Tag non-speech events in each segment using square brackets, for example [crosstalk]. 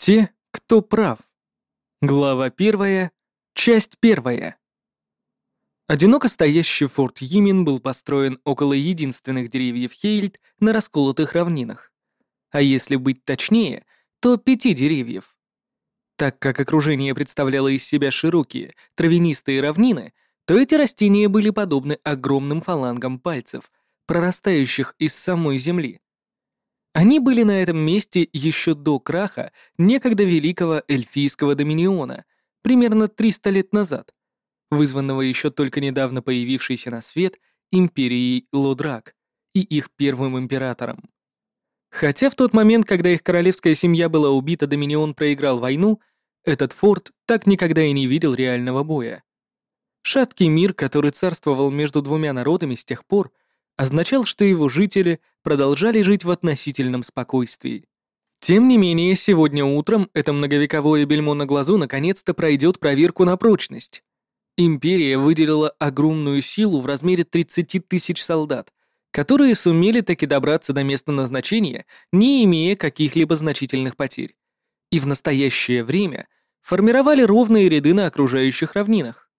Те, кто прав. Глава первая, часть первая. Одиноко стоящий форт Йимин был построен около единственных деревьев Хейльд на расколотых равнинах. А если быть точнее, то пяти деревьев. Так как окружение представляло из себя широкие, травянистые равнины, то эти растения были подобны огромным фалангам пальцев, прорастающих из самой земли. Они были на этом месте еще до краха некогда великого эльфийского доминиона, примерно 300 лет назад, вызванного еще только недавно появившейся на свет империей Лодрак и их первым императором. Хотя в тот момент, когда их королевская семья была убита, Доминион проиграл войну, этот форт так никогда и не видел реального боя. Шаткий мир, который царствовал между двумя народами с тех пор, означал, что его жители продолжали жить в относительном спокойствии. Тем не менее, сегодня утром это многовековое бельмо на глазу наконец-то пройдет проверку на прочность. Империя выделила огромную силу в размере 30 тысяч солдат, которые сумели таки добраться до места назначения, не имея каких-либо значительных потерь. И в настоящее время формировали ровные ряды на окружающих равнинах.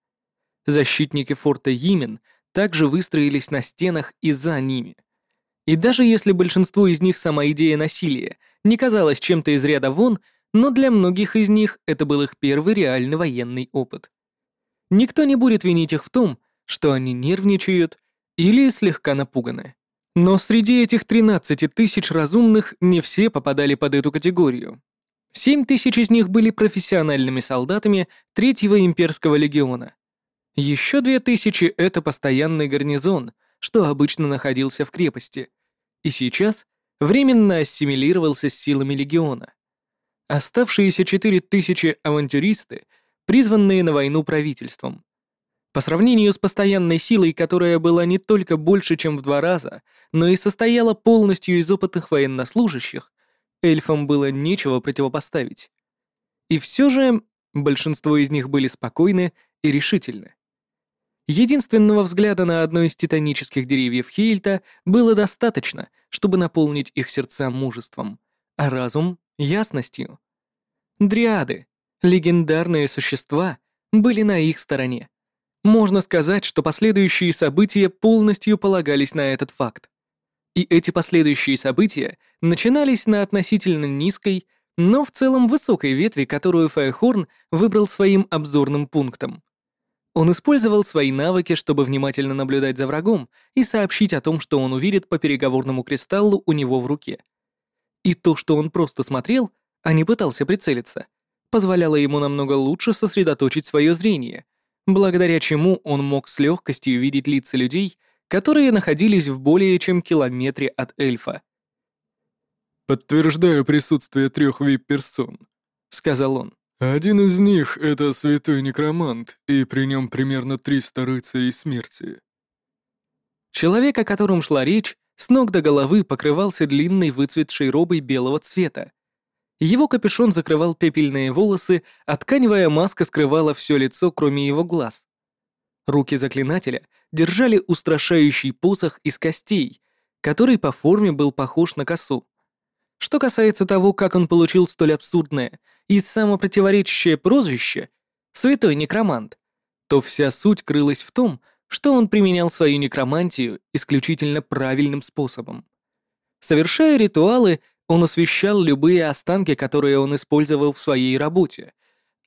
Защитники форта Йимен также выстроились на стенах и за ними. И даже если большинству из них сама идея насилия не казалась чем-то из ряда вон, но для многих из них это был их первый реальный военный опыт. Никто не будет винить их в том, что они нервничают или слегка напуганы. Но среди этих 13 тысяч разумных не все попадали под эту категорию. 7 тысяч из них были профессиональными солдатами Третьего имперского легиона, еще две тысячи — это постоянный гарнизон, что обычно находился в крепости, и сейчас временно ассимилировался с силами легиона. Оставшиеся четыре тысячи авантюристы, призванные на войну правительством. По сравнению с постоянной силой, которая была не только больше, чем в два раза, но и состояла полностью из опытных военнослужащих, эльфам было нечего противопоставить. И все же большинство из них были спокойны и решительны. Единственного взгляда на одно из титанических деревьев Хейльта было достаточно, чтобы наполнить их сердца мужеством, а разум — ясностью. Дриады, легендарные существа, были на их стороне. Можно сказать, что последующие события полностью полагались на этот факт. И эти последующие события начинались на относительно низкой, но в целом высокой ветви, которую Файхорн выбрал своим обзорным пунктом. Он использовал свои навыки, чтобы внимательно наблюдать за врагом и сообщить о том, что он увидит по переговорному кристаллу у него в руке. И то, что он просто смотрел, а не пытался прицелиться, позволяло ему намного лучше сосредоточить свое зрение, благодаря чему он мог с легкостью видеть лица людей, которые находились в более чем километре от эльфа. «Подтверждаю присутствие трех вип-персон», — сказал он. Один из них — это святой некромант, и при нем примерно 300 рыцарей смерти. Человек, о котором шла речь, с ног до головы покрывался длинной выцветшей робой белого цвета. Его капюшон закрывал пепельные волосы, а тканевая маска скрывала все лицо, кроме его глаз. Руки заклинателя держали устрашающий посох из костей, который по форме был похож на косу. Что касается того, как он получил столь абсурдное и самопротиворечащее прозвище «Святой некромант», то вся суть крылась в том, что он применял свою некромантию исключительно правильным способом. Совершая ритуалы, он освещал любые останки, которые он использовал в своей работе,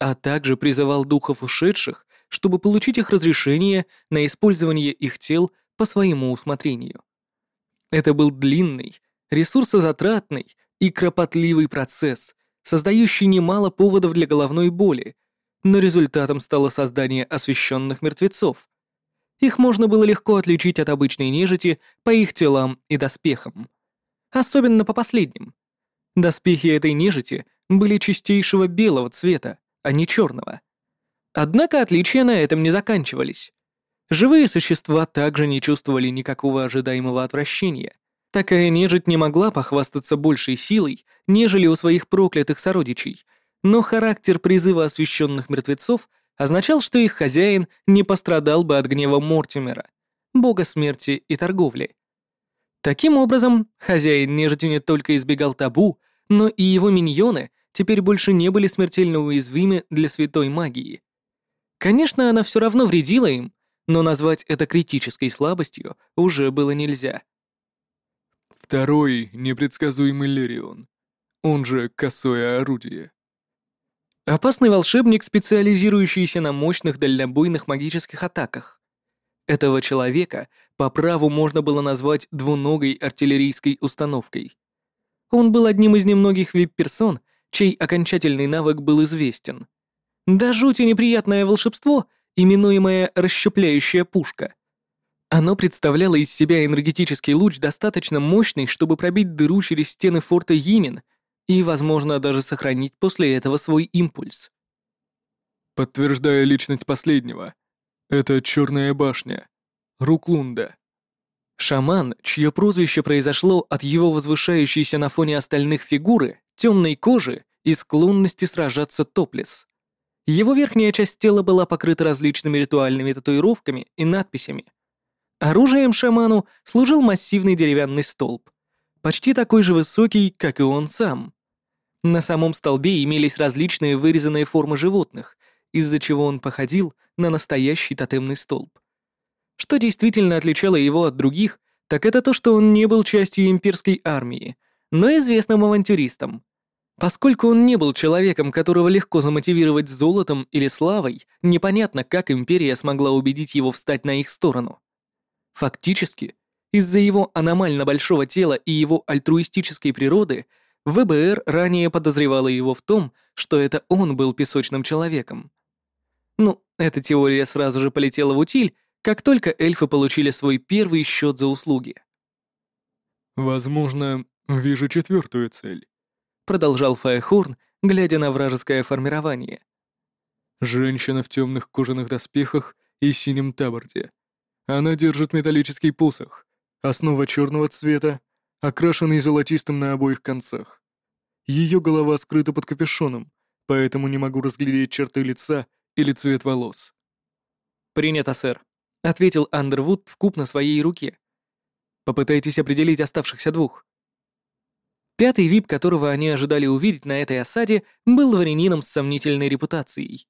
а также призывал духов ушедших, чтобы получить их разрешение на использование их тел по своему усмотрению. Это был длинный, ресурсозатратный и кропотливый процесс, создающий немало поводов для головной боли, но результатом стало создание освещенных мертвецов. Их можно было легко отличить от обычной нежити по их телам и доспехам. Особенно по последним. Доспехи этой нежити были чистейшего белого цвета, а не черного. Однако отличия на этом не заканчивались. Живые существа также не чувствовали никакого ожидаемого отвращения, Такая нежить не могла похвастаться большей силой, нежели у своих проклятых сородичей, но характер призыва освященных мертвецов означал, что их хозяин не пострадал бы от гнева Мортимера, бога смерти и торговли. Таким образом, хозяин нежити не только избегал табу, но и его миньоны теперь больше не были смертельно уязвимы для святой магии. Конечно, она все равно вредила им, но назвать это критической слабостью уже было нельзя. Второй — непредсказуемый Лерион, он же косое орудие. Опасный волшебник, специализирующийся на мощных дальнобойных магических атаках. Этого человека по праву можно было назвать двуногой артиллерийской установкой. Он был одним из немногих вип-персон, чей окончательный навык был известен. Да жути неприятное волшебство, именуемое «расщепляющая пушка». Оно представляло из себя энергетический луч достаточно мощный, чтобы пробить дыру через стены форта Йимин и, возможно, даже сохранить после этого свой импульс. Подтверждая личность последнего, это Черная башня, Руклунда. Шаман, чье прозвище произошло от его возвышающейся на фоне остальных фигуры, темной кожи и склонности сражаться топлес. Его верхняя часть тела была покрыта различными ритуальными татуировками и надписями. Оружием шаману служил массивный деревянный столб, почти такой же высокий, как и он сам. На самом столбе имелись различные вырезанные формы животных, из-за чего он походил на настоящий тотемный столб. Что действительно отличало его от других, так это то, что он не был частью имперской армии, но известным авантюристом. Поскольку он не был человеком, которого легко замотивировать золотом или славой, непонятно, как империя смогла убедить его встать на их сторону. Фактически, из-за его аномально большого тела и его альтруистической природы, ВБР ранее подозревала его в том, что это он был песочным человеком. Ну, эта теория сразу же полетела в утиль, как только эльфы получили свой первый счет за услуги. «Возможно, вижу четвертую цель», — продолжал Файхорн, глядя на вражеское формирование. «Женщина в темных кожаных доспехах и синем таборде. Она держит металлический посох, Основа черного цвета, окрашенный золотистым на обоих концах. Ее голова скрыта под капюшоном, поэтому не могу разглядеть черты лица или цвет волос. «Принято, сэр», — ответил Андервуд в куб на своей руке. «Попытайтесь определить оставшихся двух». Пятый вип, которого они ожидали увидеть на этой осаде, был дворянином с сомнительной репутацией.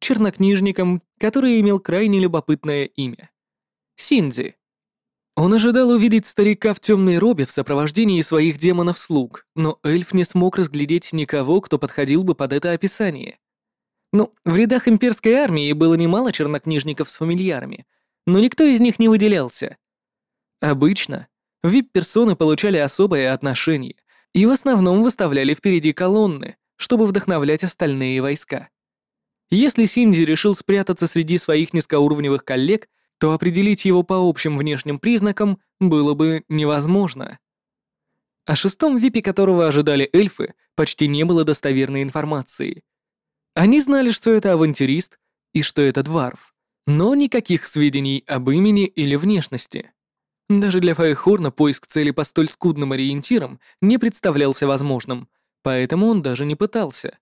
Чернокнижником, который имел крайне любопытное имя. Синдзи. Он ожидал увидеть старика в темной робе в сопровождении своих демонов-слуг, но эльф не смог разглядеть никого, кто подходил бы под это описание. Ну, в рядах имперской армии было немало чернокнижников с фамильярами, но никто из них не выделялся. Обычно вип-персоны получали особое отношение и в основном выставляли впереди колонны, чтобы вдохновлять остальные войска. Если Синди решил спрятаться среди своих низкоуровневых коллег — то определить его по общим внешним признакам было бы невозможно. О шестом випе, которого ожидали эльфы, почти не было достоверной информации. Они знали, что это авантюрист и что это дварф, но никаких сведений об имени или внешности. Даже для Файхорна поиск цели по столь скудным ориентирам не представлялся возможным, поэтому он даже не пытался.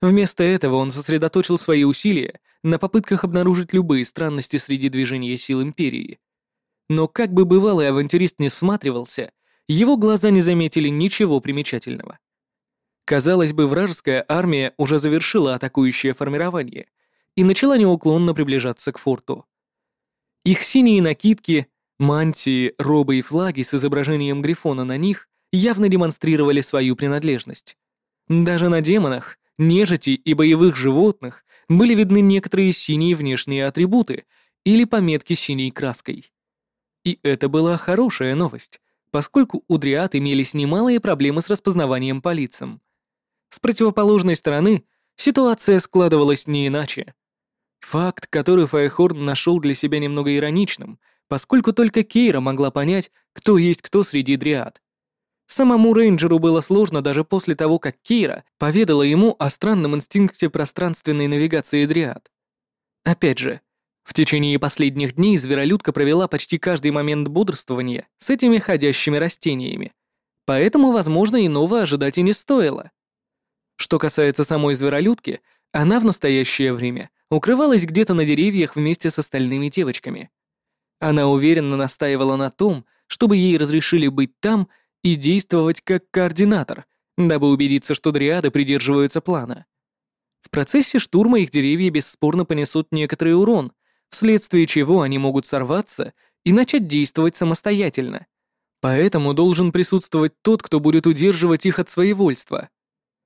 Вместо этого он сосредоточил свои усилия на попытках обнаружить любые странности среди движения сил Империи. Но как бы бывалый авантюрист не всматривался, его глаза не заметили ничего примечательного. Казалось бы, вражеская армия уже завершила атакующее формирование и начала неуклонно приближаться к форту. Их синие накидки, мантии, робы и флаги с изображением Грифона на них явно демонстрировали свою принадлежность. Даже на демонах нежити и боевых животных были видны некоторые синие внешние атрибуты или пометки синей краской. И это была хорошая новость, поскольку у дриад имелись немалые проблемы с распознаванием по лицам. С противоположной стороны ситуация складывалась не иначе. Факт, который Файхорн нашел для себя немного ироничным, поскольку только Кейра могла понять, кто есть кто среди дриад. Самому рейнджеру было сложно даже после того, как Кейра поведала ему о странном инстинкте пространственной навигации Дриад. Опять же, в течение последних дней зверолюдка провела почти каждый момент бодрствования с этими ходящими растениями, поэтому, возможно, иного ожидать и не стоило. Что касается самой зверолюдки, она в настоящее время укрывалась где-то на деревьях вместе с остальными девочками. Она уверенно настаивала на том, чтобы ей разрешили быть там и действовать как координатор, дабы убедиться, что дриады придерживаются плана. В процессе штурма их деревья бесспорно понесут некоторый урон, вследствие чего они могут сорваться и начать действовать самостоятельно. Поэтому должен присутствовать тот, кто будет удерживать их от своевольства.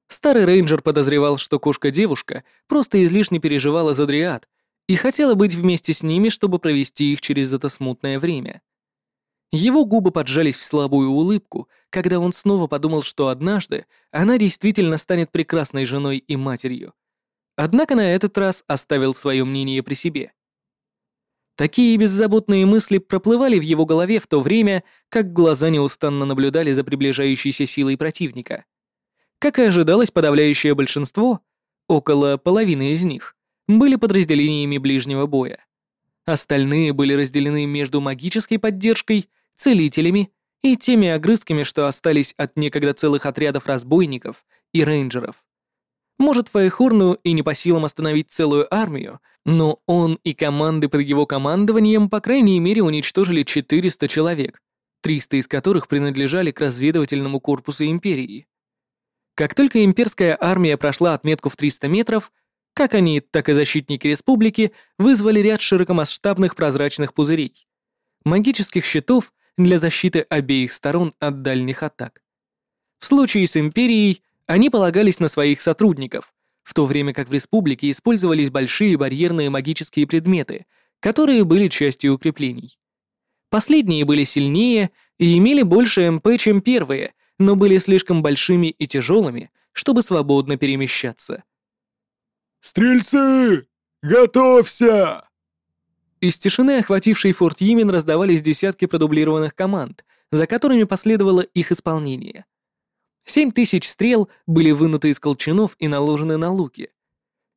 Старый рейнджер подозревал, что кошка-девушка просто излишне переживала за дриад и хотела быть вместе с ними, чтобы провести их через это смутное время. Его губы поджались в слабую улыбку, когда он снова подумал, что однажды она действительно станет прекрасной женой и матерью. Однако на этот раз оставил свое мнение при себе. Такие беззаботные мысли проплывали в его голове в то время, как глаза неустанно наблюдали за приближающейся силой противника. Как и ожидалось, подавляющее большинство, около половины из них, были подразделениями ближнего боя. Остальные были разделены между магической поддержкой, целителями и теми огрызками, что остались от некогда целых отрядов разбойников и рейнджеров. Может, Файхурну и не по силам остановить целую армию, но он и команды под его командованием по крайней мере уничтожили 400 человек, 300 из которых принадлежали к разведывательному корпусу Империи. Как только имперская армия прошла отметку в 300 метров, как они, так и защитники республики вызвали ряд широкомасштабных прозрачных пузырей, магических щитов для защиты обеих сторон от дальних атак. В случае с Империей они полагались на своих сотрудников, в то время как в республике использовались большие барьерные магические предметы, которые были частью укреплений. Последние были сильнее и имели больше МП, чем первые, но были слишком большими и тяжелыми, чтобы свободно перемещаться. «Стрельцы! Готовься!» Из тишины, охватившей форт Йимен, раздавались десятки продублированных команд, за которыми последовало их исполнение. Семь тысяч стрел были вынуты из колчанов и наложены на луки.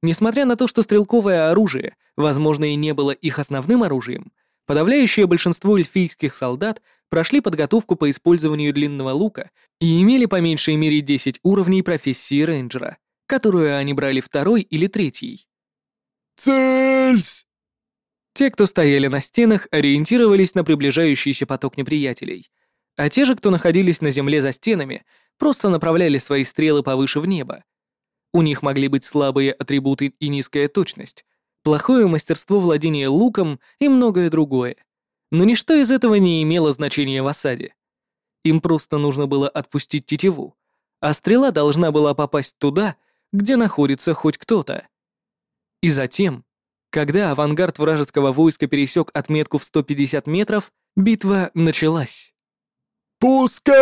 Несмотря на то, что стрелковое оружие, возможно, и не было их основным оружием, подавляющее большинство эльфийских солдат прошли подготовку по использованию длинного лука и имели по меньшей мере 10 уровней профессии рейнджера, которую они брали второй или третий. «Цельсь!» Те, кто стояли на стенах, ориентировались на приближающийся поток неприятелей, а те же, кто находились на земле за стенами, просто направляли свои стрелы повыше в небо. У них могли быть слабые атрибуты и низкая точность, плохое мастерство владения луком и многое другое. Но ничто из этого не имело значения в осаде. Им просто нужно было отпустить тетиву, а стрела должна была попасть туда, где находится хоть кто-то. И затем, когда авангард вражеского войска пересек отметку в 150 метров, битва началась. «Пускай!»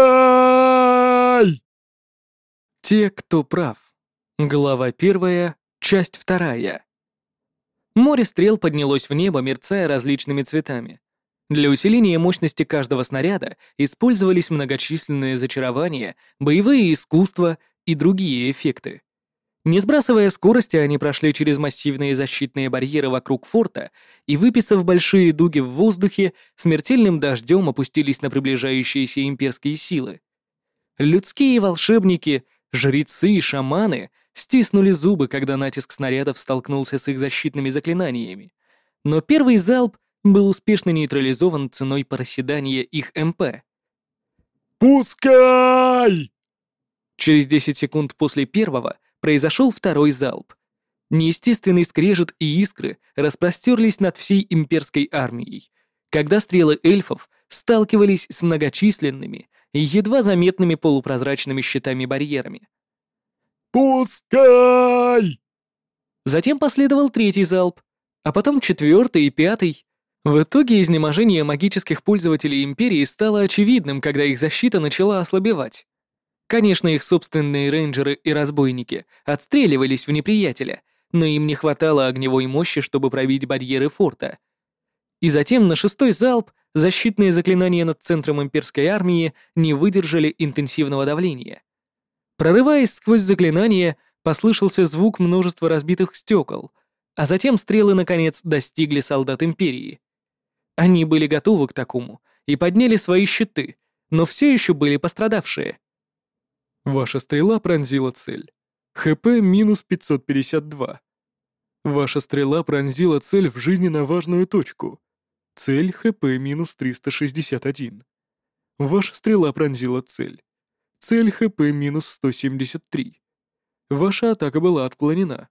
Те, кто прав. Глава первая, часть вторая. Море стрел поднялось в небо, мерцая различными цветами. Для усиления мощности каждого снаряда использовались многочисленные зачарования, боевые искусства и другие эффекты. Не сбрасывая скорости, они прошли через массивные защитные барьеры вокруг форта и, выписав большие дуги в воздухе, смертельным дождем опустились на приближающиеся имперские силы. Людские волшебники, жрецы и шаманы стиснули зубы, когда натиск снарядов столкнулся с их защитными заклинаниями. Но первый залп был успешно нейтрализован ценой проседания их МП. «Пускай!» Через 10 секунд после первого произошел второй залп. Неестественный скрежет и искры распростерлись над всей имперской армией, когда стрелы эльфов сталкивались с многочисленными и едва заметными полупрозрачными щитами-барьерами. «Пускай!» Затем последовал третий залп, а потом четвертый и пятый. В итоге изнеможение магических пользователей Империи стало очевидным, когда их защита начала ослабевать. Конечно, их собственные рейнджеры и разбойники отстреливались в неприятеля, но им не хватало огневой мощи, чтобы пробить барьеры форта. И затем на шестой залп защитные заклинания над центром имперской армии не выдержали интенсивного давления. Прорываясь сквозь заклинания, послышался звук множества разбитых стекол, а затем стрелы, наконец, достигли солдат Империи. Они были готовы к такому и подняли свои щиты, но все еще были пострадавшие. Ваша стрела пронзила цель. ХП минус 552. Ваша стрела пронзила цель в жизненно важную точку. Цель ХП минус 361. Ваша стрела пронзила цель. Цель ХП минус 173. Ваша атака была отклонена.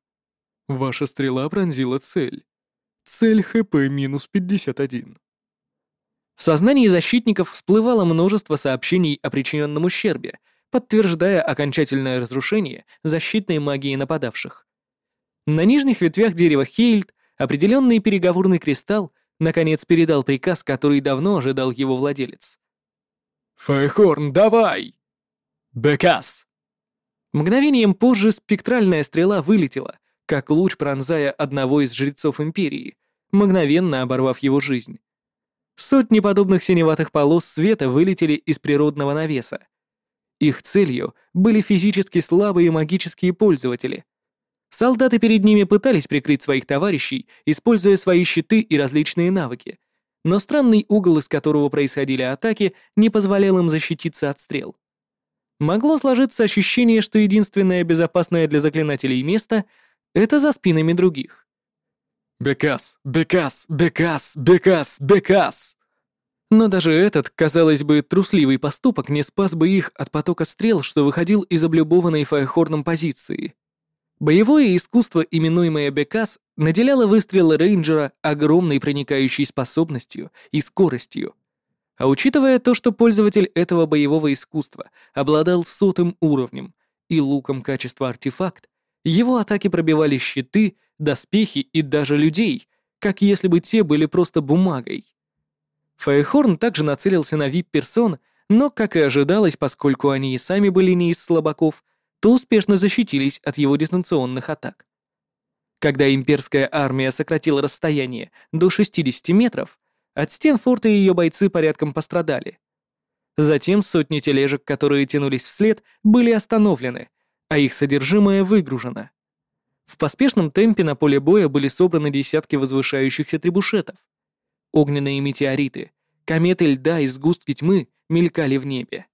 Ваша стрела пронзила цель. Цель ХП минус 51. В сознании защитников всплывало множество сообщений о причиненном ущербе, подтверждая окончательное разрушение защитной магии нападавших. На нижних ветвях дерева Хейльд определенный переговорный кристалл наконец передал приказ, который давно ожидал его владелец. «Файхорн, давай!» «Бекас!» Мгновением позже спектральная стрела вылетела, как луч пронзая одного из жрецов Империи, мгновенно оборвав его жизнь. Сотни подобных синеватых полос света вылетели из природного навеса. Их целью были физически слабые магические пользователи. Солдаты перед ними пытались прикрыть своих товарищей, используя свои щиты и различные навыки, но странный угол, из которого происходили атаки, не позволял им защититься от стрел. Могло сложиться ощущение, что единственное безопасное для заклинателей место — это за спинами других. «Бекас! Бекас! Бекас! Бекас! Бекас!» Но даже этот, казалось бы, трусливый поступок не спас бы их от потока стрел, что выходил из облюбованной Файхорном позиции. Боевое искусство, именуемое Бекас, наделяло выстрелы рейнджера огромной проникающей способностью и скоростью. А учитывая то, что пользователь этого боевого искусства обладал сотым уровнем и луком качества артефакт, его атаки пробивали щиты, доспехи и даже людей, как если бы те были просто бумагой. Файхорн также нацелился на вип-персон, но, как и ожидалось, поскольку они и сами были не из слабаков, то успешно защитились от его дистанционных атак. Когда имперская армия сократила расстояние до 60 метров, от стен форта ее бойцы порядком пострадали. Затем сотни тележек, которые тянулись вслед, были остановлены, а их содержимое выгружено. В поспешном темпе на поле боя были собраны десятки возвышающихся трибушетов. Огненные метеориты, кометы льда и сгустки тьмы мелькали в небе.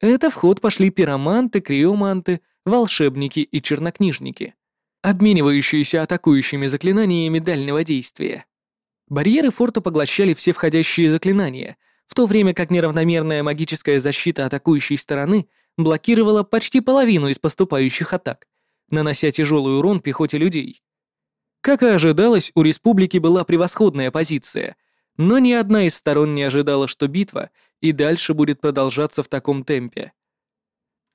Это в ход пошли пироманты, криоманты, волшебники и чернокнижники, обменивающиеся атакующими заклинаниями дальнего действия. Барьеры форта поглощали все входящие заклинания, в то время как неравномерная магическая защита атакующей стороны блокировала почти половину из поступающих атак, нанося тяжелый урон пехоте людей. Как и ожидалось, у республики была превосходная позиция, но ни одна из сторон не ожидала, что битва и дальше будет продолжаться в таком темпе.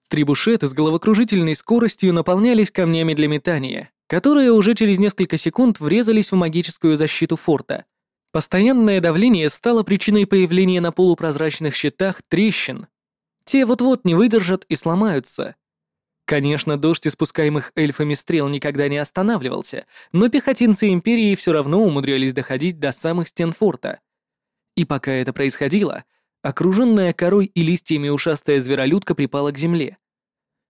Трибушеты с головокружительной скоростью наполнялись камнями для метания, которые уже через несколько секунд врезались в магическую защиту форта. Постоянное давление стало причиной появления на полупрозрачных щитах трещин. Те вот-вот не выдержат и сломаются. Конечно, дождь испускаемых эльфами стрел никогда не останавливался, но пехотинцы Империи все равно умудрялись доходить до самых стен форта. И пока это происходило, окруженная корой и листьями ушастая зверолюдка припала к земле.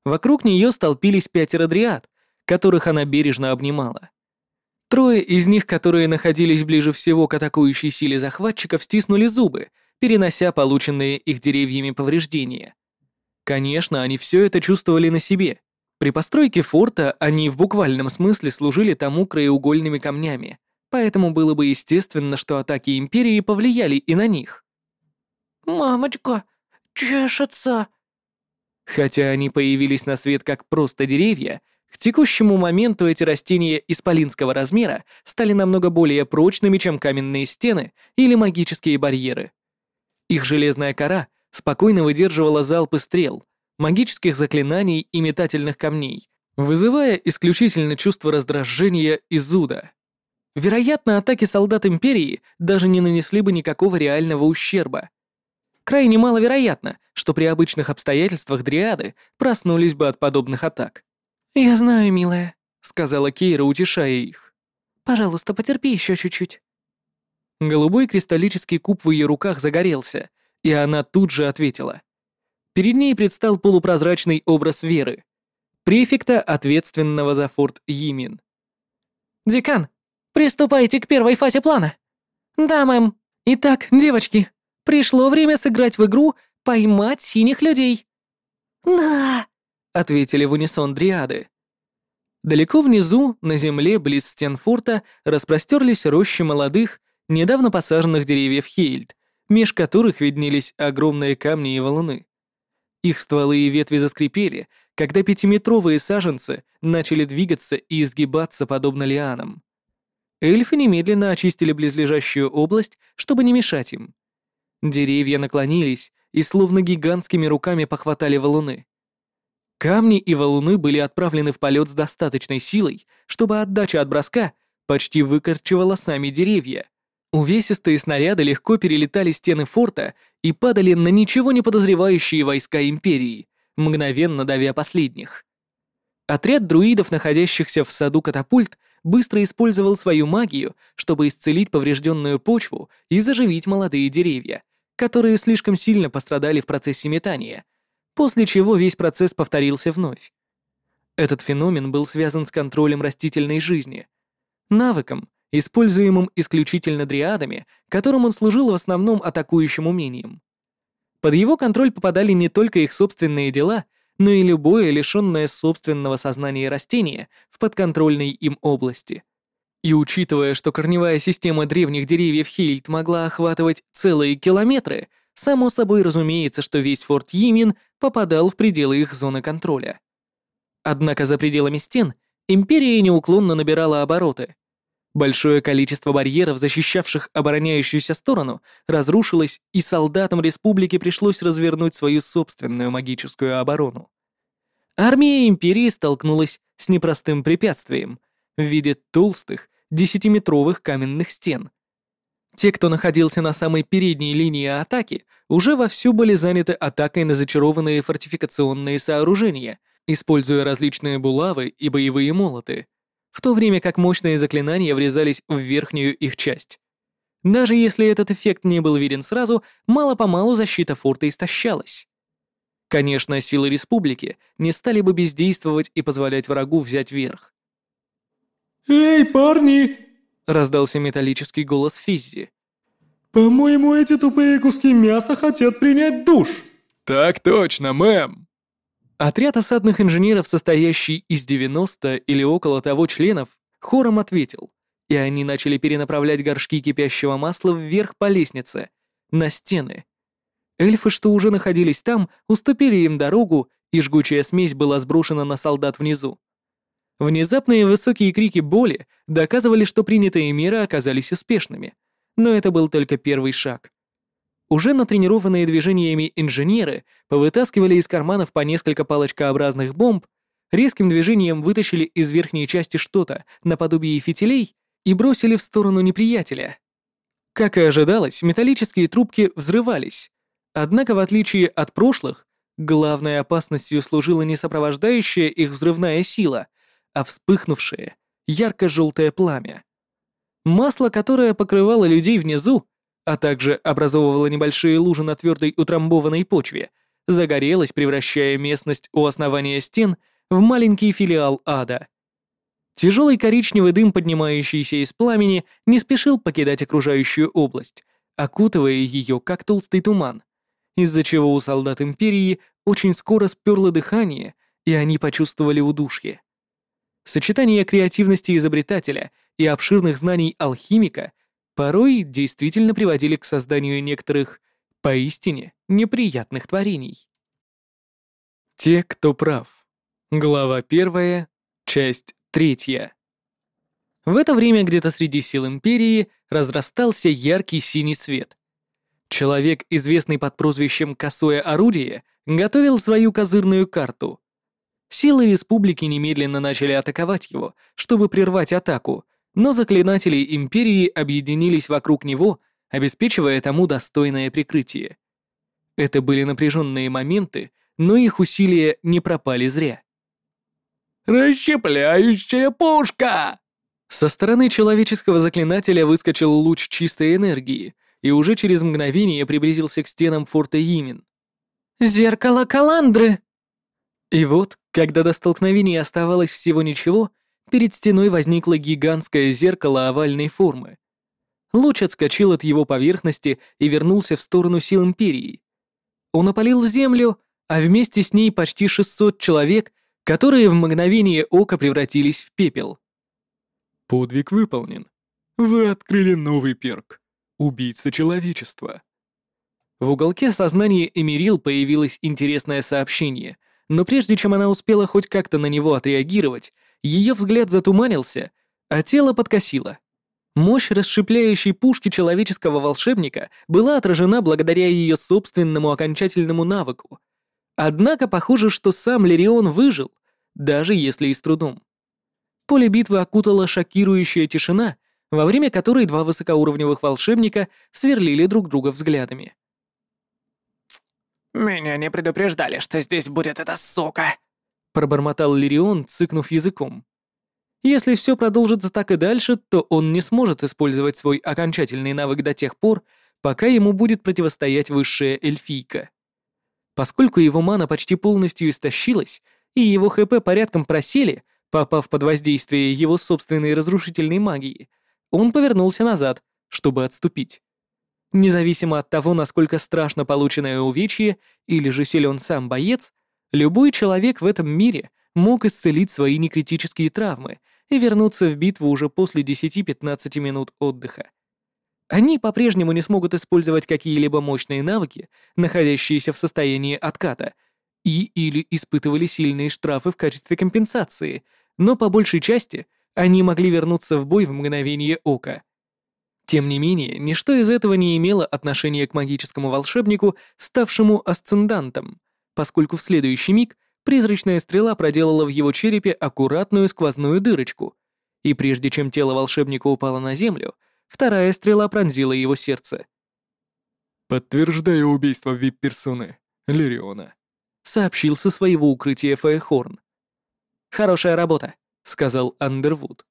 Вокруг нее столпились пятеро дриад, которых она бережно обнимала. Трое из них, которые находились ближе всего к атакующей силе захватчиков, стиснули зубы, перенося полученные их деревьями повреждения. Конечно, они все это чувствовали на себе. При постройке форта они в буквальном смысле служили тому краеугольными камнями, поэтому было бы естественно, что атаки Империи повлияли и на них. «Мамочка, чешется!» Хотя они появились на свет как просто деревья, к текущему моменту эти растения исполинского размера стали намного более прочными, чем каменные стены или магические барьеры. Их железная кора спокойно выдерживала залпы стрел, магических заклинаний и метательных камней, вызывая исключительно чувство раздражения и зуда. Вероятно, атаки солдат Империи даже не нанесли бы никакого реального ущерба. Крайне маловероятно, что при обычных обстоятельствах дриады проснулись бы от подобных атак. «Я знаю, милая», — сказала Кейра, утешая их. «Пожалуйста, потерпи еще чуть-чуть». Голубой кристаллический куб в ее руках загорелся, и она тут же ответила. Перед ней предстал полупрозрачный образ Веры, префекта, ответственного за форт Йимин. «Декан, приступайте к первой фазе плана». «Да, мэм. Итак, девочки, пришло время сыграть в игру «Поймать синих людей». «Да!» — ответили в унисон дриады. Далеко внизу, на земле, близ стен форта, распростерлись рощи молодых, недавно посаженных деревьев Хейльд, меж которых виднелись огромные камни и валуны. Их стволы и ветви заскрипели, когда пятиметровые саженцы начали двигаться и изгибаться подобно лианам. Эльфы немедленно очистили близлежащую область, чтобы не мешать им. Деревья наклонились и словно гигантскими руками похватали валуны. Камни и валуны были отправлены в полет с достаточной силой, чтобы отдача от броска почти выкорчевала сами деревья. Увесистые снаряды легко перелетали стены форта и падали на ничего не подозревающие войска Империи, мгновенно давя последних. Отряд друидов, находящихся в саду катапульт, быстро использовал свою магию, чтобы исцелить поврежденную почву и заживить молодые деревья, которые слишком сильно пострадали в процессе метания, после чего весь процесс повторился вновь. Этот феномен был связан с контролем растительной жизни, навыком, используемым исключительно дриадами, которым он служил в основном атакующим умением. Под его контроль попадали не только их собственные дела, но и любое лишенное собственного сознания растение в подконтрольной им области. И учитывая, что корневая система древних деревьев Хильд могла охватывать целые километры, само собой разумеется, что весь форт Йимин попадал в пределы их зоны контроля. Однако за пределами стен Империя неуклонно набирала обороты, Большое количество барьеров, защищавших обороняющуюся сторону, разрушилось, и солдатам республики пришлось развернуть свою собственную магическую оборону. Армия империи столкнулась с непростым препятствием в виде толстых, десятиметровых каменных стен. Те, кто находился на самой передней линии атаки, уже вовсю были заняты атакой на зачарованные фортификационные сооружения, используя различные булавы и боевые молоты — в то время как мощные заклинания врезались в верхнюю их часть. Даже если этот эффект не был виден сразу, мало-помалу защита форта истощалась. Конечно, силы республики не стали бы бездействовать и позволять врагу взять верх. «Эй, парни!» — раздался металлический голос Физзи. «По-моему, эти тупые куски мяса хотят принять душ!» «Так точно, мэм!» Отряд осадных инженеров, состоящий из 90 или около того членов, хором ответил, и они начали перенаправлять горшки кипящего масла вверх по лестнице, на стены. Эльфы, что уже находились там, уступили им дорогу, и жгучая смесь была сброшена на солдат внизу. Внезапные высокие крики боли доказывали, что принятые меры оказались успешными, но это был только первый шаг. Уже натренированные движениями инженеры повытаскивали из карманов по несколько палочкообразных бомб, резким движением вытащили из верхней части что-то наподобие фитилей и бросили в сторону неприятеля. Как и ожидалось, металлические трубки взрывались. Однако, в отличие от прошлых, главной опасностью служила не сопровождающая их взрывная сила, а вспыхнувшее, ярко-желтое пламя. Масло, которое покрывало людей внизу, а также образовывала небольшие лужи на твердой утрамбованной почве, загорелась, превращая местность у основания стен в маленький филиал ада. Тяжелый коричневый дым, поднимающийся из пламени, не спешил покидать окружающую область, окутывая ее как толстый туман, из-за чего у солдат Империи очень скоро сперло дыхание, и они почувствовали удушье. Сочетание креативности изобретателя и обширных знаний алхимика порой действительно приводили к созданию некоторых поистине неприятных творений. Те, кто прав. Глава 1, часть 3. В это время где-то среди сил Империи разрастался яркий синий свет. Человек, известный под прозвищем «Косое орудие», готовил свою козырную карту. Силы Республики немедленно начали атаковать его, чтобы прервать атаку, но заклинатели Империи объединились вокруг него, обеспечивая тому достойное прикрытие. Это были напряженные моменты, но их усилия не пропали зря. «Расщепляющая пушка!» Со стороны человеческого заклинателя выскочил луч чистой энергии и уже через мгновение приблизился к стенам форта Йимин. «Зеркало Каландры!» И вот, когда до столкновения оставалось всего ничего, перед стеной возникло гигантское зеркало овальной формы. Луч отскочил от его поверхности и вернулся в сторону сил Империи. Он опалил землю, а вместе с ней почти 600 человек, которые в мгновение ока превратились в пепел. Подвиг выполнен. Вы открыли новый перк. Убийца человечества. В уголке сознания Эмирил появилось интересное сообщение, но прежде чем она успела хоть как-то на него отреагировать, ее взгляд затуманился, а тело подкосило. Мощь расщепляющей пушки человеческого волшебника была отражена благодаря ее собственному окончательному навыку. Однако похоже, что сам Лирион выжил, даже если и с трудом. Поле битвы окутала шокирующая тишина, во время которой два высокоуровневых волшебника сверлили друг друга взглядами. «Меня не предупреждали, что здесь будет эта сука!» Пробормотал Лирион, цыкнув языком. Если все продолжится так и дальше, то он не сможет использовать свой окончательный навык до тех пор, пока ему будет противостоять высшая эльфийка. Поскольку его мана почти полностью истощилась, и его ХП порядком просели, попав под воздействие его собственной разрушительной магии, он повернулся назад, чтобы отступить. Независимо от того, насколько страшно полученное увечье или же силен сам боец, любой человек в этом мире мог исцелить свои некритические травмы и вернуться в битву уже после 10-15 минут отдыха. Они по-прежнему не смогут использовать какие-либо мощные навыки, находящиеся в состоянии отката, и или испытывали сильные штрафы в качестве компенсации, но по большей части они могли вернуться в бой в мгновение ока. Тем не менее, ничто из этого не имело отношения к магическому волшебнику, ставшему асцендантом, поскольку в следующий миг призрачная стрела проделала в его черепе аккуратную сквозную дырочку, и прежде чем тело волшебника упало на землю, вторая стрела пронзила его сердце. «Подтверждаю убийство вип-персоны, Лириона», — сообщил со своего укрытия Фэйхорн. «Хорошая работа», — сказал Андервуд.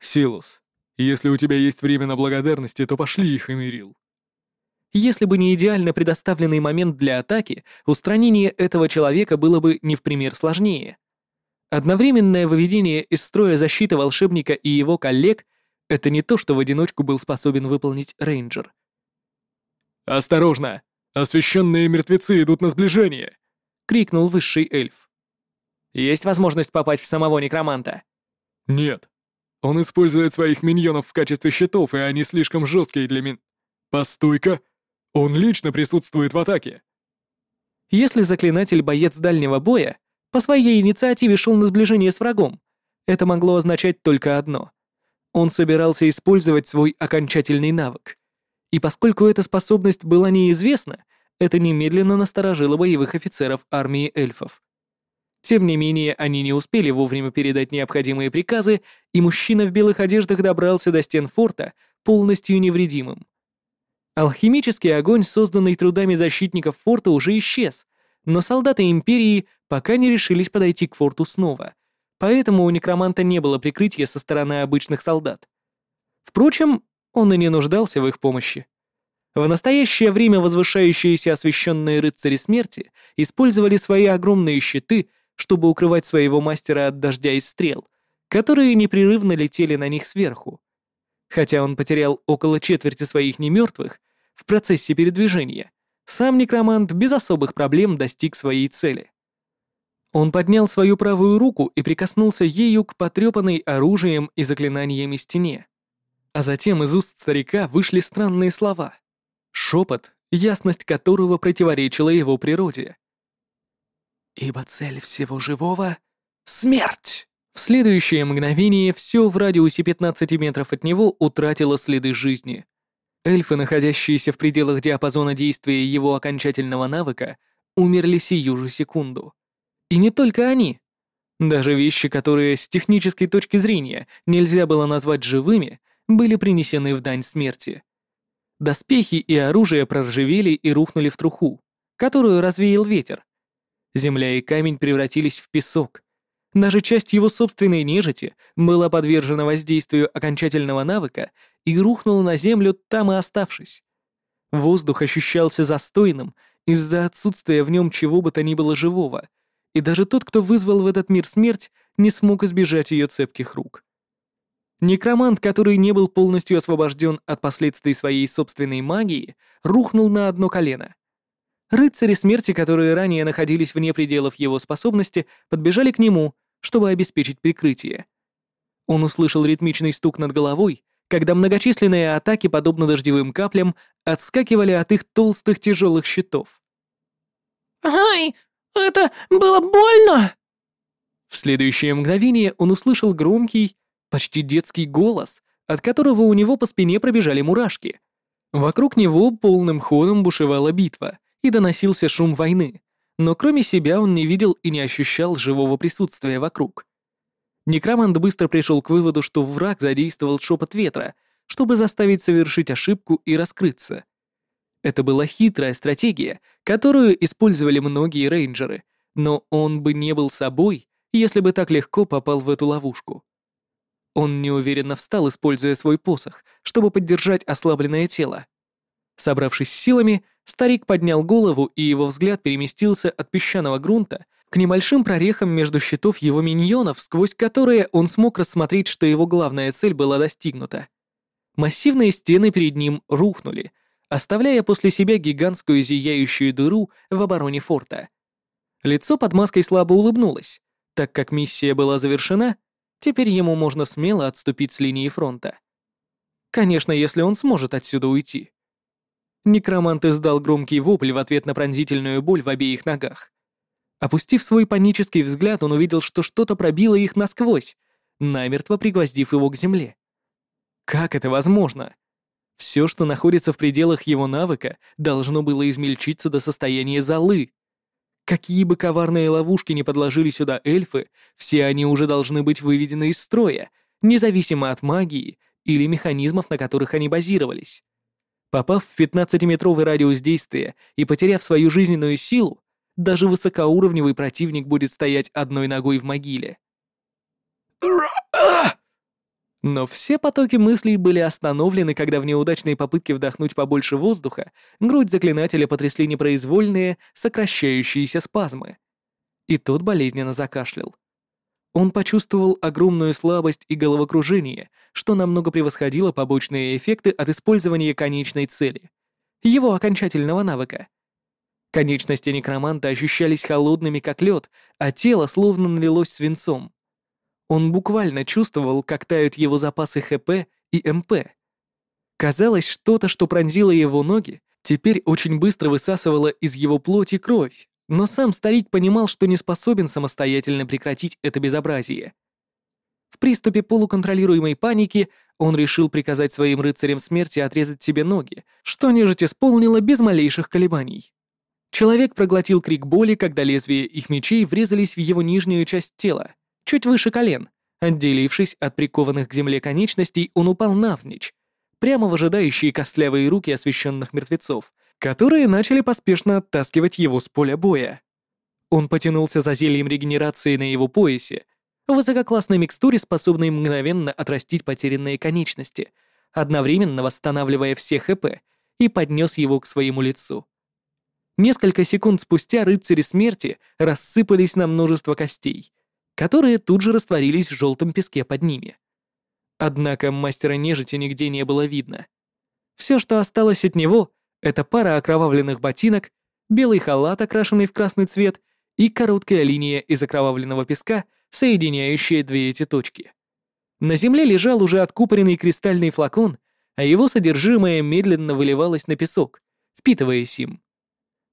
«Силус, если у тебя есть время на благодарности, то пошли их, Эмирил». Если бы не идеально предоставленный момент для атаки, устранение этого человека было бы не в пример сложнее. Одновременное выведение из строя защиты волшебника и его коллег — это не то, что в одиночку был способен выполнить рейнджер. «Осторожно! Освященные мертвецы идут на сближение!» — крикнул высший эльф. «Есть возможность попасть в самого некроманта?» «Нет. Он использует своих миньонов в качестве щитов, и они слишком жесткие для мин... Постой-ка! Он лично присутствует в атаке!» Если заклинатель боец дальнего боя по своей инициативе шел на сближение с врагом, это могло означать только одно. Он собирался использовать свой окончательный навык. И поскольку эта способность была неизвестна, это немедленно насторожило боевых офицеров армии эльфов. Тем не менее, они не успели вовремя передать необходимые приказы, и мужчина в белых одеждах добрался до стен форта полностью невредимым. Алхимический огонь, созданный трудами защитников форта, уже исчез, но солдаты Империи пока не решились подойти к форту снова, поэтому у некроманта не было прикрытия со стороны обычных солдат. Впрочем, он и не нуждался в их помощи. В настоящее время возвышающиеся освященные рыцари смерти использовали свои огромные щиты чтобы укрывать своего мастера от дождя и стрел, которые непрерывно летели на них сверху. Хотя он потерял около четверти своих немертвых в процессе передвижения, сам некромант без особых проблем достиг своей цели. Он поднял свою правую руку и прикоснулся ею к потрепанной оружием и заклинаниями стене. А затем из уст старика вышли странные слова. Шепот, ясность которого противоречила его природе. Ибо цель всего живого — смерть!» В следующее мгновение все в радиусе 15 метров от него утратило следы жизни. Эльфы, находящиеся в пределах диапазона действия его окончательного навыка, умерли сию же секунду. И не только они. Даже вещи, которые с технической точки зрения нельзя было назвать живыми, были принесены в дань смерти. Доспехи и оружие проржавели и рухнули в труху, которую развеял ветер, Земля и камень превратились в песок. Даже часть его собственной нежити была подвержена воздействию окончательного навыка и рухнула на землю, там и оставшись. Воздух ощущался застойным из-за отсутствия в нем чего бы то ни было живого, и даже тот, кто вызвал в этот мир смерть, не смог избежать ее цепких рук. Некромант, который не был полностью освобожден от последствий своей собственной магии, рухнул на одно колено. Рыцари смерти, которые ранее находились вне пределов его способности, подбежали к нему, чтобы обеспечить прикрытие. Он услышал ритмичный стук над головой, когда многочисленные атаки, подобно дождевым каплям, отскакивали от их толстых тяжелых щитов. «Ай, это было больно!» В следующее мгновение он услышал громкий, почти детский голос, от которого у него по спине пробежали мурашки. Вокруг него полным ходом бушевала битва, и доносился шум войны, но кроме себя он не видел и не ощущал живого присутствия вокруг. Некромант быстро пришел к выводу, что враг задействовал шепот ветра, чтобы заставить совершить ошибку и раскрыться. Это была хитрая стратегия, которую использовали многие рейнджеры, но он бы не был собой, если бы так легко попал в эту ловушку. Он неуверенно встал, используя свой посох, чтобы поддержать ослабленное тело. Собравшись силами, старик поднял голову, и его взгляд переместился от песчаного грунта к небольшим прорехам между щитов его миньонов, сквозь которые он смог рассмотреть, что его главная цель была достигнута. Массивные стены перед ним рухнули, оставляя после себя гигантскую зияющую дыру в обороне форта. Лицо под маской слабо улыбнулось. Так как миссия была завершена, теперь ему можно смело отступить с линии фронта. Конечно, если он сможет отсюда уйти. Некромант издал громкий вопль в ответ на пронзительную боль в обеих ногах. Опустив свой панический взгляд, он увидел, что что-то пробило их насквозь, намертво пригвоздив его к земле. Как это возможно? Все, что находится в пределах его навыка, должно было измельчиться до состояния золы. Какие бы коварные ловушки не подложили сюда эльфы, все они уже должны быть выведены из строя, независимо от магии или механизмов, на которых они базировались. Попав в 15-метровый радиус действия и потеряв свою жизненную силу, даже высокоуровневый противник будет стоять одной ногой в могиле. Но все потоки мыслей были остановлены, когда в неудачной попытке вдохнуть побольше воздуха грудь заклинателя потрясли непроизвольные, сокращающиеся спазмы. И тот болезненно закашлял. Он почувствовал огромную слабость и головокружение, что намного превосходило побочные эффекты от использования конечной цели, его окончательного навыка. Конечности некроманта ощущались холодными, как лед, а тело словно налилось свинцом. Он буквально чувствовал, как тают его запасы ХП и МП. Казалось, что-то, что пронзило его ноги, теперь очень быстро высасывало из его плоти кровь, но сам старик понимал, что не способен самостоятельно прекратить это безобразие. В приступе полуконтролируемой паники он решил приказать своим рыцарям смерти отрезать себе ноги, что нежить исполнила без малейших колебаний. Человек проглотил крик боли, когда лезвия их мечей врезались в его нижнюю часть тела чуть выше колен. Отделившись от прикованных к земле конечностей, он упал навзничь, прямо в ожидающие костлявые руки освещенных мертвецов, которые начали поспешно оттаскивать его с поля боя. Он потянулся за зельем регенерации на его поясе, высококлассной микстуре, способной мгновенно отрастить потерянные конечности, одновременно восстанавливая все ХП, и поднес его к своему лицу. Несколько секунд спустя рыцари смерти рассыпались на множество костей, которые тут же растворились в желтом песке под ними. Однако мастера нежити нигде не было видно. Все, что осталось от него, это пара окровавленных ботинок, белый халат, окрашенный в красный цвет, и короткая линия из окровавленного песка, соединяющая две эти точки. На земле лежал уже откупоренный кристальный флакон, а его содержимое медленно выливалось на песок, впитываясь им.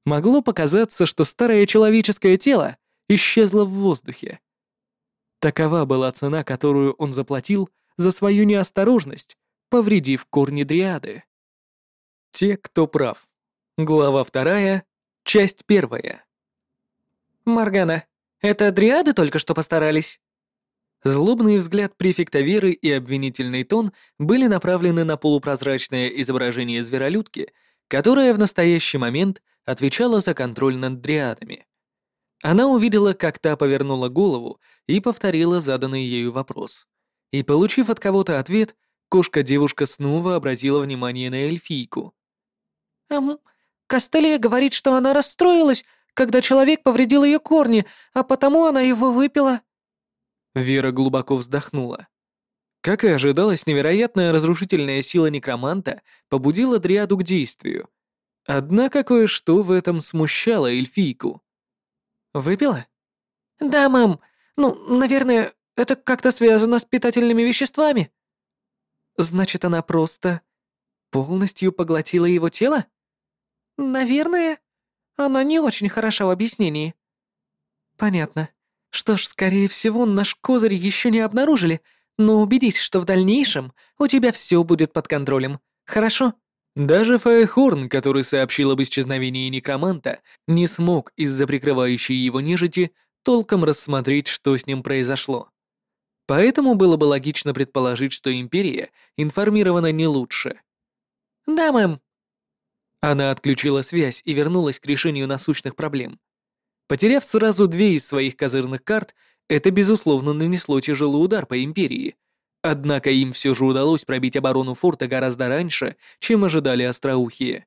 Могло показаться, что старое человеческое тело исчезло в воздухе. Такова была цена, которую он заплатил за свою неосторожность, повредив корни дриады. Те, кто прав. Глава вторая, часть первая. «Моргана, это дриады только что постарались?» Злобный взгляд префекта Веры и обвинительный тон были направлены на полупрозрачное изображение зверолюдки, которая в настоящий момент отвечала за контроль над дриадами. Она увидела, как та повернула голову и повторила заданный ею вопрос. И, получив от кого-то ответ, кошка-девушка снова обратила внимание на эльфийку. «Эм, Костелия говорит, что она расстроилась, когда человек повредил ее корни, а потому она его выпила». Вера глубоко вздохнула. Как и ожидалось, невероятная разрушительная сила некроманта побудила Дриаду к действию. Однако кое-что в этом смущало эльфийку. Выпила? Да, мам. Ну, наверное, это как-то связано с питательными веществами. Значит, она просто полностью поглотила его тело? Наверное, она не очень хороша в объяснении. Понятно. Что ж, скорее всего, наш козырь еще не обнаружили, но убедись, что в дальнейшем у тебя все будет под контролем. Хорошо? Даже Фаехорн, который сообщил об исчезновении некроманта, не смог из-за прикрывающей его нежити толком рассмотреть, что с ним произошло. Поэтому было бы логично предположить, что Империя информирована не лучше. «Да, мэм». Она отключила связь и вернулась к решению насущных проблем. Потеряв сразу две из своих козырных карт, это, безусловно, нанесло тяжелый удар по Империи. Однако им все же удалось пробить оборону форта гораздо раньше, чем ожидали остроухие.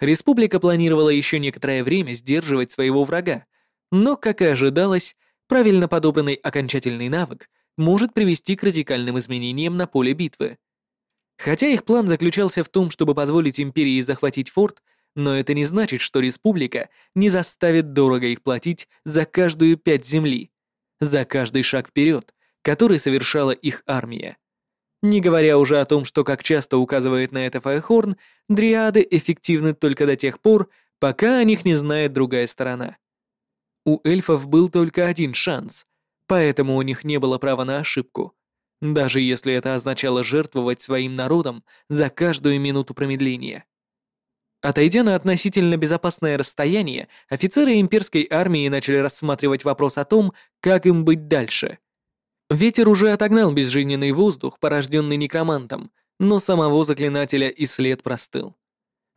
Республика планировала еще некоторое время сдерживать своего врага, но, как и ожидалось, правильно подобранный окончательный навык может привести к радикальным изменениям на поле битвы. Хотя их план заключался в том, чтобы позволить Империи захватить форт, но это не значит, что Республика не заставит дорого их платить за каждую пять земли, за каждый шаг вперед, который совершала их армия. Не говоря уже о том, что, как часто указывает на это Файхорн, дриады эффективны только до тех пор, пока о них не знает другая сторона. У эльфов был только один шанс, поэтому у них не было права на ошибку, даже если это означало жертвовать своим народом за каждую минуту промедления. Отойдя на относительно безопасное расстояние, офицеры имперской армии начали рассматривать вопрос о том, как им быть дальше. Ветер уже отогнал безжизненный воздух, порожденный некромантом, но самого заклинателя и след простыл.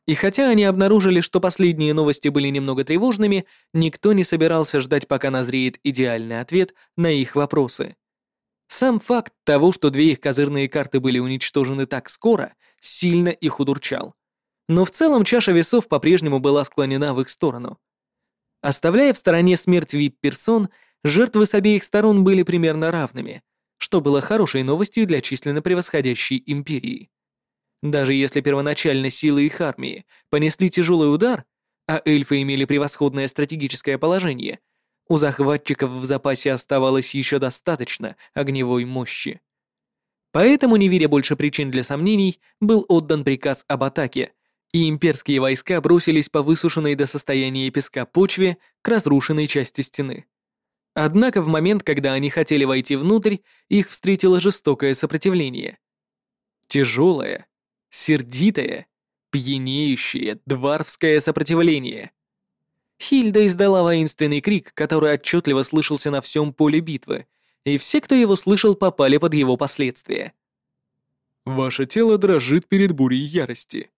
И хотя они обнаружили, что последние новости были немного тревожными, никто не собирался ждать, пока назреет идеальный ответ на их вопросы. Сам факт того, что две их козырные карты были уничтожены так скоро, сильно их удурчал. Но в целом чаша весов по-прежнему была склонена в их сторону. Оставляя в стороне смерть вип-персон, жертвы с обеих сторон были примерно равными, что было хорошей новостью для численно превосходящей империи. Даже если первоначально силы их армии понесли тяжелый удар, а эльфы имели превосходное стратегическое положение, у захватчиков в запасе оставалось еще достаточно огневой мощи. Поэтому, не видя больше причин для сомнений, был отдан приказ об атаке, и имперские войска бросились по высушенной до состояния песка почве к разрушенной части стены. Однако в момент, когда они хотели войти внутрь, их встретило жестокое сопротивление. Тяжелое, сердитое, пьянеющее дварвское сопротивление. Хильда издала воинственный крик, который отчетливо слышался на всем поле битвы, и все, кто его слышал, попали под его последствия. Ваше тело дрожит перед бурей ярости.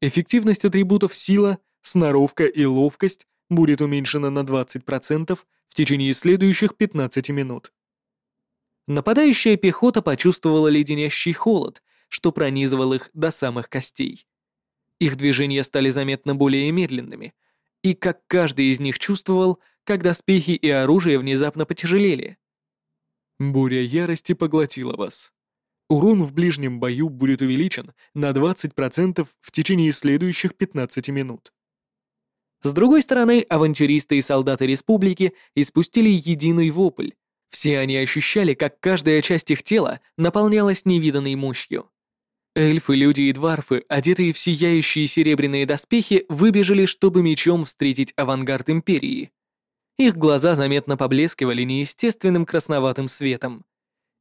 Эффективность атрибутов сила, сноровка и ловкость будет уменьшена на 20% в течение следующих 15 минут. Нападающая пехота почувствовала леденящий холод что пронизывал их до самых костей. Их движения стали заметно более медленными, и как каждый из них чувствовал, когда доспехи и оружие внезапно потяжелели. Буря ярости поглотила вас. Урон в ближнем бою будет увеличен на 20% в течение следующих 15 минут. С другой стороны, авантюристы и солдаты республики испустили единый вопль. Все они ощущали, как каждая часть их тела наполнялась невиданной мощью. Эльфы, люди и дварфы, одетые в сияющие серебряные доспехи, выбежали, чтобы мечом встретить авангард Империи. Их глаза заметно поблескивали неестественным красноватым светом.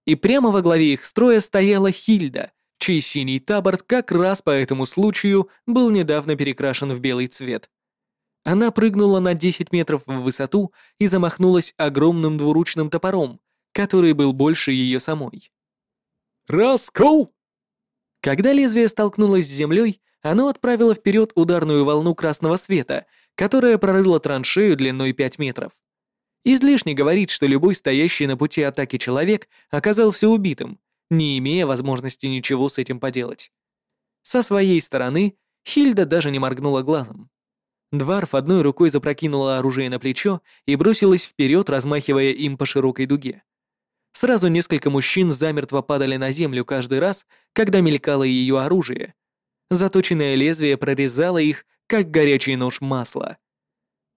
И прямо во главе их строя стояла Хильда, чей синий таборд как раз по этому случаю был недавно перекрашен в белый цвет. Она прыгнула на 10 метров в высоту и замахнулась огромным двуручным топором, который был больше ее самой. «Раскол!» Когда лезвие столкнулось с землей, оно отправило вперед ударную волну красного света, которая прорыла траншею длиной 5 метров. Излишне говорить, что любой стоящий на пути атаки человек оказался убитым, не имея возможности ничего с этим поделать. Со своей стороны Хильда даже не моргнула глазом. Дварф одной рукой запрокинула оружие на плечо и бросилась вперед, размахивая им по широкой дуге. Сразу несколько мужчин замертво падали на землю каждый раз, когда мелькало ее оружие. Заточенное лезвие прорезало их, как горячий нож масла.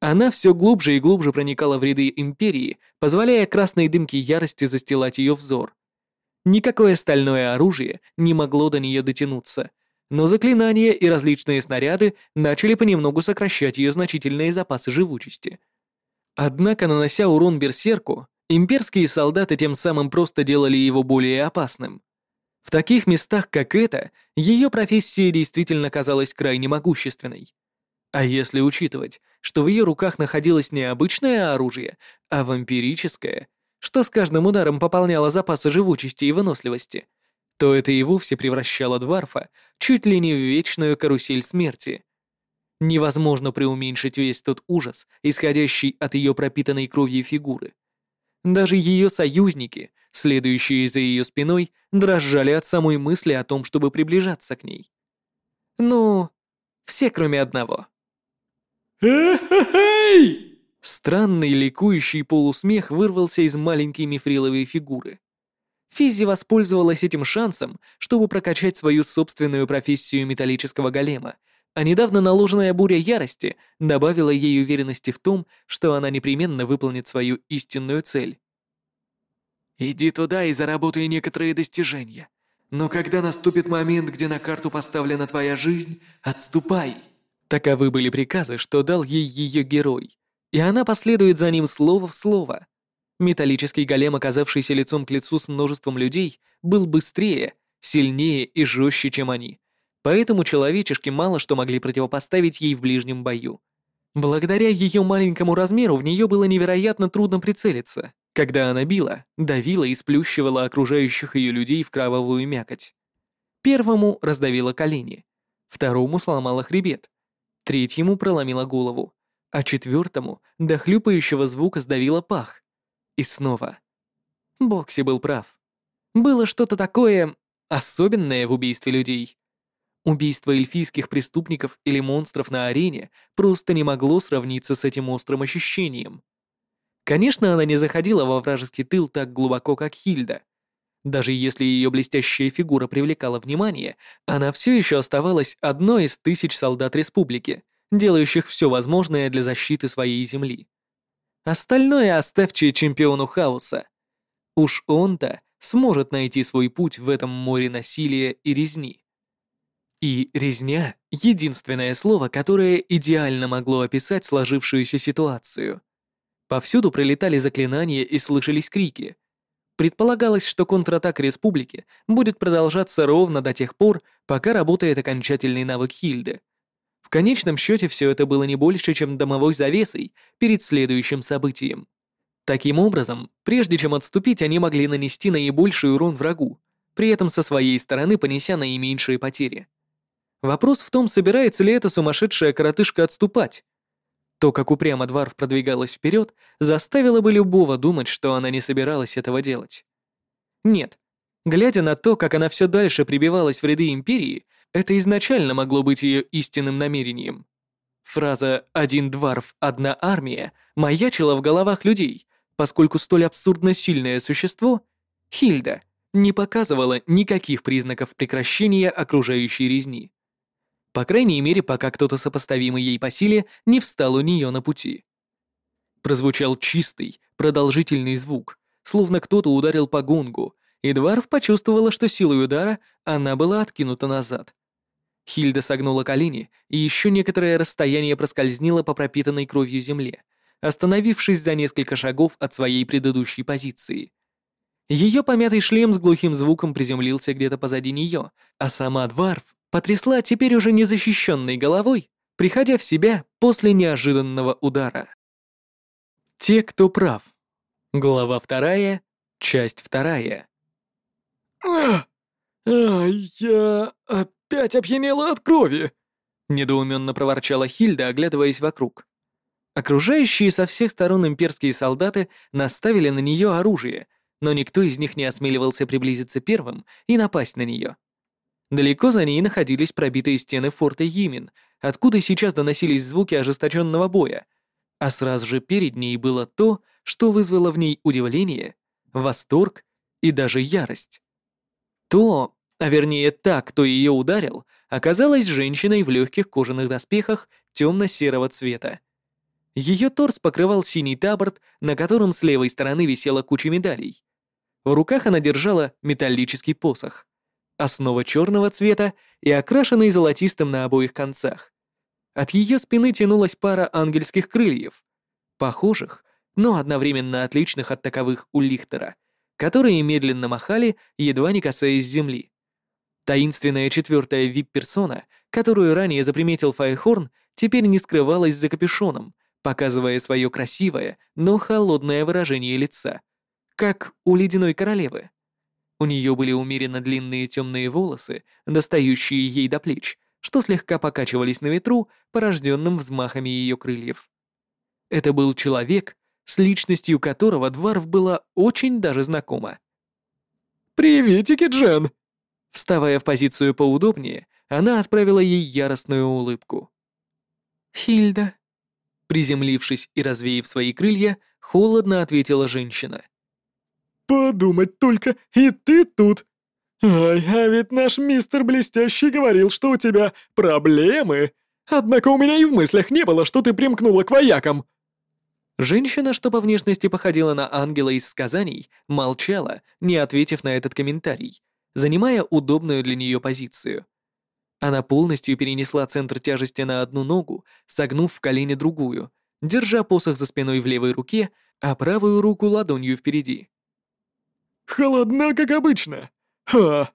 Она все глубже и глубже проникала в ряды Империи, позволяя красной дымке ярости застилать ее взор. Никакое стальное оружие не могло до нее дотянуться, но заклинания и различные снаряды начали понемногу сокращать ее значительные запасы живучести. Однако, нанося урон берсерку, имперские солдаты тем самым просто делали его более опасным. В таких местах, как это, ее профессия действительно казалась крайне могущественной. А если учитывать, что в ее руках находилось не обычное оружие, а вампирическое, что с каждым ударом пополняло запасы живучести и выносливости, то это и вовсе превращало Дварфа чуть ли не в вечную карусель смерти. Невозможно преуменьшить весь тот ужас, исходящий от ее пропитанной кровью фигуры. Даже ее союзники, следующие за ее спиной, дрожали от самой мысли о том, чтобы приближаться к ней. Ну, все кроме одного. «Эй-эй-эй!» Странный ликующий полусмех вырвался из маленькой мифриловой фигуры. Физзи воспользовалась этим шансом, чтобы прокачать свою собственную профессию металлического голема, а недавно наложенная буря ярости добавила ей уверенности в том, что она непременно выполнит свою истинную цель. «Иди туда и заработай некоторые достижения. Но когда наступит момент, где на карту поставлена твоя жизнь, отступай». Таковы были приказы, что дал ей ее герой, и она последует за ним слово в слово. Металлический голем, оказавшийся лицом к лицу с множеством людей, был быстрее, сильнее и жестче, чем они. Поэтому человечешки мало что могли противопоставить ей в ближнем бою. Благодаря ее маленькому размеру в нее было невероятно трудно прицелиться, когда она била, давила и сплющивала окружающих ее людей в кровавую мякоть. Первому раздавила колени, второму сломала хребет, третьему проломила голову, а четвертому до хлюпающего звука сдавило пах. И снова. Бокси был прав. Было что-то такое особенное в убийстве людей. Убийство эльфийских преступников или монстров на арене просто не могло сравниться с этим острым ощущением. Конечно, она не заходила во вражеский тыл так глубоко, как Хильда. Даже если ее блестящая фигура привлекала внимание, она все еще оставалась одной из тысяч солдат республики, делающих все возможное для защиты своей земли. Остальное оставьте чемпиону хаоса. Уж он-то сможет найти свой путь в этом море насилия и резни. И резня — единственное слово, которое идеально могло описать сложившуюся ситуацию. Повсюду пролетали заклинания и слышались крики. Предполагалось, что контратака Республики будет продолжаться ровно до тех пор, пока работает окончательный навык Хильды — в конечном счете все это было не больше, чем домовой завесой перед следующим событием. Таким образом, прежде чем отступить, они могли нанести наибольший урон врагу, при этом со своей стороны понеся наименьшие потери. Вопрос в том, собирается ли эта сумасшедшая коротышка отступать. То, как упрямо Дварф продвигалась вперед, заставило бы любого думать, что она не собиралась этого делать. Нет, глядя на то, как она все дальше прибивалась в ряды Империи, это изначально могло быть ее истинным намерением. Фраза «один дварф, одна армия» маячила в головах людей, поскольку столь абсурдно сильное существо, Хильда, не показывала никаких признаков прекращения окружающей резни. По крайней мере, пока кто-то сопоставимый ей по силе не встал у нее на пути. Прозвучал чистый, продолжительный звук, словно кто-то ударил по гонгу, и Дварф почувствовала, что силой удара она была откинута назад. Хильда согнула колени и еще некоторое расстояние проскользнила по пропитанной кровью земле, остановившись за несколько шагов от своей предыдущей позиции. Ее помятый шлем с глухим звуком приземлился где-то позади нее, а сама Дварф потрясла теперь уже незащищенной головой, приходя в себя после неожиданного удара. Те, кто прав. Глава вторая, часть вторая. «А, я опять опьянела от крови!» Недоуменно проворчала Хильда, оглядываясь вокруг. Окружающие со всех сторон имперские солдаты наставили на нее оружие, но никто из них не осмеливался приблизиться первым и напасть на нее. Далеко за ней находились пробитые стены форта Йимин, откуда сейчас доносились звуки ожесточенного боя, а сразу же перед ней было то, что вызвало в ней удивление, восторг и даже ярость. То, а вернее та, кто ее ударил, оказалась женщиной в легких кожаных доспехах темно-серого цвета. Ее торс покрывал синий таборт, на котором с левой стороны висела куча медалей. В руках она держала металлический посох. Основа черного цвета и окрашенный золотистым на обоих концах. От ее спины тянулась пара ангельских крыльев, похожих, но одновременно отличных от таковых у Лихтера, которые медленно махали, едва не касаясь земли. Таинственная четвертая вип-персона, которую ранее заприметил Файхорн, теперь не скрывалась за капюшоном, показывая свое красивое, но холодное выражение лица, как у ледяной королевы. У нее были умеренно длинные темные волосы, достающие ей до плеч, что слегка покачивались на ветру, порожденным взмахами ее крыльев. Это был человек, с личностью которого Дварф была очень даже знакома. «Приветики, Джен!» Вставая в позицию поудобнее, она отправила ей яростную улыбку. «Хильда», Приземлившись и развеяв свои крылья, холодно ответила женщина. «Подумать только, и ты тут! Ай, а ведь наш мистер Блестящий говорил, что у тебя проблемы! Однако у меня и в мыслях не было, что ты примкнула к воякам!» Женщина, что по внешности походила на ангела из сказаний, молчала, не ответив на этот комментарий, занимая удобную для нее позицию. Она полностью перенесла центр тяжести на одну ногу, согнув в колени другую, держа посох за спиной в левой руке, а правую руку ладонью впереди. «Холодна, как обычно! Ха!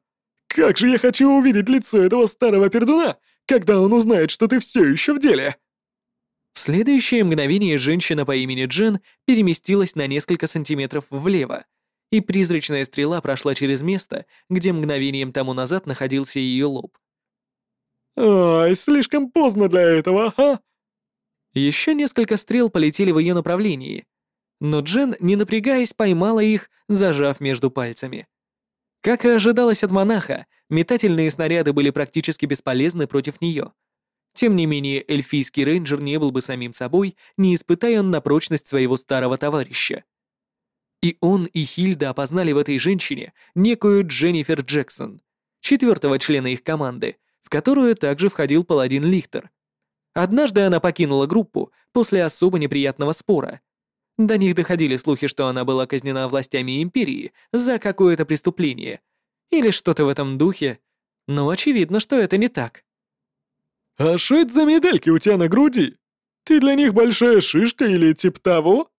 Как же я хочу увидеть лицо этого старого пердуна, когда он узнает, что ты все еще в деле!» В следующее мгновение женщина по имени Джен переместилась на несколько сантиметров влево, и призрачная стрела прошла через место, где мгновением тому назад находился ее лоб. «Ай, слишком поздно для этого, а?» Еще несколько стрел полетели в ее направлении, но Джен, не напрягаясь, поймала их, зажав между пальцами. Как и ожидалось от монаха, метательные снаряды были практически бесполезны против нее. Тем не менее, эльфийский рейнджер не был бы самим собой, не испытая он на прочность своего старого товарища. И он, и Хильда опознали в этой женщине некую Дженнифер Джексон, четвертого члена их команды, в которую также входил паладин Лихтер. Однажды она покинула группу после особо неприятного спора. До них доходили слухи, что она была казнена властями Империи за какое-то преступление. Или что-то в этом духе. Но очевидно, что это не так. «А что это за медальки у тебя на груди? Ты для них большая шишка или типа того?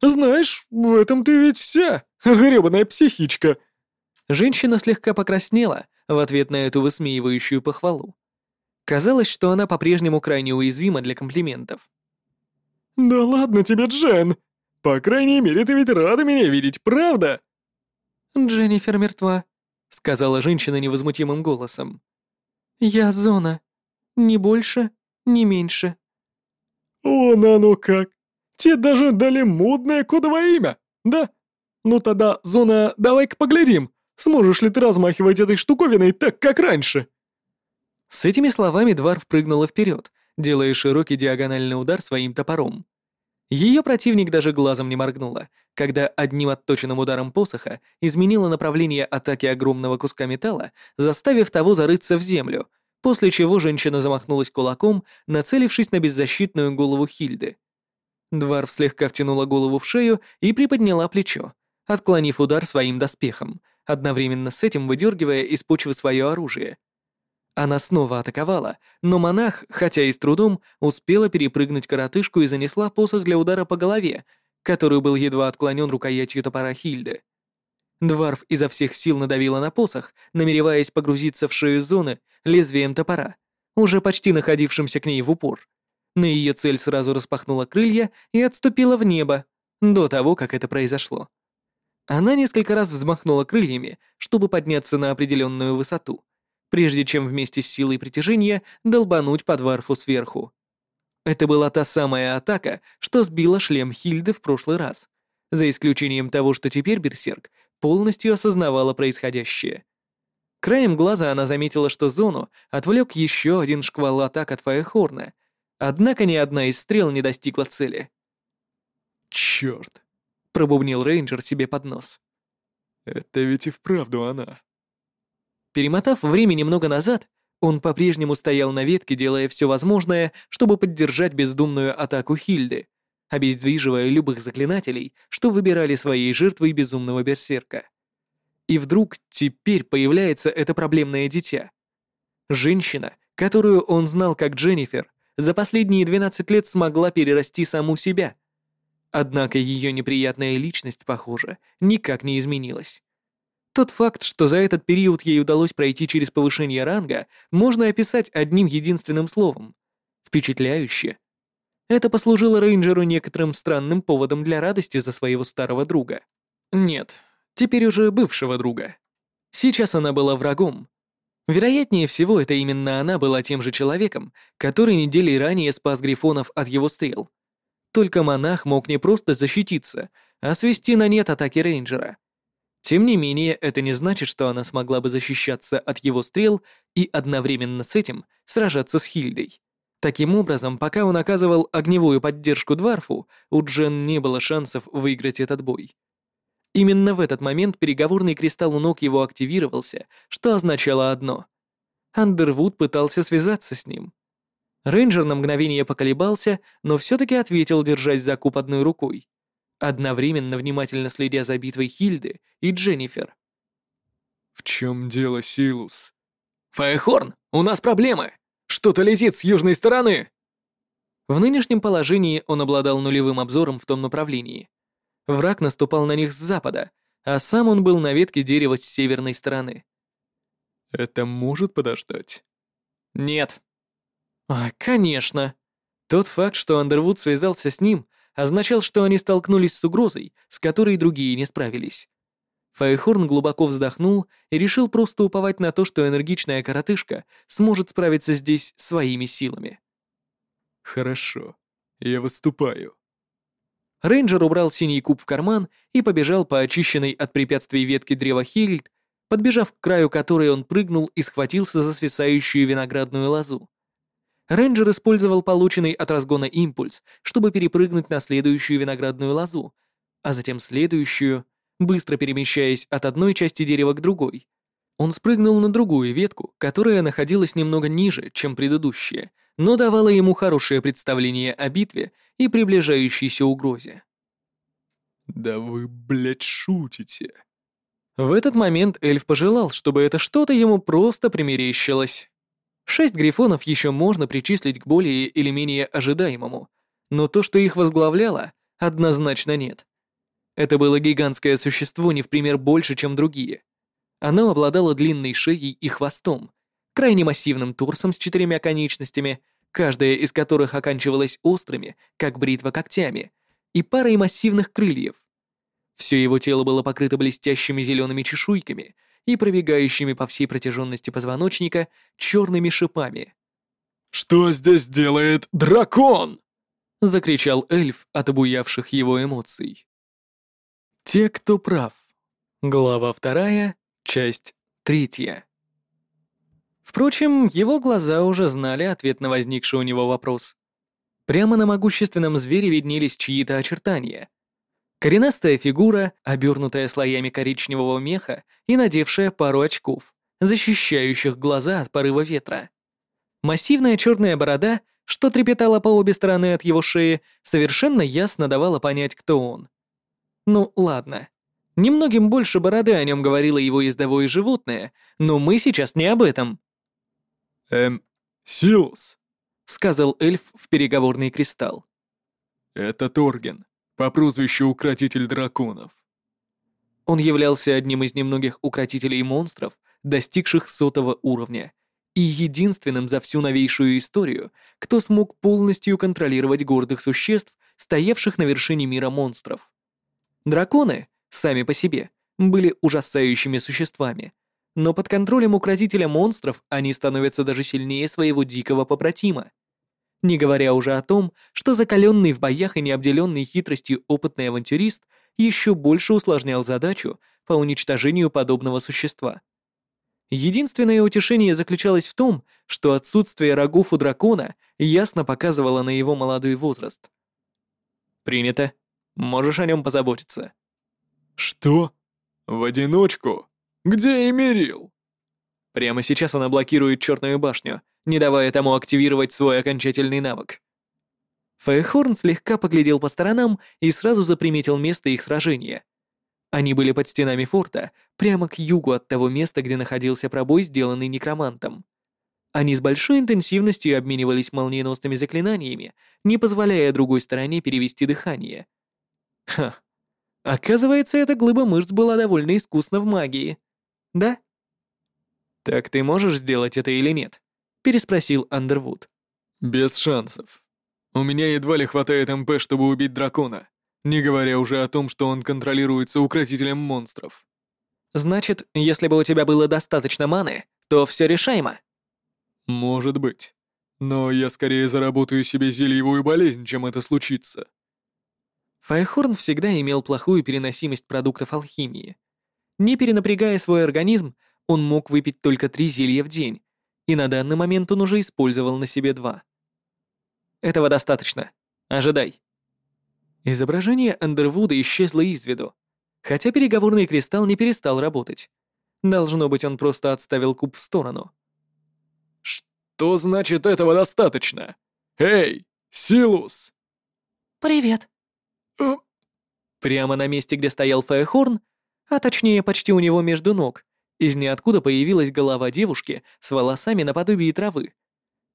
Знаешь, в этом ты ведь вся, [laughs] гребаная психичка». Женщина слегка покраснела, в ответ на эту высмеивающую похвалу. Казалось, что она по-прежнему крайне уязвима для комплиментов. «Да ладно тебе, Джен! По крайней мере, ты ведь рада меня видеть, правда?» «Дженнифер мертва», — сказала женщина невозмутимым голосом. «Я Зона. Ни больше, ни меньше». «О, на ну как! Те даже дали модное кодовое имя, да? Ну тогда, Зона, давай-ка поглядим, Сможешь ли ты размахивать этой штуковиной так, как раньше?» С этими словами Дварф прыгнула вперед, делая широкий диагональный удар своим топором. Ее противник даже глазом не моргнула, когда одним отточенным ударом посоха изменила направление атаки огромного куска металла, заставив того зарыться в землю, после чего женщина замахнулась кулаком, нацелившись на беззащитную голову Хильды. Дварф слегка втянула голову в шею и приподняла плечо, отклонив удар своим доспехом, одновременно с этим выдергивая из почвы свое оружие. Она снова атаковала, но монах, хотя и с трудом, успела перепрыгнуть коротышку и занесла посох для удара по голове, который был едва отклонен рукоятью топора Хильды. Дварф изо всех сил надавила на посох, намереваясь погрузиться в шею зоны лезвием топора, уже почти находившимся к ней в упор. На ее цель сразу распахнула крылья и отступила в небо, до того, как это произошло. Она несколько раз взмахнула крыльями, чтобы подняться на определенную высоту, прежде чем вместе с силой притяжения долбануть по дворфу сверху. Это была та самая атака, что сбила шлем Хильды в прошлый раз, за исключением того, что теперь Берсерк полностью осознавала происходящее. Краем глаза она заметила, что зону отвлек еще один шквал атак от Фаехорна, однако ни одна из стрел не достигла цели. Черт! Пробубнил рейнджер себе под нос. Это ведь и вправду она. Перемотав время немного назад, он по-прежнему стоял на ветке, делая все возможное, чтобы поддержать бездумную атаку Хильды, обездвиживая любых заклинателей, что выбирали своей жертвой безумного берсерка. И вдруг теперь появляется это проблемное дитя. Женщина, которую он знал как Дженнифер, за последние 12 лет смогла перерасти саму себя. Однако ее неприятная личность, похоже, никак не изменилась. Тот факт, что за этот период ей удалось пройти через повышение ранга, можно описать одним единственным словом — впечатляюще. Это послужило рейнджеру некоторым странным поводом для радости за своего старого друга. Нет, теперь уже бывшего друга. Сейчас она была врагом. Вероятнее всего, это именно она была тем же человеком, который недели ранее спас Грифонов от его стрел. Только монах мог не просто защититься, а свести на нет атаки рейнджера. Тем не менее, это не значит, что она смогла бы защищаться от его стрел и одновременно с этим сражаться с Хильдой. Таким образом, пока он оказывал огневую поддержку Дварфу, у Джен не было шансов выиграть этот бой. Именно в этот момент переговорный кристалл у ног его активировался, что означало одно. Андервуд пытался связаться с ним. Рейнджер на мгновение поколебался, но все-таки ответил, держась за куб одной рукой, одновременно внимательно следя за битвой Хильды и Дженнифер. «В чем дело, Силус?» «Фаехорн, у нас проблемы!» Что-то летит с южной стороны!» В нынешнем положении он обладал нулевым обзором в том направлении. Враг наступал на них с запада, а сам он был на ветке дерева с северной стороны. «Это может подождать?» «Нет». «А, конечно!» Тот факт, что Андервуд связался с ним, означал, что они столкнулись с угрозой, с которой другие не справились. Файхорн глубоко вздохнул и решил просто уповать на то, что энергичная коротышка сможет справиться здесь своими силами. «Хорошо, я выступаю». Рейнджер убрал синий куб в карман и побежал по очищенной от препятствий ветке древа Хильд, подбежав к краю которой он прыгнул и схватился за свисающую виноградную лозу. Рейнджер использовал полученный от разгона импульс, чтобы перепрыгнуть на следующую виноградную лозу, а затем следующую — быстро перемещаясь от одной части дерева к другой. Он спрыгнул на другую ветку, которая находилась немного ниже, чем предыдущая, но давала ему хорошее представление о битве и приближающейся угрозе. «Да вы, блядь, шутите!» В этот момент эльф пожелал, чтобы это что-то ему просто примерещилось. Шесть грифонов еще можно причислить к более или менее ожидаемому, но то, что их возглавляло, однозначно нет. Это было гигантское существо не в пример больше, чем другие. Оно обладало длинной шеей и хвостом, крайне массивным торсом с четырьмя конечностями, каждая из которых оканчивалась острыми, как бритва когтями, и парой массивных крыльев. Все его тело было покрыто блестящими зелеными чешуйками и пробегающими по всей протяженности позвоночника черными шипами. «Что здесь делает дракон?» — закричал эльф от обуявших его эмоций. Те, кто прав. Глава вторая, часть третья. Впрочем, его глаза уже знали ответ на возникший у него вопрос. Прямо на могущественном звере виднелись чьи-то очертания. Коренастая фигура, обернутая слоями коричневого меха и надевшая пару очков, защищающих глаза от порыва ветра. Массивная черная борода, что трепетала по обе стороны от его шеи, совершенно ясно давала понять, кто он. Ну, ладно. Немногим больше бороды о нем говорило его ездовое животное, но мы сейчас не об этом. «Эм, Силус», — сказал эльф в переговорный кристалл. «Это Торген, по прозвищу Укротитель Драконов». Он являлся одним из немногих укротителей монстров, достигших сотого уровня, и единственным за всю новейшую историю, кто смог полностью контролировать гордых существ, стоявших на вершине мира монстров. Драконы, сами по себе, были ужасающими существами, но под контролем укротителя монстров они становятся даже сильнее своего дикого побратима. Не говоря уже о том, что закаленный в боях и необделенный хитростью опытный авантюрист еще больше усложнял задачу по уничтожению подобного существа. Единственное утешение заключалось в том, что отсутствие рогов у дракона ясно показывало на его молодой возраст. «Принято», Можешь о нем позаботиться». «Что? В одиночку? Где Эмирил?» Прямо сейчас она блокирует черную башню, не давая тому активировать свой окончательный навык. Фейхорн слегка поглядел по сторонам и сразу заприметил место их сражения. Они были под стенами форта, прямо к югу от того места, где находился пробой, сделанный некромантом. Они с большой интенсивностью обменивались молниеносными заклинаниями, не позволяя другой стороне перевести дыхание. Ха. Оказывается, эта глыба мышц была довольно искусна в магии. Да? Так ты можешь сделать это или нет? Переспросил Андервуд. Без шансов. У меня едва ли хватает МП, чтобы убить дракона, не говоря уже о том, что он контролируется укротителем монстров. Значит, если бы у тебя было достаточно маны, то все решаемо. Может быть. Но я скорее заработаю себе зельевую болезнь, чем это случится. Файхорн всегда имел плохую переносимость продуктов алхимии. Не перенапрягая свой организм, он мог выпить только три зелья в день, и на данный момент он уже использовал на себе два. Этого достаточно. Ожидай. Изображение Андервуда исчезло из виду, хотя переговорный кристалл не перестал работать. Должно быть, он просто отставил куб в сторону. «Что значит этого достаточно? Эй, Силус!» «Привет!» Прямо на месте, где стоял Фаехорн, а точнее почти у него между ног, из ниоткуда появилась голова девушки с волосами наподобие травы.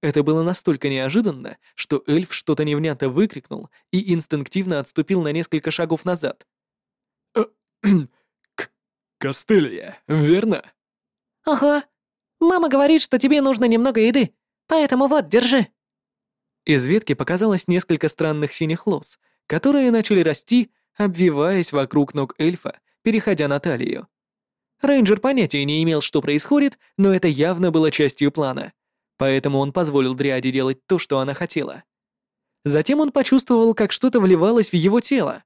Это было настолько неожиданно, что эльф что-то невнятно выкрикнул и инстинктивно отступил на несколько шагов назад. Э, [clears throat] «Костылья, верно?» «Ага. Мама говорит, что тебе нужно немного еды, поэтому вот, держи». Из ветки показалось несколько странных синих лос, которые начали расти, обвиваясь вокруг ног эльфа, переходя на талию. Рейнджер понятия не имел, что происходит, но это явно было частью плана, поэтому он позволил Дриаде делать то, что она хотела. Затем он почувствовал, как что-то вливалось в его тело.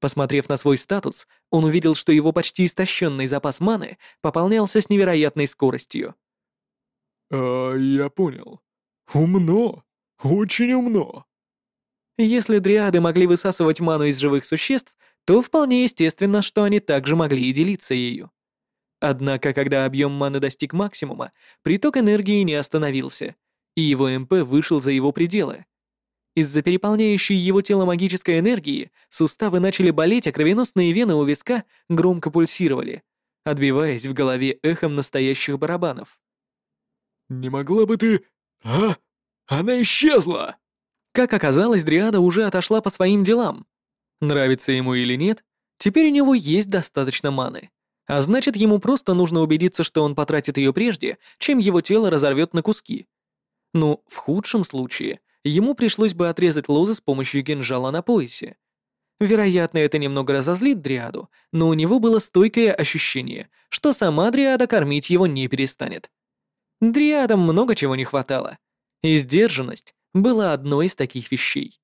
Посмотрев на свой статус, он увидел, что его почти истощенный запас маны пополнялся с невероятной скоростью. «А, я понял. Умно. Очень умно». Если дриады могли высасывать ману из живых существ, то вполне естественно, что они также могли и делиться ею. Однако, когда объем маны достиг максимума, приток энергии не остановился, и его МП вышел за его пределы. Из-за переполняющей его тело магической энергии суставы начали болеть, а кровеносные вены у виска громко пульсировали, отбиваясь в голове эхом настоящих барабанов. «Не могла бы ты... А? Она исчезла!» Как оказалось, Дриада уже отошла по своим делам. Нравится ему или нет, теперь у него есть достаточно маны. А значит, ему просто нужно убедиться, что он потратит ее прежде, чем его тело разорвет на куски. Ну, в худшем случае, ему пришлось бы отрезать лозы с помощью кинжала на поясе. Вероятно, это немного разозлит Дриаду, но у него было стойкое ощущение, что сама Дриада кормить его не перестанет. Дриадам много чего не хватало, и сдержанность была одной из таких вещей.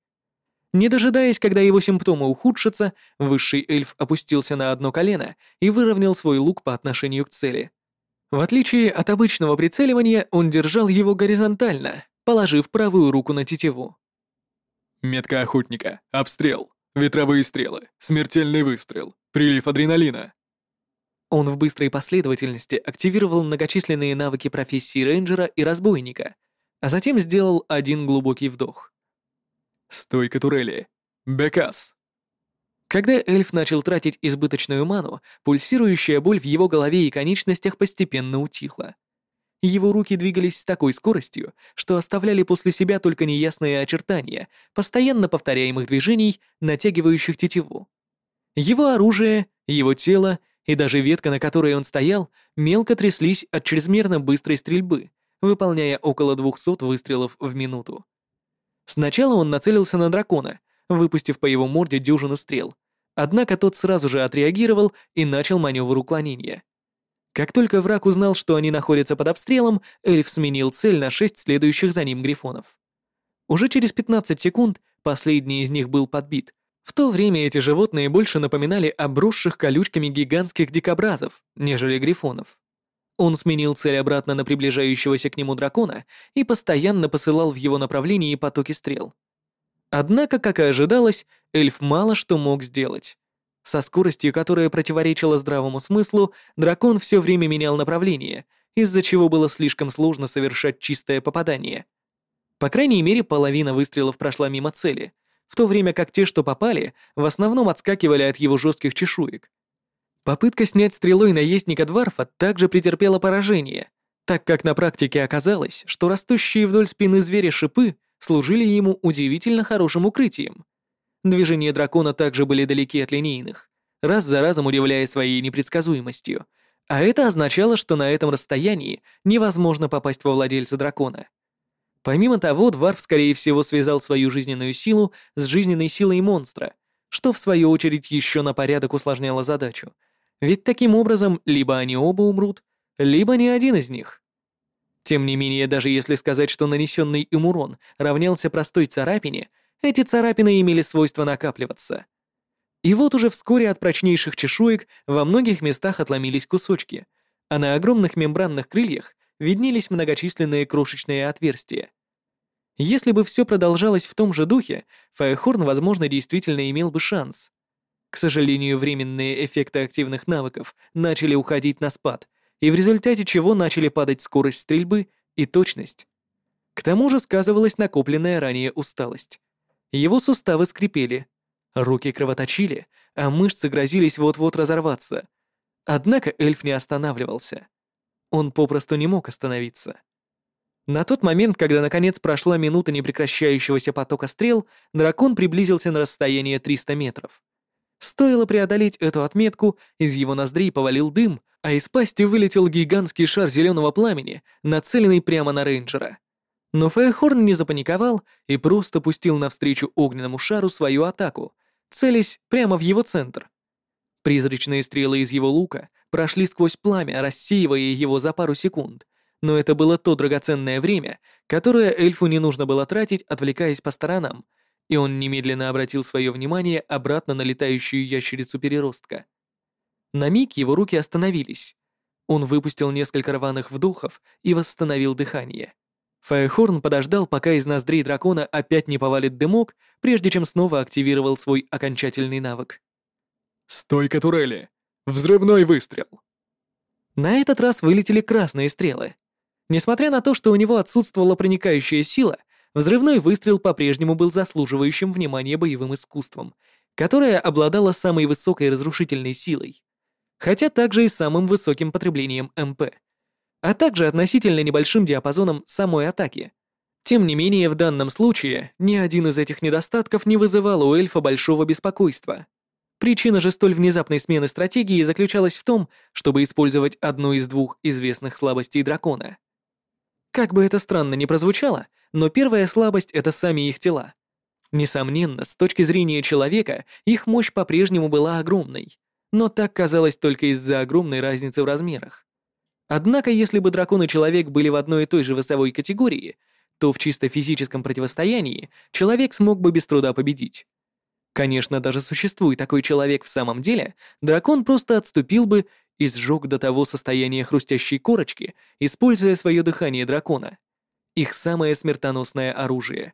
Не дожидаясь, когда его симптомы ухудшатся, высший эльф опустился на одно колено и выровнял свой лук по отношению к цели. В отличие от обычного прицеливания, он держал его горизонтально, положив правую руку на тетиву. Метка охотника, обстрел, ветровые стрелы, смертельный выстрел, прилив адреналина. Он в быстрой последовательности активировал многочисленные навыки профессии рейнджера и разбойника, а затем сделал один глубокий вдох. Стойка турели. Бекас. Когда эльф начал тратить избыточную ману, пульсирующая боль в его голове и конечностях постепенно утихла. Его руки двигались с такой скоростью, что оставляли после себя только неясные очертания, постоянно повторяемых движений, натягивающих тетиву. Его оружие, его тело и даже ветка, на которой он стоял, мелко тряслись от чрезмерно быстрой стрельбы, выполняя около 200 выстрелов в минуту. Сначала он нацелился на дракона, выпустив по его морде дюжину стрел. Однако тот сразу же отреагировал и начал маневр уклонения. Как только враг узнал, что они находятся под обстрелом, эльф сменил цель на шесть следующих за ним грифонов. Уже через 15 секунд последний из них был подбит. В то время эти животные больше напоминали обросших колючками гигантских дикобразов, нежели грифонов. Он сменил цель обратно на приближающегося к нему дракона и постоянно посылал в его направлении потоки стрел. Однако, как и ожидалось, эльф мало что мог сделать. Со скоростью, которая противоречила здравому смыслу, дракон все время менял направление, из-за чего было слишком сложно совершать чистое попадание. По крайней мере, половина выстрелов прошла мимо цели, в то время как те, что попали, в основном отскакивали от его жестких чешуек. Попытка снять стрелой наездника Дварфа также претерпела поражение, так как на практике оказалось, что растущие вдоль спины зверя шипы служили ему удивительно хорошим укрытием. Движения дракона также были далеки от линейных, раз за разом удивляя своей непредсказуемостью, а это означало, что на этом расстоянии невозможно попасть во владельца дракона. Помимо того, Дварф, скорее всего, связал свою жизненную силу с жизненной силой монстра, что в свою очередь еще на порядок усложняло задачу. Ведь таким образом либо они оба умрут, либо ни один из них. Тем не менее, даже если сказать, что нанесенный им урон равнялся простой царапине, эти царапины имели свойство накапливаться. И вот уже вскоре от прочнейших чешуек во многих местах отломились кусочки, а на огромных мембранных крыльях виднелись многочисленные крошечные отверстия. Если бы все продолжалось в том же духе, Файхорн, возможно, действительно имел бы шанс. К сожалению, временные эффекты активных навыков начали уходить на спад, и в результате чего начали падать скорость стрельбы и точность. К тому же сказывалась накопленная ранее усталость. Его суставы скрипели, руки кровоточили, а мышцы грозились вот-вот разорваться. Однако эльф не останавливался. Он попросту не мог остановиться. На тот момент, когда наконец прошла минута непрекращающегося потока стрел, дракон приблизился на расстояние 300 метров. Стоило преодолеть эту отметку, из его ноздрей повалил дым, а из пасти вылетел гигантский шар зеленого пламени, нацеленный прямо на рейнджера. Но Фэйхорн не запаниковал и просто пустил навстречу огненному шару свою атаку, целясь прямо в его центр. Призрачные стрелы из его лука прошли сквозь пламя, рассеивая его за пару секунд, но это было то драгоценное время, которое эльфу не нужно было тратить, отвлекаясь по сторонам, и он немедленно обратил свое внимание обратно на летающую ящерицу-переростка. На миг его руки остановились. Он выпустил несколько рваных вдохов и восстановил дыхание. Фаерхорн подождал, пока из ноздрей дракона опять не повалит дымок, прежде чем снова активировал свой окончательный навык. «Стойка турели! Взрывной выстрел!» На этот раз вылетели красные стрелы. Несмотря на то, что у него отсутствовала проникающая сила, взрывной выстрел по-прежнему был заслуживающим внимания боевым искусством, которое обладало самой высокой разрушительной силой, хотя также и самым высоким потреблением МП, а также относительно небольшим диапазоном самой атаки. Тем не менее, в данном случае ни один из этих недостатков не вызывал у эльфа большого беспокойства. Причина же столь внезапной смены стратегии заключалась в том, чтобы использовать одну из двух известных слабостей дракона — как бы это странно ни прозвучало, но первая слабость — это сами их тела. Несомненно, с точки зрения человека, их мощь по-прежнему была огромной, но так казалось только из-за огромной разницы в размерах. Однако, если бы дракон и человек были в одной и той же весовой категории, то в чисто физическом противостоянии человек смог бы без труда победить. Конечно, даже существует такой человек в самом деле, дракон просто отступил бы и сжег до того состояния хрустящей корочки, используя свое дыхание дракона. Их самое смертоносное оружие.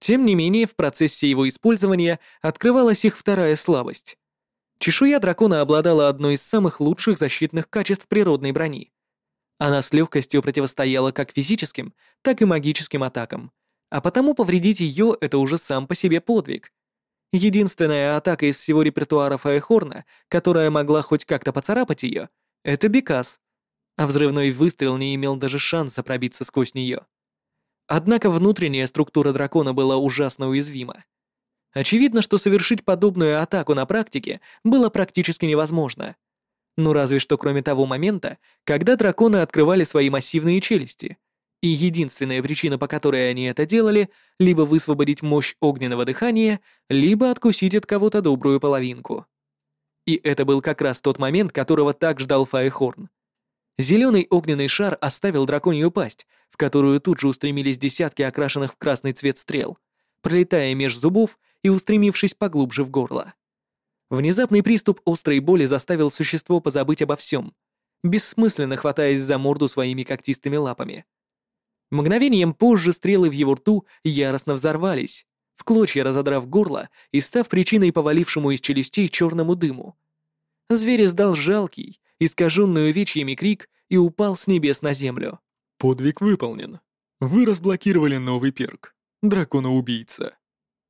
Тем не менее, в процессе его использования открывалась их вторая слабость. Чешуя дракона обладала одной из самых лучших защитных качеств природной брони. Она с легкостью противостояла как физическим, так и магическим атакам, а потому повредить ее — это уже сам по себе подвиг, Единственная атака из всего репертуара Фаехорна, которая могла хоть как-то поцарапать ее, это Бекас, а взрывной выстрел не имел даже шанса пробиться сквозь нее. Однако внутренняя структура дракона была ужасно уязвима. Очевидно, что совершить подобную атаку на практике было практически невозможно. Ну разве что кроме того момента, когда драконы открывали свои массивные челюсти — и единственная причина, по которой они это делали, либо высвободить мощь огненного дыхания, либо откусить от кого-то добрую половинку. И это был как раз тот момент, которого так ждал Файхорн. Зеленый огненный шар оставил драконью пасть, в которую тут же устремились десятки окрашенных в красный цвет стрел, пролетая меж зубов и устремившись поглубже в горло. Внезапный приступ острой боли заставил существо позабыть обо всем, бессмысленно хватаясь за морду своими когтистыми лапами. Мгновением позже стрелы в его рту яростно взорвались, в клочья разодрав горло и став причиной повалившему из челюстей черному дыму. Зверь издал жалкий, искаженный увечьями крик и упал с небес на землю. Подвиг выполнен. Вы разблокировали новый перк. Дракона-убийца.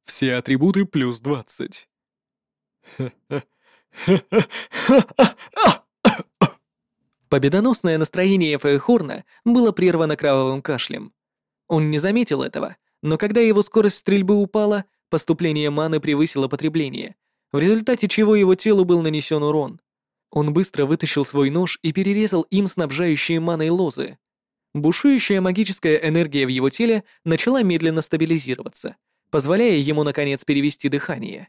Все атрибуты плюс 20. Ха-ха, Победоносное настроение Фейхорна было прервано кровавым кашлем. Он не заметил этого, но когда его скорость стрельбы упала, поступление маны превысило потребление, в результате чего его телу был нанесен урон. Он быстро вытащил свой нож и перерезал им снабжающие маной лозы. Бушующая магическая энергия в его теле начала медленно стабилизироваться, позволяя ему наконец перевести дыхание.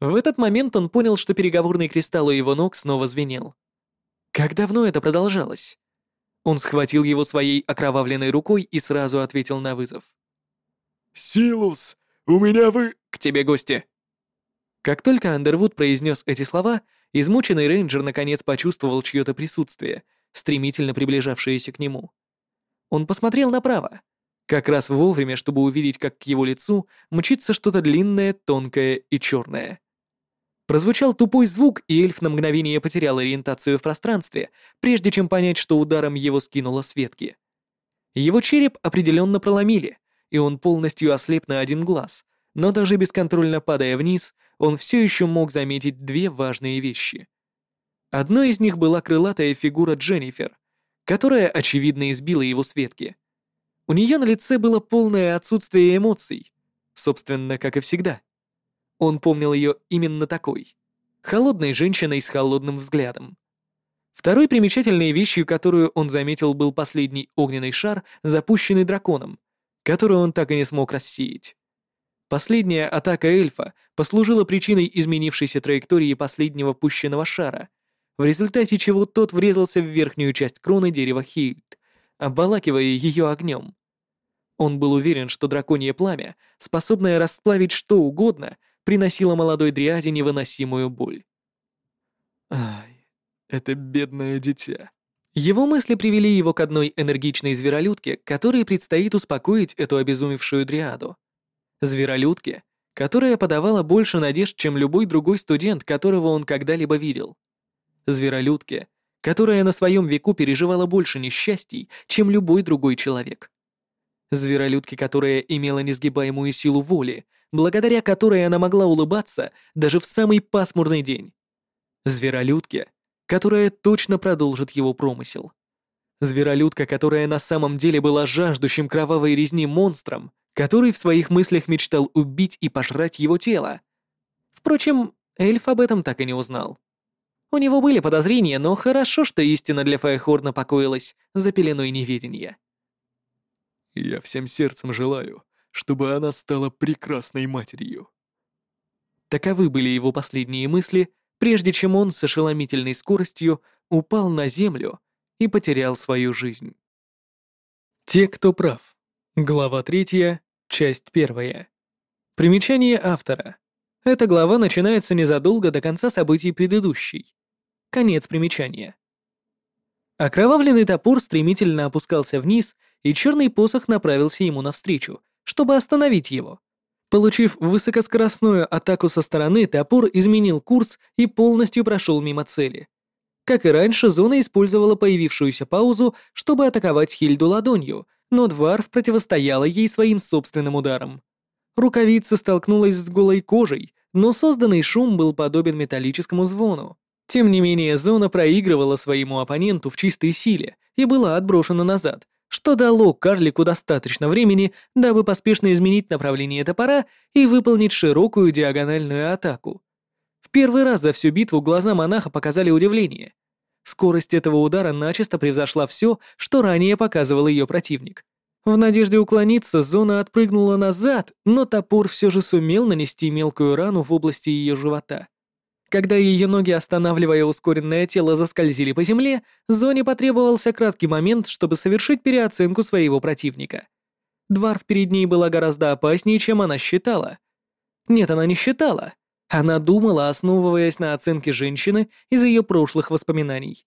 В этот момент он понял, что переговорный кристалл у его ног снова звенел. Как давно это продолжалось? Он схватил его своей окровавленной рукой и сразу ответил на вызов. «Силус, у меня вы...» «К тебе гости!» Как только Андервуд произнес эти слова, измученный рейнджер наконец почувствовал чье-то присутствие, стремительно приближавшееся к нему. Он посмотрел направо, как раз вовремя, чтобы увидеть, как к его лицу мчится что-то длинное, тонкое и черное. Прозвучал тупой звук, и эльф на мгновение потерял ориентацию в пространстве, прежде чем понять, что ударом его скинуло с ветки. Его череп определенно проломили, и он полностью ослеп на один глаз, но даже бесконтрольно падая вниз, он все еще мог заметить две важные вещи. Одной из них была крылатая фигура Дженнифер, которая, очевидно, избила его с ветки. У нее на лице было полное отсутствие эмоций, собственно, как и всегда. Он помнил ее именно такой. Холодной женщиной с холодным взглядом. Второй примечательной вещью, которую он заметил, был последний огненный шар, запущенный драконом, который он так и не смог рассеять. Последняя атака эльфа послужила причиной изменившейся траектории последнего пущенного шара, в результате чего тот врезался в верхнюю часть кроны дерева Хильд, обволакивая ее огнем. Он был уверен, что драконье пламя, способное расплавить что угодно, приносила молодой дриаде невыносимую боль. Ай, это бедное дитя. Его мысли привели его к одной энергичной зверолюдке, которой предстоит успокоить эту обезумевшую дриаду. Зверолюдке, которая подавала больше надежд, чем любой другой студент, которого он когда-либо видел. Зверолюдке, которая на своем веку переживала больше несчастий, чем любой другой человек. Зверолюдке, которая имела несгибаемую силу воли, благодаря которой она могла улыбаться даже в самый пасмурный день. Зверолюдке, которая точно продолжит его промысел. Зверолюдка, которая на самом деле была жаждущим кровавой резни монстром, который в своих мыслях мечтал убить и пожрать его тело. Впрочем, эльф об этом так и не узнал. У него были подозрения, но хорошо, что истина для Файхорна покоилась за пеленой неведения. «Я всем сердцем желаю, чтобы она стала прекрасной матерью. Таковы были его последние мысли, прежде чем он с ошеломительной скоростью упал на землю и потерял свою жизнь. Те, кто прав. Глава третья, часть первая. Примечание автора. Эта глава начинается незадолго до конца событий предыдущей. Конец примечания. Окровавленный топор стремительно опускался вниз, и черный посох направился ему навстречу, чтобы остановить его. Получив высокоскоростную атаку со стороны, топор изменил курс и полностью прошел мимо цели. Как и раньше, зона использовала появившуюся паузу, чтобы атаковать Хильду ладонью, но Дварф противостояла ей своим собственным ударом. Рукавица столкнулась с голой кожей, но созданный шум был подобен металлическому звону. Тем не менее, зона проигрывала своему оппоненту в чистой силе и была отброшена назад, что дало карлику достаточно времени, дабы поспешно изменить направление топора и выполнить широкую диагональную атаку. В первый раз за всю битву глаза монаха показали удивление. Скорость этого удара начисто превзошла все, что ранее показывал ее противник. В надежде уклониться, зона отпрыгнула назад, но топор все же сумел нанести мелкую рану в области ее живота. Когда ее ноги, останавливая ускоренное тело, заскользили по земле, Зоне потребовался краткий момент, чтобы совершить переоценку своего противника. Дварф перед ней была гораздо опаснее, чем она считала. Нет, она не считала. Она думала, основываясь на оценке женщины из ее прошлых воспоминаний.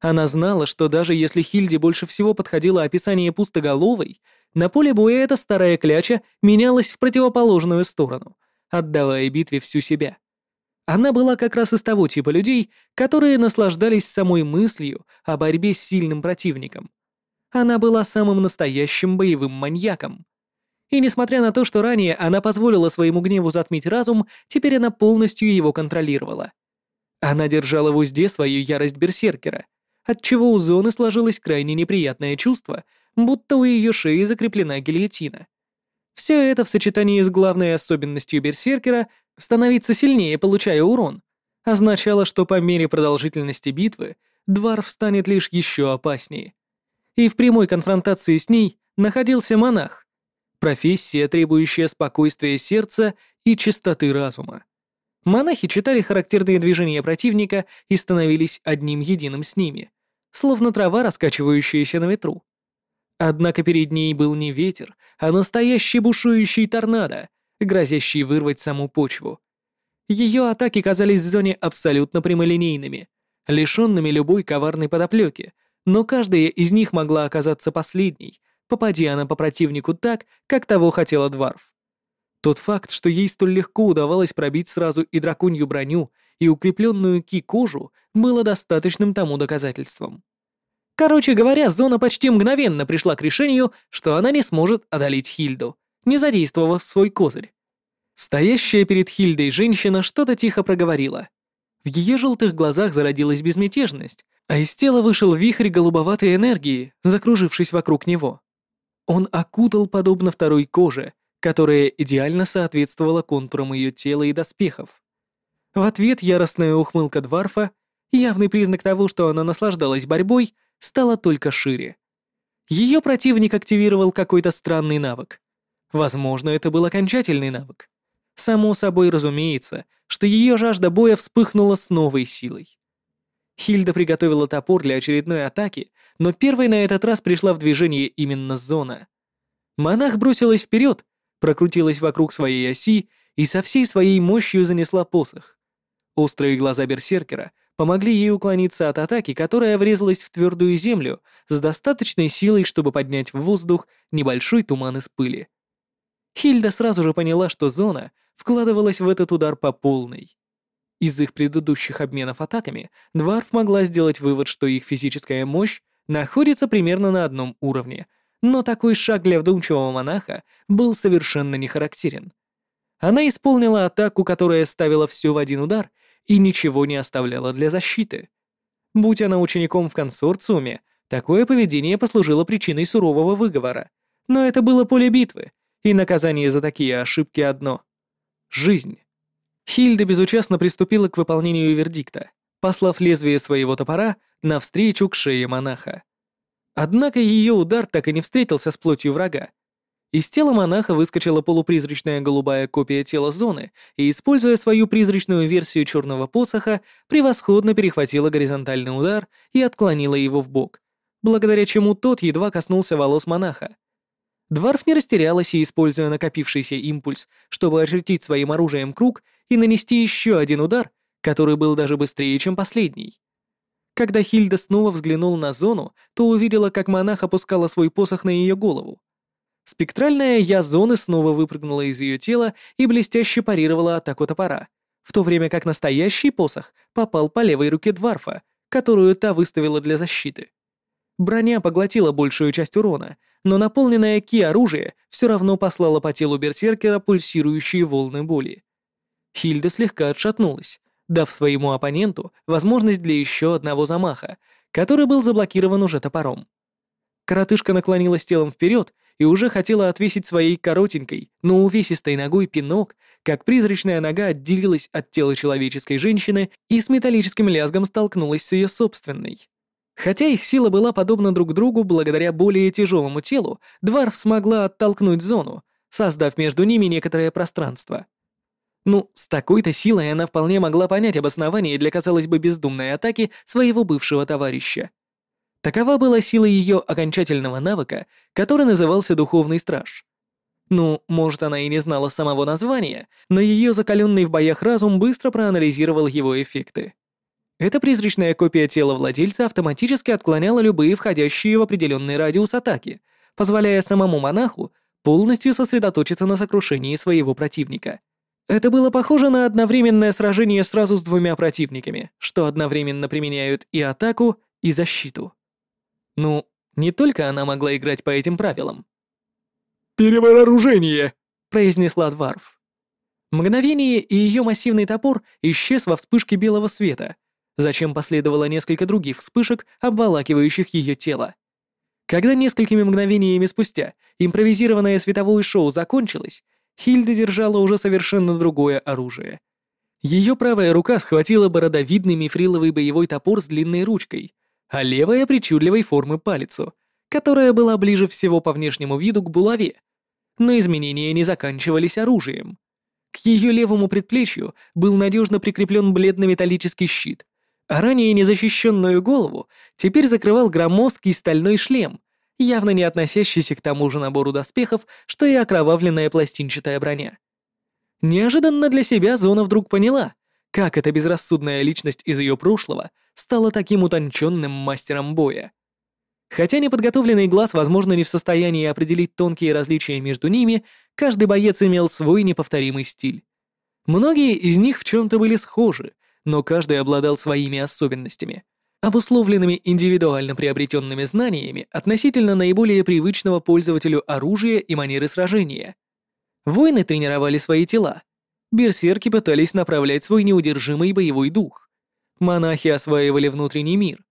Она знала, что даже если Хильде больше всего подходило описание пустоголовой, на поле боя эта старая кляча менялась в противоположную сторону, отдавая битве всю себя. Она была как раз из того типа людей, которые наслаждались самой мыслью о борьбе с сильным противником. Она была самым настоящим боевым маньяком. И несмотря на то, что ранее она позволила своему гневу затмить разум, теперь она полностью его контролировала. Она держала в узде свою ярость берсеркера, отчего у Зоны сложилось крайне неприятное чувство, будто у ее шеи закреплена гильотина. Все это в сочетании с главной особенностью берсеркера становиться сильнее, получая урон, означало, что по мере продолжительности битвы Дварф станет лишь еще опаснее. И в прямой конфронтации с ней находился монах, профессия, требующая спокойствия сердца и чистоты разума. Монахи читали характерные движения противника и становились одним единым с ними, словно трава, раскачивающаяся на ветру. Однако перед ней был не ветер, а настоящий бушующий торнадо, грозящий вырвать саму почву. Ее атаки казались в зоне абсолютно прямолинейными, лишенными любой коварной подоплеки, но каждая из них могла оказаться последней, попади она по противнику так, как того хотела Дварф. Тот факт, что ей столь легко удавалось пробить сразу и драконью броню, и укрепленную ки-кожу, было достаточным тому доказательством. Короче говоря, зона почти мгновенно пришла к решению, что она не сможет одолеть Хильду, не задействовав свой козырь. Стоящая перед Хильдой женщина что-то тихо проговорила. В ее желтых глазах зародилась безмятежность, а из тела вышел вихрь голубоватой энергии, закружившись вокруг него. Он окутал подобно второй коже, которая идеально соответствовала контурам ее тела и доспехов. В ответ яростная ухмылка Дварфа, явный признак того, что она наслаждалась борьбой, стала только шире. Ее противник активировал какой-то странный навык. Возможно, это был окончательный навык. Само собой разумеется, что ее жажда боя вспыхнула с новой силой. Хильда приготовила топор для очередной атаки, но первой на этот раз пришла в движение именно зона. Монах бросилась вперед, прокрутилась вокруг своей оси и со всей своей мощью занесла посох. Острые глаза берсеркера помогли ей уклониться от атаки, которая врезалась в твердую землю с достаточной силой, чтобы поднять в воздух небольшой туман из пыли. Хильда сразу же поняла, что зона вкладывалась в этот удар по полной. Из их предыдущих обменов атаками Дварф могла сделать вывод, что их физическая мощь находится примерно на одном уровне — но такой шаг для вдумчивого монаха был совершенно не характерен. Она исполнила атаку, которая ставила все в один удар и ничего не оставляла для защиты. Будь она учеником в консорциуме, такое поведение послужило причиной сурового выговора. Но это было поле битвы, и наказание за такие ошибки одно — жизнь. Хильда безучастно приступила к выполнению вердикта, послав лезвие своего топора навстречу к шее монаха. Однако ее удар так и не встретился с плотью врага. Из тела монаха выскочила полупризрачная голубая копия тела зоны и, используя свою призрачную версию черного посоха, превосходно перехватила горизонтальный удар и отклонила его в бок, благодаря чему тот едва коснулся волос монаха. Дварф не растерялась и, используя накопившийся импульс, чтобы очертить своим оружием круг и нанести еще один удар, который был даже быстрее, чем последний. Когда Хильда снова взглянула на зону, то увидела, как монах опускала свой посох на ее голову. Спектральная я зоны снова выпрыгнула из ее тела и блестяще парировала атаку топора, в то время как настоящий посох попал по левой руке Дварфа, которую та выставила для защиты. Броня поглотила большую часть урона, но наполненное ки оружие все равно послало по телу берсеркера пульсирующие волны боли. Хильда слегка отшатнулась, дав своему оппоненту возможность для еще одного замаха, который был заблокирован уже топором. Коротышка наклонилась телом вперед и уже хотела отвесить своей коротенькой, но увесистой ногой пинок, как призрачная нога отделилась от тела человеческой женщины и с металлическим лязгом столкнулась с ее собственной. Хотя их сила была подобна друг другу благодаря более тяжелому телу, Дварф смогла оттолкнуть зону, создав между ними некоторое пространство — ну, с такой-то силой она вполне могла понять обоснование для, казалось бы, бездумной атаки своего бывшего товарища. Такова была сила ее окончательного навыка, который назывался Духовный Страж. Ну, может, она и не знала самого названия, но ее закаленный в боях разум быстро проанализировал его эффекты. Эта призрачная копия тела владельца автоматически отклоняла любые входящие в определенный радиус атаки, позволяя самому монаху полностью сосредоточиться на сокрушении своего противника. Это было похоже на одновременное сражение сразу с двумя противниками, что одновременно применяют и атаку, и защиту. Ну, не только она могла играть по этим правилам. «Перевооружение!» — произнесла Дварф. Мгновение, и ее массивный топор исчез во вспышке белого света, зачем последовало несколько других вспышек, обволакивающих ее тело. Когда несколькими мгновениями спустя импровизированное световое шоу закончилось, Хильда держала уже совершенно другое оружие. Ее правая рука схватила бородовидный мифриловый боевой топор с длинной ручкой, а левая причудливой формы палицу, которая была ближе всего по внешнему виду к булаве. Но изменения не заканчивались оружием. К ее левому предплечью был надежно прикреплен бледно-металлический щит, а ранее незащищенную голову теперь закрывал громоздкий стальной шлем, явно не относящийся к тому же набору доспехов, что и окровавленная пластинчатая броня. Неожиданно для себя Зона вдруг поняла, как эта безрассудная личность из ее прошлого стала таким утонченным мастером боя. Хотя неподготовленный глаз, возможно, не в состоянии определить тонкие различия между ними, каждый боец имел свой неповторимый стиль. Многие из них в чем-то были схожи, но каждый обладал своими особенностями, обусловленными индивидуально приобретенными знаниями относительно наиболее привычного пользователю оружия и манеры сражения. Воины тренировали свои тела. Берсерки пытались направлять свой неудержимый боевой дух. Монахи осваивали внутренний мир.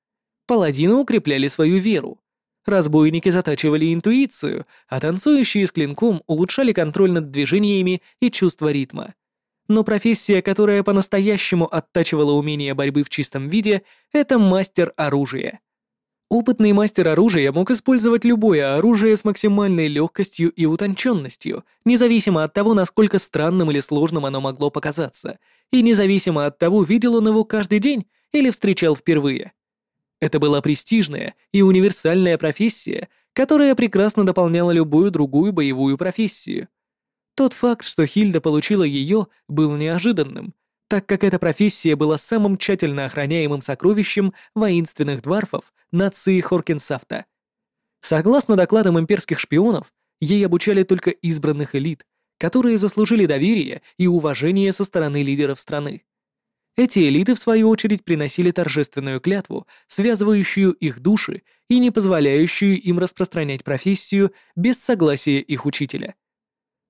Паладины укрепляли свою веру. Разбойники затачивали интуицию, а танцующие с клинком улучшали контроль над движениями и чувство ритма. Но профессия, которая по-настоящему оттачивала умение борьбы в чистом виде, это мастер оружия. Опытный мастер оружия мог использовать любое оружие с максимальной легкостью и утонченностью, независимо от того, насколько странным или сложным оно могло показаться, и независимо от того, видел он его каждый день или встречал впервые. Это была престижная и универсальная профессия, которая прекрасно дополняла любую другую боевую профессию. Тот факт, что Хильда получила ее, был неожиданным, так как эта профессия была самым тщательно охраняемым сокровищем воинственных дварфов нации Хоркинсафта. Согласно докладам имперских шпионов, ей обучали только избранных элит, которые заслужили доверие и уважение со стороны лидеров страны. Эти элиты, в свою очередь, приносили торжественную клятву, связывающую их души и не позволяющую им распространять профессию без согласия их учителя –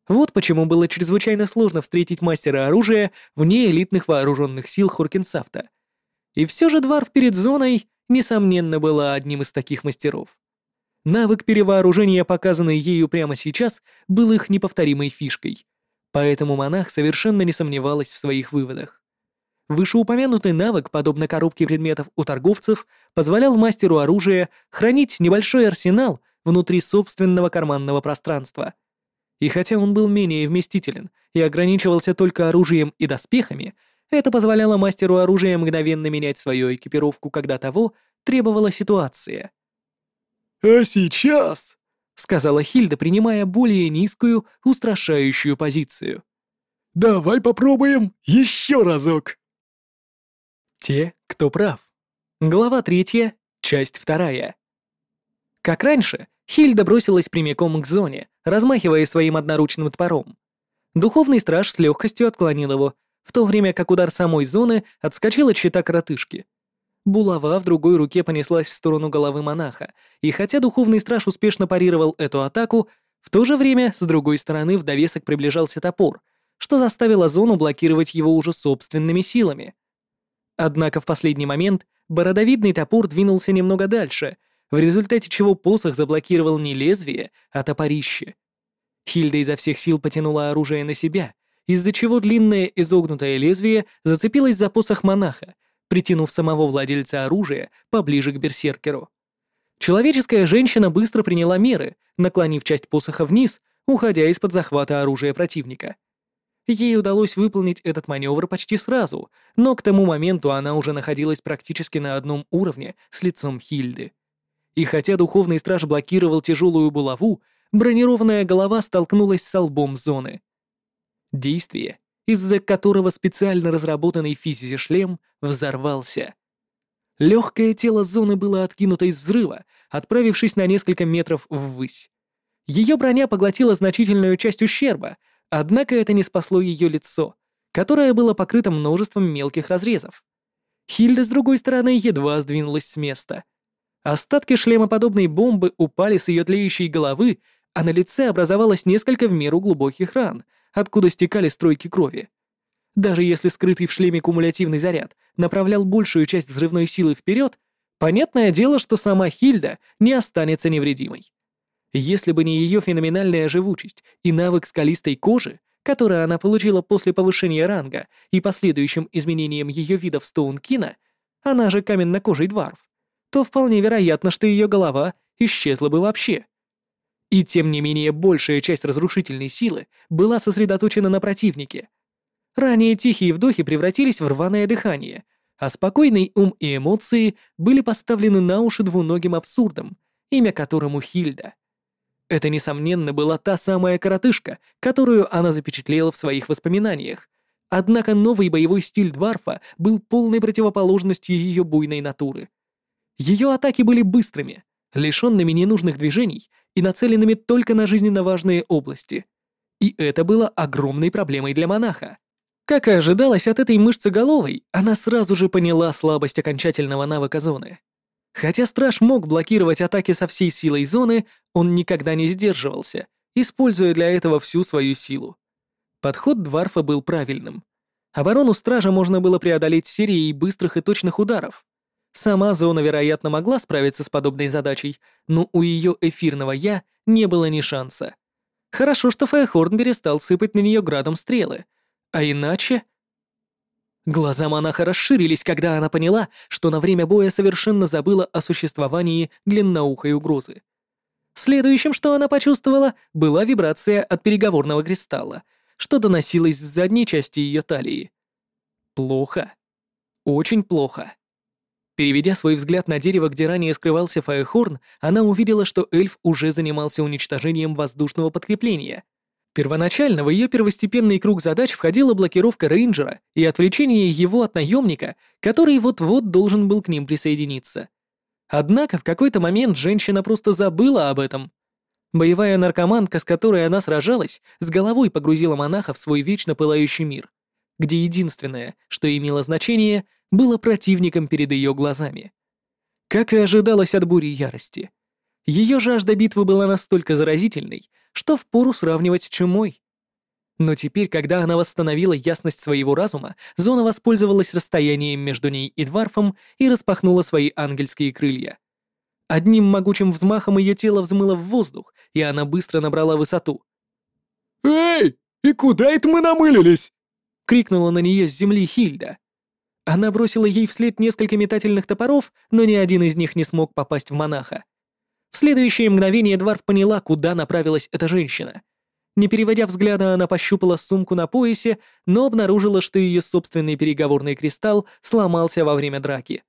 вот почему было чрезвычайно сложно встретить мастера оружия вне элитных вооруженных сил Хоркинсафта. И все же Дварф перед зоной, несомненно, была одним из таких мастеров. Навык перевооружения, показанный ею прямо сейчас, был их неповторимой фишкой. Поэтому монах совершенно не сомневалась в своих выводах. Вышеупомянутый навык, подобно коробке предметов у торговцев, позволял мастеру оружия хранить небольшой арсенал внутри собственного карманного пространства — и хотя он был менее вместителен и ограничивался только оружием и доспехами, это позволяло мастеру оружия мгновенно менять свою экипировку, когда того требовала ситуация. «А сейчас», — сказала Хильда, принимая более низкую, устрашающую позицию. «Давай попробуем еще разок». Те, кто прав. Глава третья, часть вторая. Как раньше, Хильда бросилась прямиком к зоне, размахивая своим одноручным топором. Духовный страж с легкостью отклонил его, в то время как удар самой зоны отскочил от щита коротышки. Булава в другой руке понеслась в сторону головы монаха, и хотя духовный страж успешно парировал эту атаку, в то же время с другой стороны в довесок приближался топор, что заставило зону блокировать его уже собственными силами. Однако в последний момент бородовидный топор двинулся немного дальше — в результате чего посох заблокировал не лезвие, а топорище. Хильда изо всех сил потянула оружие на себя, из-за чего длинное изогнутое лезвие зацепилось за посох монаха, притянув самого владельца оружия поближе к берсеркеру. Человеческая женщина быстро приняла меры, наклонив часть посоха вниз, уходя из-под захвата оружия противника. Ей удалось выполнить этот маневр почти сразу, но к тому моменту она уже находилась практически на одном уровне с лицом Хильды. И хотя духовный страж блокировал тяжелую булаву, бронированная голова столкнулась с лбом зоны. Действие, из-за которого специально разработанный физисе шлем взорвался. Легкое тело зоны было откинуто из взрыва, отправившись на несколько метров ввысь. Ее броня поглотила значительную часть ущерба, однако это не спасло ее лицо, которое было покрыто множеством мелких разрезов. Хильда, с другой стороны, едва сдвинулась с места — Остатки шлемоподобной бомбы упали с ее тлеющей головы, а на лице образовалось несколько в меру глубоких ран, откуда стекали стройки крови. Даже если скрытый в шлеме кумулятивный заряд направлял большую часть взрывной силы вперед, понятное дело, что сама Хильда не останется невредимой. Если бы не ее феноменальная живучесть и навык скалистой кожи, который она получила после повышения ранга и последующим изменением ее вида в Стоункина, она же каменно-кожий дварф, то вполне вероятно, что ее голова исчезла бы вообще. И тем не менее большая часть разрушительной силы была сосредоточена на противнике. Ранее тихие вдохи превратились в рваное дыхание, а спокойный ум и эмоции были поставлены на уши двуногим абсурдом, имя которому Хильда. Это, несомненно, была та самая коротышка, которую она запечатлела в своих воспоминаниях. Однако новый боевой стиль Дварфа был полной противоположностью ее буйной натуры. Ее атаки были быстрыми, лишенными ненужных движений и нацеленными только на жизненно важные области. И это было огромной проблемой для монаха. Как и ожидалось от этой мышцеголовой, она сразу же поняла слабость окончательного навыка зоны. Хотя страж мог блокировать атаки со всей силой зоны, он никогда не сдерживался, используя для этого всю свою силу. Подход Дварфа был правильным. Оборону стража можно было преодолеть серией быстрых и точных ударов. Сама зона, вероятно, могла справиться с подобной задачей, но у ее эфирного «я» не было ни шанса. Хорошо, что Фаехорн перестал сыпать на нее градом стрелы, а иначе... Глаза монаха расширились, когда она поняла, что на время боя совершенно забыла о существовании длинноухой угрозы. Следующим, что она почувствовала, была вибрация от переговорного кристалла, что доносилось с задней части ее талии. Плохо. Очень плохо. Переведя свой взгляд на дерево, где ранее скрывался Фаехорн, она увидела, что эльф уже занимался уничтожением воздушного подкрепления — Первоначально в ее первостепенный круг задач входила блокировка рейнджера и отвлечение его от наемника, который вот-вот должен был к ним присоединиться. Однако в какой-то момент женщина просто забыла об этом. Боевая наркоманка, с которой она сражалась, с головой погрузила монаха в свой вечно пылающий мир, где единственное, что имело значение, было противником перед ее глазами. Как и ожидалось от бури ярости. Ее жажда битвы была настолько заразительной, что впору сравнивать с чумой. Но теперь, когда она восстановила ясность своего разума, Зона воспользовалась расстоянием между ней и Дварфом и распахнула свои ангельские крылья. Одним могучим взмахом ее тело взмыло в воздух, и она быстро набрала высоту. «Эй, и куда это мы намылились?» — крикнула на нее с земли Хильда. Она бросила ей вслед несколько метательных топоров, но ни один из них не смог попасть в монаха. В следующее мгновение Дварф поняла, куда направилась эта женщина. Не переводя взгляда, она пощупала сумку на поясе, но обнаружила, что ее собственный переговорный кристалл сломался во время драки.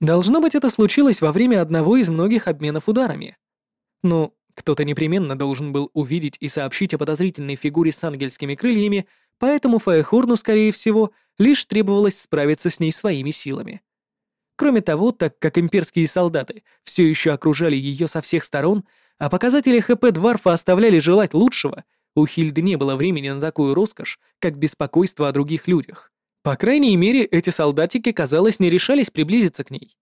Должно быть, это случилось во время одного из многих обменов ударами. Ну, кто-то непременно должен был увидеть и сообщить о подозрительной фигуре с ангельскими крыльями, поэтому Фаехорну, скорее всего, лишь требовалось справиться с ней своими силами. Кроме того, так как имперские солдаты все еще окружали ее со всех сторон, а показатели ХП Дварфа оставляли желать лучшего, у Хильды не было времени на такую роскошь, как беспокойство о других людях. По крайней мере, эти солдатики, казалось, не решались приблизиться к ней.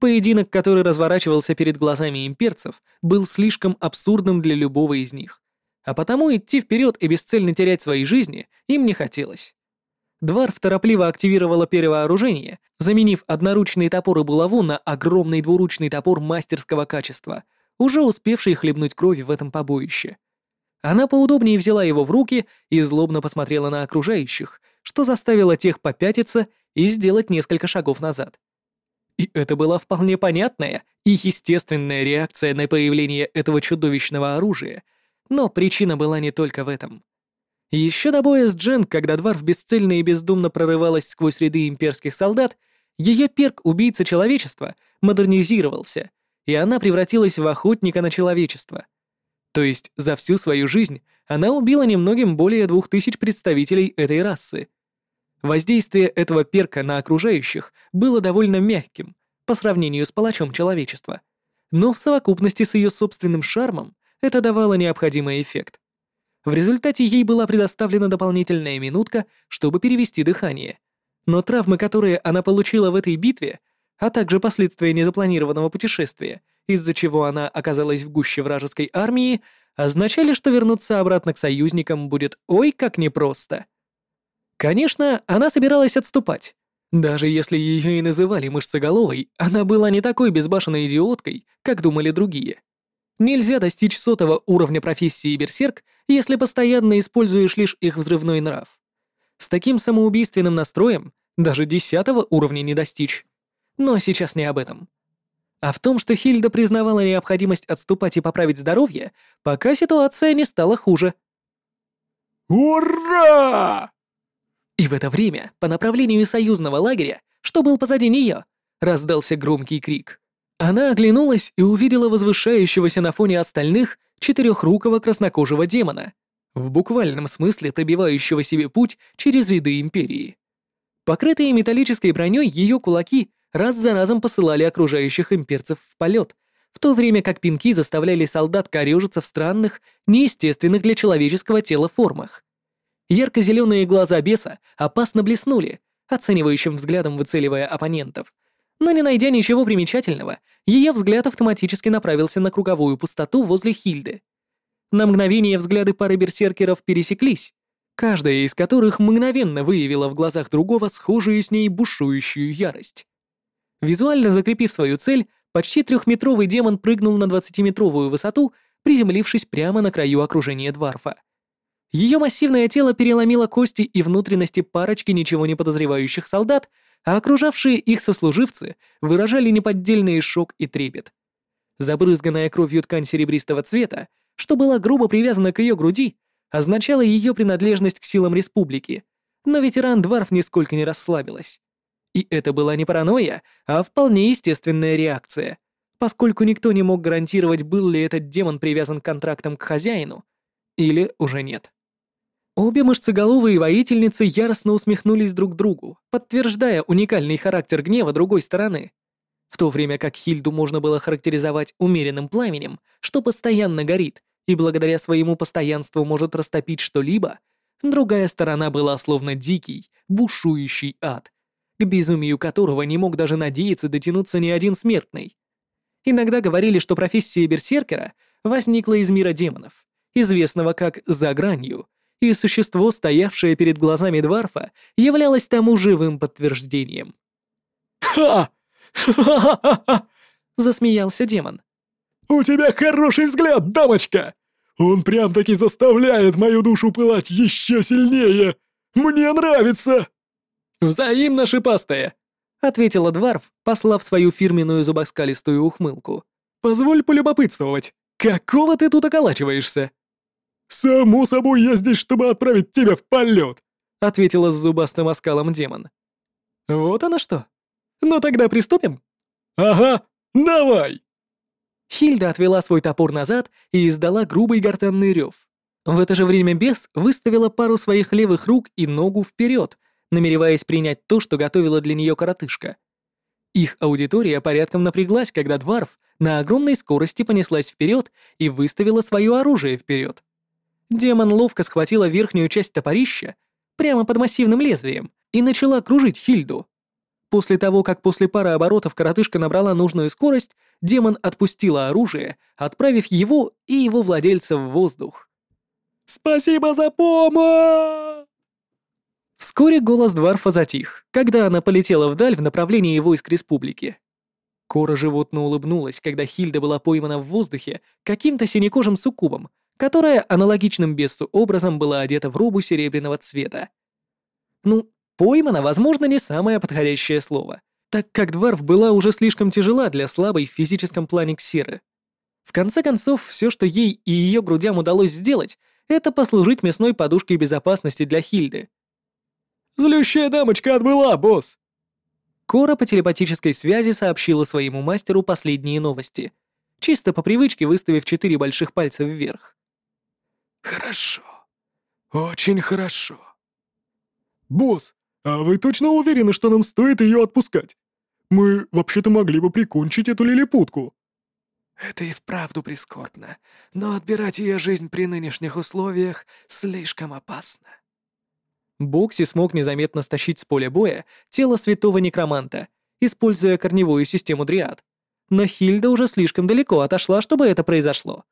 Поединок, который разворачивался перед глазами имперцев, был слишком абсурдным для любого из них. А потому идти вперед и бесцельно терять свои жизни им не хотелось. Дварф торопливо активировала перевооружение, заменив одноручный топор и булаву на огромный двуручный топор мастерского качества, уже успевший хлебнуть крови в этом побоище. Она поудобнее взяла его в руки и злобно посмотрела на окружающих, что заставило тех попятиться и сделать несколько шагов назад. И это была вполне понятная и естественная реакция на появление этого чудовищного оружия, но причина была не только в этом. Еще до боя с Джен, когда Дварф бесцельно и бездумно прорывалась сквозь ряды имперских солдат, ее перк «Убийца человечества» модернизировался, и она превратилась в охотника на человечество. То есть за всю свою жизнь она убила немногим более двух тысяч представителей этой расы. Воздействие этого перка на окружающих было довольно мягким по сравнению с палачом человечества, но в совокупности с ее собственным шармом это давало необходимый эффект. В результате ей была предоставлена дополнительная минутка, чтобы перевести дыхание. Но травмы, которые она получила в этой битве, а также последствия незапланированного путешествия, из-за чего она оказалась в гуще вражеской армии, означали, что вернуться обратно к союзникам будет ой как непросто. Конечно, она собиралась отступать. Даже если ее и называли мышцеголовой, она была не такой безбашенной идиоткой, как думали другие. Нельзя достичь сотого уровня профессии берсерк, если постоянно используешь лишь их взрывной нрав. С таким самоубийственным настроем даже десятого уровня не достичь. Но сейчас не об этом. А в том, что Хильда признавала необходимость отступать и поправить здоровье, пока ситуация не стала хуже. «Ура!» И в это время, по направлению союзного лагеря, что был позади нее, раздался громкий крик. Она оглянулась и увидела возвышающегося на фоне остальных четырехрукого краснокожего демона, в буквальном смысле пробивающего себе путь через ряды Империи. Покрытые металлической броней ее кулаки раз за разом посылали окружающих имперцев в полет, в то время как пинки заставляли солдат корежиться в странных, неестественных для человеческого тела формах. Ярко-зеленые глаза беса опасно блеснули, оценивающим взглядом выцеливая оппонентов, но не найдя ничего примечательного, ее взгляд автоматически направился на круговую пустоту возле Хильды. На мгновение взгляды пары берсеркеров пересеклись, каждая из которых мгновенно выявила в глазах другого схожую с ней бушующую ярость. Визуально закрепив свою цель, почти трехметровый демон прыгнул на 20-метровую высоту, приземлившись прямо на краю окружения Дварфа. Ее массивное тело переломило кости и внутренности парочки ничего не подозревающих солдат, а окружавшие их сослуживцы выражали неподдельный шок и трепет. Забрызганная кровью ткань серебристого цвета, что была грубо привязана к ее груди, означала ее принадлежность к силам республики, но ветеран Дварф нисколько не расслабилась. И это была не паранойя, а вполне естественная реакция, поскольку никто не мог гарантировать, был ли этот демон привязан контрактом к хозяину, или уже нет. Обе мышцеголовые воительницы яростно усмехнулись друг другу, подтверждая уникальный характер гнева другой стороны. В то время как Хильду можно было характеризовать умеренным пламенем, что постоянно горит и благодаря своему постоянству может растопить что-либо, другая сторона была словно дикий, бушующий ад, к безумию которого не мог даже надеяться дотянуться ни один смертный. Иногда говорили, что профессия берсеркера возникла из мира демонов, известного как «за гранью», и существо, стоявшее перед глазами Дварфа, являлось тому живым подтверждением. «Ха! Ха-ха-ха-ха!» [laughs] — засмеялся демон. «У тебя хороший взгляд, дамочка! Он прям-таки заставляет мою душу пылать еще сильнее! Мне нравится!» «Взаимно шипастая!» — ответила Дварф, послав свою фирменную зубоскалистую ухмылку. «Позволь полюбопытствовать, какого ты тут околачиваешься?» «Само собой, я здесь, чтобы отправить тебя в полет!» — ответила с зубастым оскалом демон. «Вот оно что. Ну тогда приступим?» «Ага, давай!» Хильда отвела свой топор назад и издала грубый гортанный рев. В это же время бес выставила пару своих левых рук и ногу вперед, намереваясь принять то, что готовила для нее коротышка. Их аудитория порядком напряглась, когда Дварф на огромной скорости понеслась вперед и выставила свое оружие вперед. Демон ловко схватила верхнюю часть топорища прямо под массивным лезвием и начала кружить Хильду. После того, как после пары оборотов коротышка набрала нужную скорость, демон отпустила оружие, отправив его и его владельца в воздух. «Спасибо за помощь!» Вскоре голос Дварфа затих, когда она полетела вдаль в направлении войск республики. Кора животно улыбнулась, когда Хильда была поймана в воздухе каким-то синекожим суккубом, которая аналогичным бесу образом была одета в робу серебряного цвета. Ну, поймана, возможно, не самое подходящее слово, так как Дварф была уже слишком тяжела для слабой в физическом плане ксеры. В конце концов, все, что ей и ее грудям удалось сделать, это послужить мясной подушкой безопасности для Хильды. «Злющая дамочка отбыла, босс!» Кора по телепатической связи сообщила своему мастеру последние новости, чисто по привычке выставив четыре больших пальца вверх. «Хорошо. Очень хорошо». «Босс, а вы точно уверены, что нам стоит ее отпускать? Мы вообще-то могли бы прикончить эту лилипутку». «Это и вправду прискорбно, но отбирать ее жизнь при нынешних условиях слишком опасно». Бокси смог незаметно стащить с поля боя тело святого некроманта, используя корневую систему дриад. Но Хильда уже слишком далеко отошла, чтобы это произошло.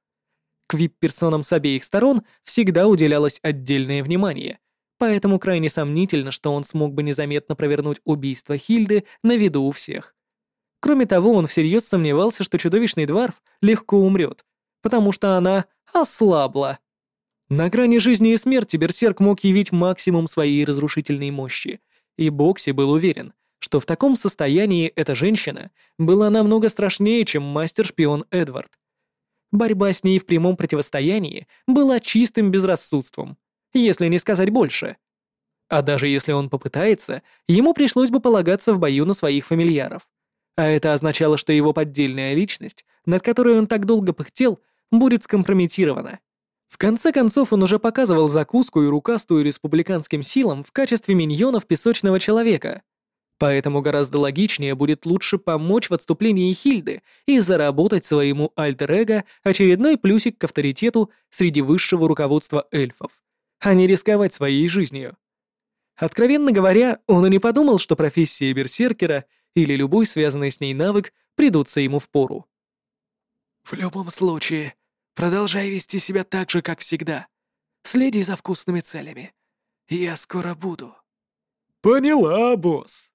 К вип-персонам с обеих сторон всегда уделялось отдельное внимание, поэтому крайне сомнительно, что он смог бы незаметно провернуть убийство Хильды на виду у всех. Кроме того, он всерьез сомневался, что чудовищный дворф легко умрет, потому что она ослабла. На грани жизни и смерти Берсерк мог явить максимум своей разрушительной мощи, и Бокси был уверен, что в таком состоянии эта женщина была намного страшнее, чем мастер-шпион Эдвард. Борьба с ней в прямом противостоянии была чистым безрассудством, если не сказать больше. А даже если он попытается, ему пришлось бы полагаться в бою на своих фамильяров. А это означало, что его поддельная личность, над которой он так долго пыхтел, будет скомпрометирована. В конце концов, он уже показывал закуску и рукастую республиканским силам в качестве миньонов песочного человека. Поэтому гораздо логичнее будет лучше помочь в отступлении Хильды и заработать своему альтер-эго очередной плюсик к авторитету среди высшего руководства эльфов, а не рисковать своей жизнью. Откровенно говоря, он и не подумал, что профессия берсеркера — или любой связанный с ней навык придутся ему в пору. «В любом случае, продолжай вести себя так же, как всегда. Следи за вкусными целями. Я скоро буду». «Поняла, босс».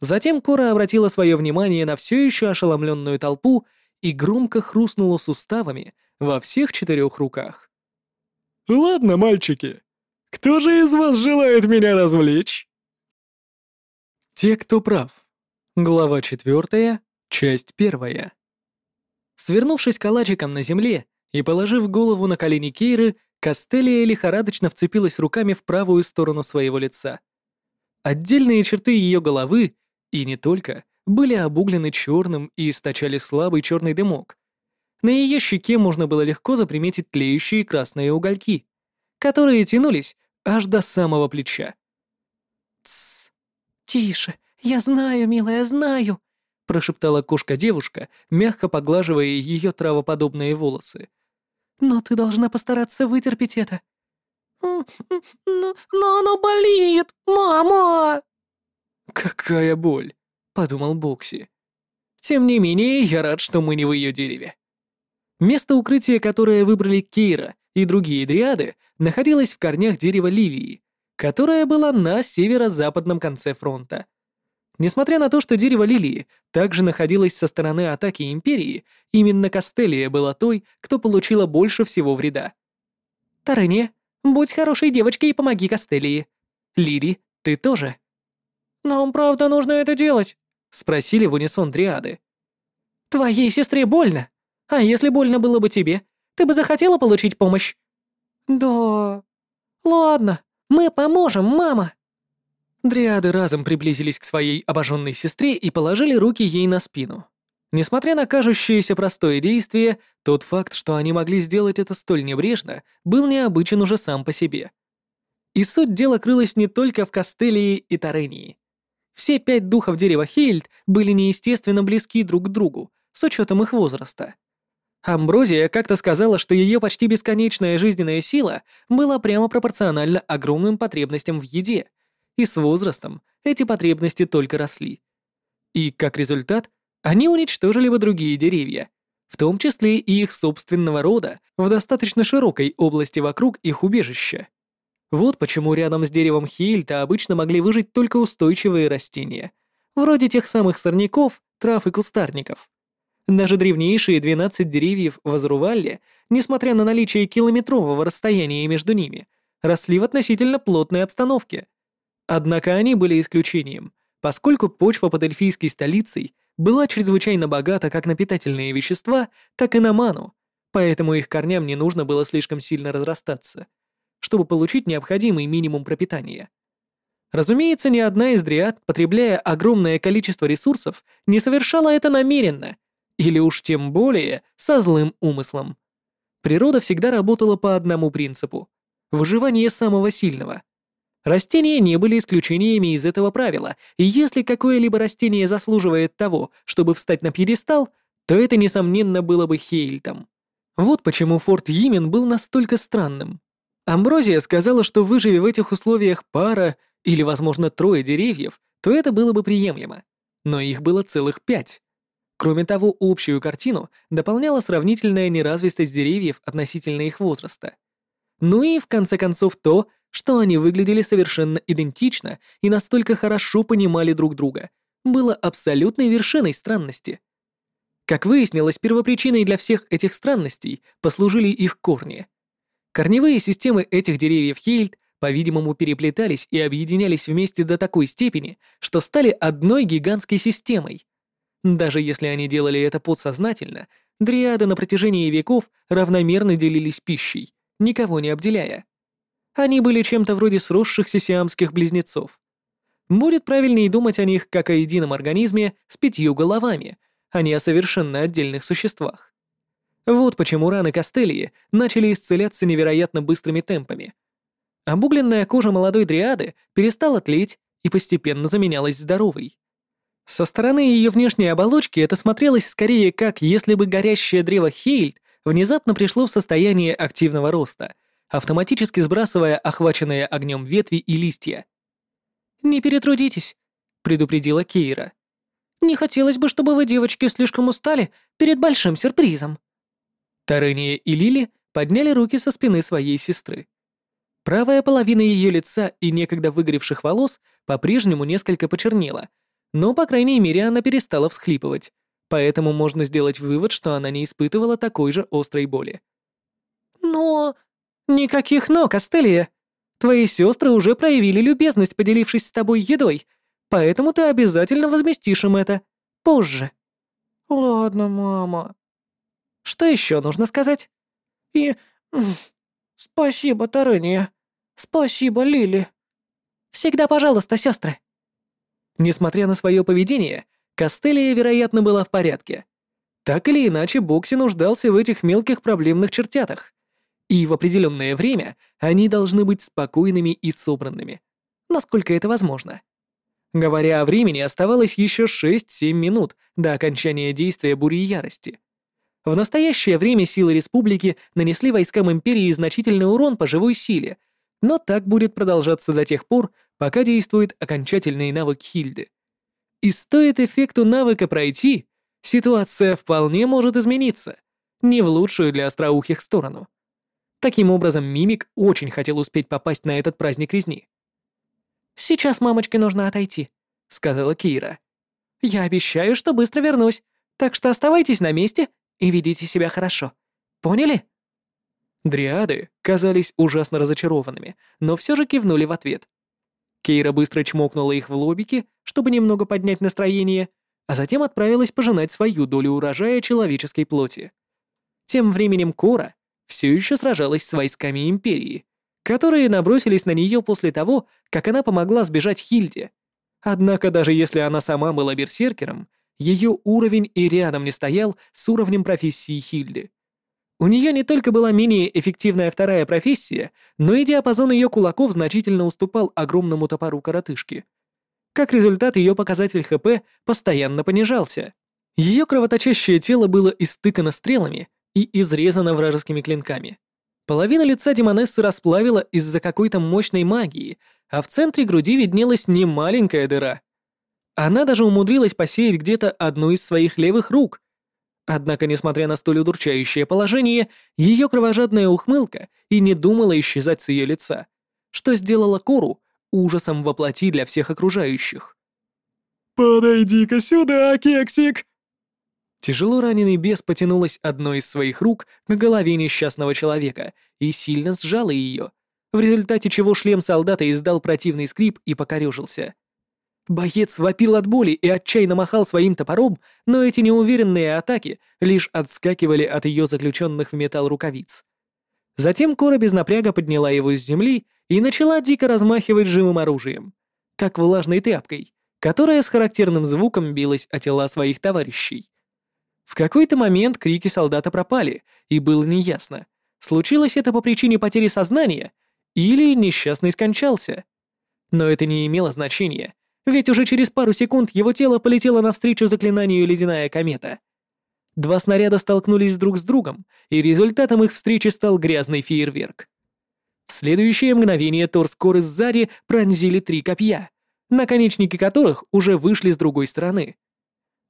Затем Кора обратила свое внимание на все еще ошеломленную толпу и громко хрустнула суставами во всех четырех руках. «Ладно, мальчики, кто же из вас желает меня развлечь?» Те, кто прав. Глава 4, часть 1. Свернувшись калачиком на земле и положив голову на колени Кейры, Кастелия лихорадочно вцепилась руками в правую сторону своего лица. Отдельные черты ее головы, и не только, были обуглены черным и источали слабый черный дымок. На ее щеке можно было легко заприметить тлеющие красные угольки, которые тянулись аж до самого плеча. «Тссс, тише, «Я знаю, милая, знаю», — прошептала кошка-девушка, мягко поглаживая ее травоподобные волосы. «Но ты должна постараться вытерпеть это». «Но, но оно болит, мама!» «Какая боль!» — подумал Бокси. «Тем не менее, я рад, что мы не в ее дереве». Место укрытия, которое выбрали Кейра и другие дриады, находилось в корнях дерева Ливии, которое было на северо-западном конце фронта — Несмотря на то, что дерево лилии также находилось со стороны атаки Империи, именно Кастелия была той, кто получила больше всего вреда. «Тарене, будь хорошей девочкой и помоги Кастелии. Лири, ты тоже». «Нам правда нужно это делать?» — спросили в унисон дриады. «Твоей сестре больно. А если больно было бы тебе, ты бы захотела получить помощь?» «Да... Ладно, мы поможем, мама!» Дриады разом приблизились к своей обожженной сестре и положили руки ей на спину. Несмотря на кажущееся простое действие, тот факт, что они могли сделать это столь небрежно, был необычен уже сам по себе. И суть дела крылась не только в Кастелии и Тарении. Все пять духов дерева Хейльд были неестественно близки друг к другу, с учетом их возраста. Амброзия как-то сказала, что ее почти бесконечная жизненная сила была прямо пропорциональна огромным потребностям в еде, и с возрастом эти потребности только росли. И, как результат, они уничтожили бы другие деревья, в том числе и их собственного рода, в достаточно широкой области вокруг их убежища. Вот почему рядом с деревом Хейльта обычно могли выжить только устойчивые растения, вроде тех самых сорняков, трав и кустарников. Даже древнейшие 12 деревьев в Азрувалле, несмотря на наличие километрового расстояния между ними, росли в относительно плотной обстановке – Однако они были исключением, поскольку почва под эльфийской столицей была чрезвычайно богата как на питательные вещества, так и на ману, поэтому их корням не нужно было слишком сильно разрастаться, чтобы получить необходимый минимум пропитания. Разумеется, ни одна из дриад, потребляя огромное количество ресурсов, не совершала это намеренно, или уж тем более со злым умыслом. Природа всегда работала по одному принципу — выживание самого сильного — Растения не были исключениями из этого правила, и если какое-либо растение заслуживает того, чтобы встать на пьедестал, то это, несомненно, было бы Хейльтом. Вот почему Форт Йимен был настолько странным. Амброзия сказала, что выживи в этих условиях пара или, возможно, трое деревьев, то это было бы приемлемо. Но их было целых пять. Кроме того, общую картину дополняла сравнительная неразвистость деревьев относительно их возраста. Ну и, в конце концов, то, что они выглядели совершенно идентично и настолько хорошо понимали друг друга, было абсолютной вершиной странности. Как выяснилось, первопричиной для всех этих странностей послужили их корни. Корневые системы этих деревьев Хейльд, по-видимому, переплетались и объединялись вместе до такой степени, что стали одной гигантской системой. Даже если они делали это подсознательно, дриады на протяжении веков равномерно делились пищей, никого не обделяя. Они были чем-то вроде сросшихся сиамских близнецов. Будет правильнее думать о них как о едином организме с пятью головами, а не о совершенно отдельных существах. Вот почему раны Костелии начали исцеляться невероятно быстрыми темпами. Обугленная кожа молодой дриады перестала тлеть и постепенно заменялась здоровой. Со стороны ее внешней оболочки это смотрелось скорее как если бы горящее древо Хейльд внезапно пришло в состояние активного роста, автоматически сбрасывая охваченные огнем ветви и листья. «Не перетрудитесь», — предупредила Кейра. «Не хотелось бы, чтобы вы, девочки, слишком устали перед большим сюрпризом». Тарыния и Лили подняли руки со спины своей сестры. Правая половина ее лица и некогда выгоревших волос по-прежнему несколько почернела, но, по крайней мере, она перестала всхлипывать, поэтому можно сделать вывод, что она не испытывала такой же острой боли. «Но...» «Никаких «но», Костелия. Твои сестры уже проявили любезность, поделившись с тобой едой, поэтому ты обязательно возместишь им это. Позже». «Ладно, мама». «Что еще нужно сказать?» «И... спасибо, Тарения. Спасибо, Лили». «Всегда пожалуйста, сестры». Несмотря на свое поведение, Костелия, вероятно, была в порядке. Так или иначе, Бокси нуждался в этих мелких проблемных чертятах. И в определенное время они должны быть спокойными и собранными. Насколько это возможно. Говоря о времени, оставалось еще 6-7 минут до окончания действия бури ярости. В настоящее время силы республики нанесли войскам империи значительный урон по живой силе, но так будет продолжаться до тех пор, пока действует окончательный навык Хильды. И стоит эффекту навыка пройти, ситуация вполне может измениться, не в лучшую для остроухих сторону. Таким образом, Мимик очень хотел успеть попасть на этот праздник резни. «Сейчас мамочке нужно отойти», — сказала Кира. «Я обещаю, что быстро вернусь, так что оставайтесь на месте и ведите себя хорошо. Поняли?» Дриады казались ужасно разочарованными, но все же кивнули в ответ. Кейра быстро чмокнула их в лобики, чтобы немного поднять настроение, а затем отправилась пожинать свою долю урожая человеческой плоти. Тем временем Кора все еще сражалась с войсками Империи, которые набросились на нее после того, как она помогла сбежать Хильде. Однако даже если она сама была берсеркером, ее уровень и рядом не стоял с уровнем профессии Хильды. У нее не только была менее эффективная вторая профессия, но и диапазон ее кулаков значительно уступал огромному топору коротышки. Как результат, ее показатель ХП постоянно понижался. Ее кровоточащее тело было истыкано стрелами, и изрезана вражескими клинками. Половина лица Демонессы расплавила из-за какой-то мощной магии, а в центре груди виднелась немаленькая дыра. Она даже умудрилась посеять где-то одну из своих левых рук. Однако, несмотря на столь удурчающее положение, ее кровожадная ухмылка и не думала исчезать с ее лица, что сделала Кору ужасом воплоти для всех окружающих. «Подойди-ка сюда, кексик!» Тяжело раненый бес потянулась одной из своих рук к голове несчастного человека и сильно сжала ее, в результате чего шлем солдата издал противный скрип и покорежился. Боец вопил от боли и отчаянно махал своим топором, но эти неуверенные атаки лишь отскакивали от ее заключенных в металл рукавиц. Затем Кора без напряга подняла его с земли и начала дико размахивать живым оружием, как влажной тряпкой, которая с характерным звуком билась о тела своих товарищей. В какой-то момент крики солдата пропали, и было неясно, случилось это по причине потери сознания или несчастный скончался. Но это не имело значения, ведь уже через пару секунд его тело полетело навстречу заклинанию «Ледяная комета». Два снаряда столкнулись друг с другом, и результатом их встречи стал грязный фейерверк. В следующее мгновение Торскоры сзади пронзили три копья, наконечники которых уже вышли с другой стороны.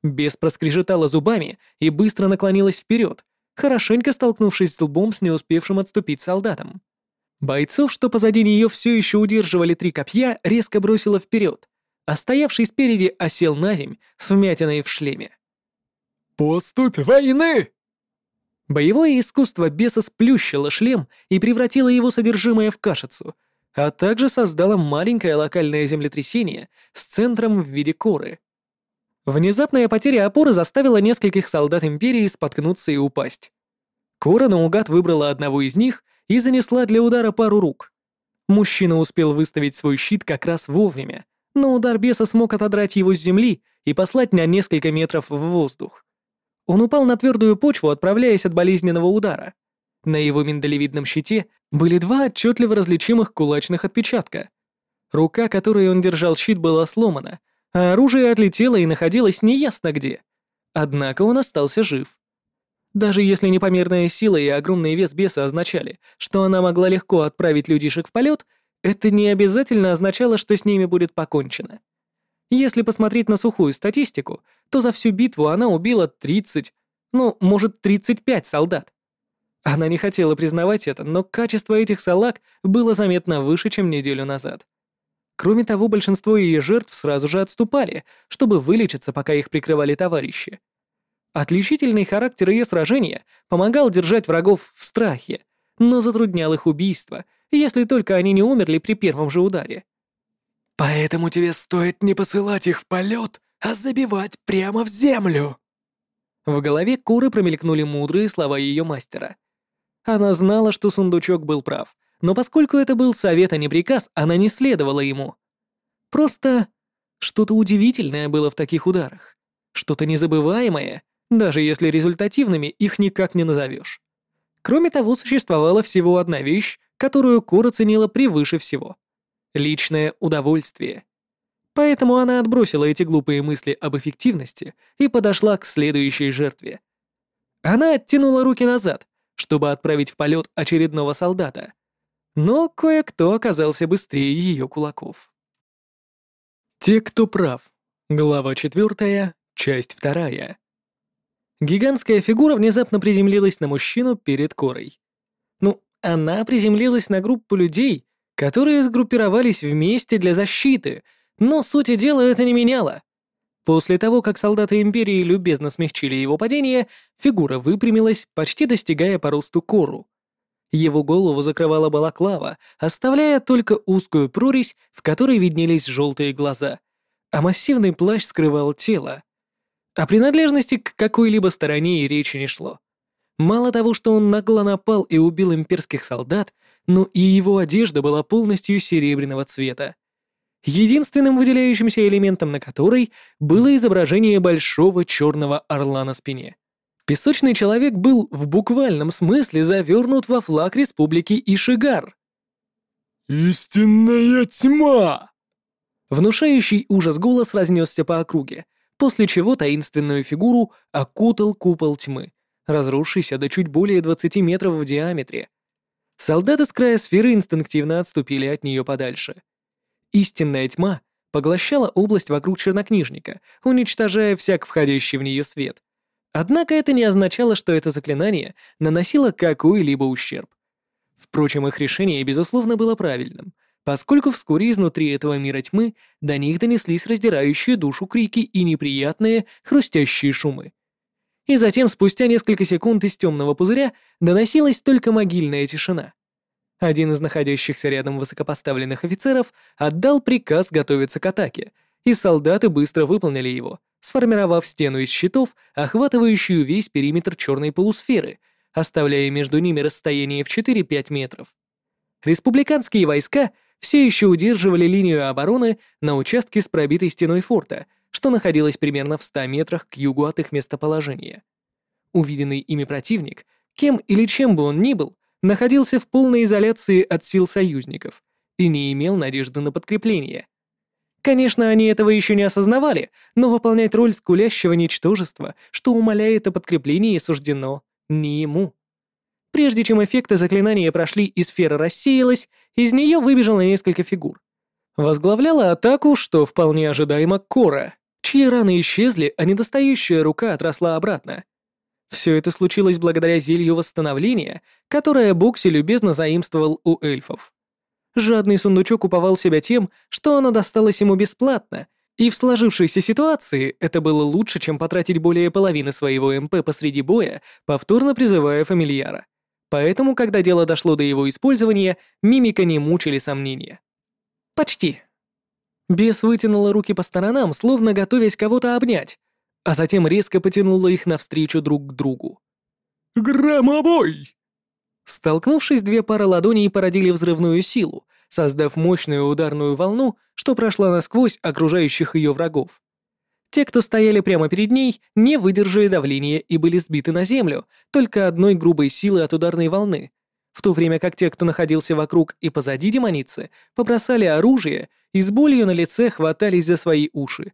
Бес проскрежетала зубами и быстро наклонилась вперед, хорошенько столкнувшись с лбом с не успевшим отступить солдатом. Бойцов, что позади нее все еще удерживали три копья, резко бросила вперед, а стоявший спереди осел на земь с вмятиной в шлеме. «Поступь войны!» Боевое искусство беса сплющило шлем и превратило его содержимое в кашицу, а также создало маленькое локальное землетрясение с центром в виде коры. Внезапная потеря опоры заставила нескольких солдат Империи споткнуться и упасть. Кора наугад выбрала одного из них и занесла для удара пару рук. Мужчина успел выставить свой щит как раз вовремя, но удар беса смог отодрать его с земли и послать на несколько метров в воздух. Он упал на твердую почву, отправляясь от болезненного удара. На его миндалевидном щите были два отчетливо различимых кулачных отпечатка. Рука, которой он держал щит, была сломана, а оружие отлетело и находилось неясно где. Однако он остался жив. Даже если непомерная сила и огромный вес беса означали, что она могла легко отправить людишек в полет, это не обязательно означало, что с ними будет покончено. Если посмотреть на сухую статистику, то за всю битву она убила 30, ну, может, 35 солдат. Она не хотела признавать это, но качество этих салаг было заметно выше, чем неделю назад. Кроме того, большинство ее жертв сразу же отступали, чтобы вылечиться, пока их прикрывали товарищи. Отличительный характер ее сражения помогал держать врагов в страхе, но затруднял их убийство, если только они не умерли при первом же ударе. Поэтому тебе стоит не посылать их в полет, а забивать прямо в землю. В голове Куры промелькнули мудрые слова ее мастера. Она знала, что сундучок был прав, но поскольку это был совет, а не приказ, она не следовала ему. Просто что-то удивительное было в таких ударах. Что-то незабываемое, даже если результативными их никак не назовешь. Кроме того, существовала всего одна вещь, которую Кура ценила превыше всего — личное удовольствие. Поэтому она отбросила эти глупые мысли об эффективности и подошла к следующей жертве. Она оттянула руки назад, чтобы отправить в полет очередного солдата, но кое-кто оказался быстрее ее кулаков. Те, кто прав. Глава 4, часть 2. Гигантская фигура внезапно приземлилась на мужчину перед корой. Она приземлилась на группу людей, которые сгруппировались вместе для защиты, но сути дела это не меняло. После того, как солдаты Империи любезно смягчили его падение, фигура выпрямилась, почти достигая по росту кору. Его голову закрывала балаклава, оставляя только узкую прорезь, в которой виднелись желтые глаза, а массивный плащ скрывал тело. О принадлежности к какой-либо стороне и речи не шло. Мало того, что он нагло напал и убил имперских солдат, но и его одежда была полностью серебряного цвета. Единственным выделяющимся элементом на которой было изображение большого черного орла на спине. Песочный человек был в буквальном смысле завернут во флаг республики Ишигар. «Истинная тьма!» Внушающий ужас голос разнесся по округе, после чего таинственную фигуру окутал купол тьмы, разросшийся до чуть более 20 метров в диаметре, Солдаты с края сферы инстинктивно отступили от нее подальше. Истинная тьма поглощала область вокруг чернокнижника, уничтожая всяк входящий в нее свет. Однако это не означало, что это заклинание наносило какой-либо ущерб. Впрочем, их решение, безусловно, было правильным, поскольку вскоре изнутри этого мира тьмы до них донеслись раздирающие душу крики и неприятные хрустящие шумы и затем спустя несколько секунд из темного пузыря доносилась только могильная тишина. Один из находящихся рядом высокопоставленных офицеров отдал приказ готовиться к атаке, и солдаты быстро выполнили его, сформировав стену из щитов, охватывающую весь периметр черной полусферы, оставляя между ними расстояние в 4-5 метров. Республиканские войска все еще удерживали линию обороны на участке с пробитой стеной форта — что находилось примерно в 100 метрах к югу от их местоположения. Увиденный ими противник, кем или чем бы он ни был, находился в полной изоляции от сил союзников и не имел надежды на подкрепление. Конечно, они этого еще не осознавали, но выполнять роль скулящего ничтожества, что умоляет о подкреплении, суждено не ему. Прежде чем эффекты заклинания прошли и сфера рассеялась, из нее выбежало несколько фигур. Возглавляла атаку, что вполне ожидаемо Кора, чьи раны исчезли, а недостающая рука отросла обратно. Все это случилось благодаря зелью восстановления, которое Бокси любезно заимствовал у эльфов. Жадный сундучок уповал себя тем, что оно досталось ему бесплатно, и в сложившейся ситуации это было лучше, чем потратить более половины своего МП посреди боя, повторно призывая фамильяра. Поэтому, когда дело дошло до его использования, мимика не мучили сомнения. «Почти». Бес вытянула руки по сторонам, словно готовясь кого-то обнять, а затем резко потянула их навстречу друг к другу. «Громобой!» Столкнувшись, две пары ладоней породили взрывную силу, создав мощную ударную волну, что прошла насквозь окружающих ее врагов. Те, кто стояли прямо перед ней, не выдержали давления и были сбиты на землю только одной грубой силой от ударной волны, в то время как те, кто находился вокруг и позади демоницы, побросали оружие и с болью на лице хватались за свои уши.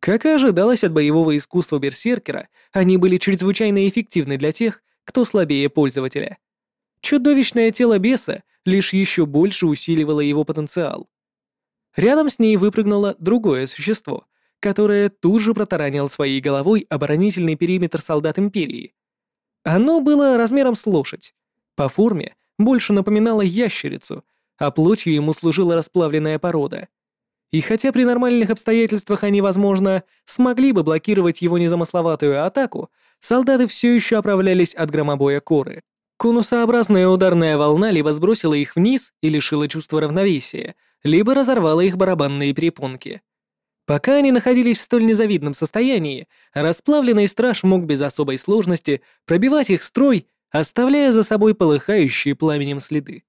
Как и ожидалось от боевого искусства берсеркера, они были чрезвычайно эффективны для тех, кто слабее пользователя. Чудовищное тело беса лишь еще больше усиливало его потенциал. Рядом с ней выпрыгнуло другое существо, которое тут же протаранило своей головой оборонительный периметр солдат Империи. Оно было размером с лошадь. По форме больше напоминало ящерицу, а плотью ему служила расплавленная порода. И хотя при нормальных обстоятельствах они, возможно, смогли бы блокировать его незамысловатую атаку, солдаты все еще оправлялись от громобоя коры. Конусообразная ударная волна либо сбросила их вниз и лишила чувства равновесия, либо разорвала их барабанные перепонки. Пока они находились в столь незавидном состоянии, расплавленный страж мог без особой сложности пробивать их строй, оставляя за собой полыхающие пламенем следы.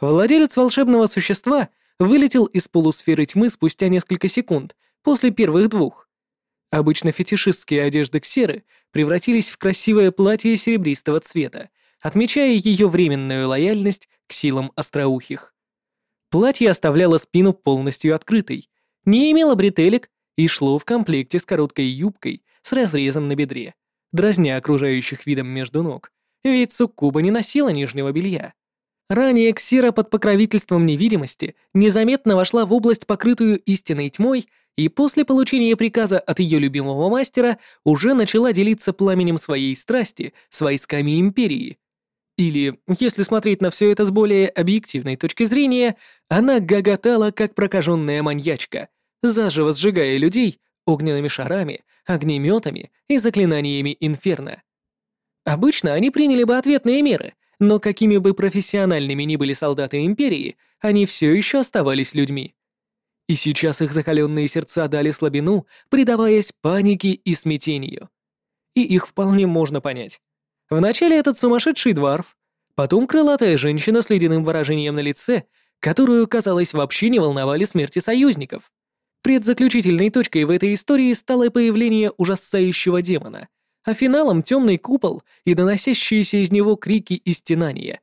Владелец волшебного существа вылетел из полусферы тьмы спустя несколько секунд после первых двух. Обычно фетишистские одежды Ксеры превратились в красивое платье серебристого цвета, отмечая ее временную лояльность к силам остроухих. Платье оставляло спину полностью открытой, не имело бретелек и шло в комплекте с короткой юбкой с разрезом на бедре, дразня окружающих видом между ног, ведь суккуба не носила нижнего белья. Ранее Ксира под покровительством невидимости незаметно вошла в область, покрытую истинной тьмой, и после получения приказа от ее любимого мастера уже начала делиться пламенем своей страсти с войсками Империи, или, если смотреть на все это с более объективной точки зрения, она гоготала, как прокаженная маньячка, заживо сжигая людей огненными шарами, огнеметами и заклинаниями инферно. Обычно они приняли бы ответные меры, но какими бы профессиональными ни были солдаты Империи, они все еще оставались людьми. И сейчас их закаленные сердца дали слабину, предаваясь панике и смятению. И их вполне можно понять. Вначале этот сумасшедший дворф, потом крылатая женщина с ледяным выражением на лице, которую, казалось, вообще не волновали смерти союзников. Предзаключительной точкой в этой истории стало появление ужасающего демона, а финалом темный купол и доносящиеся из него крики и стенания.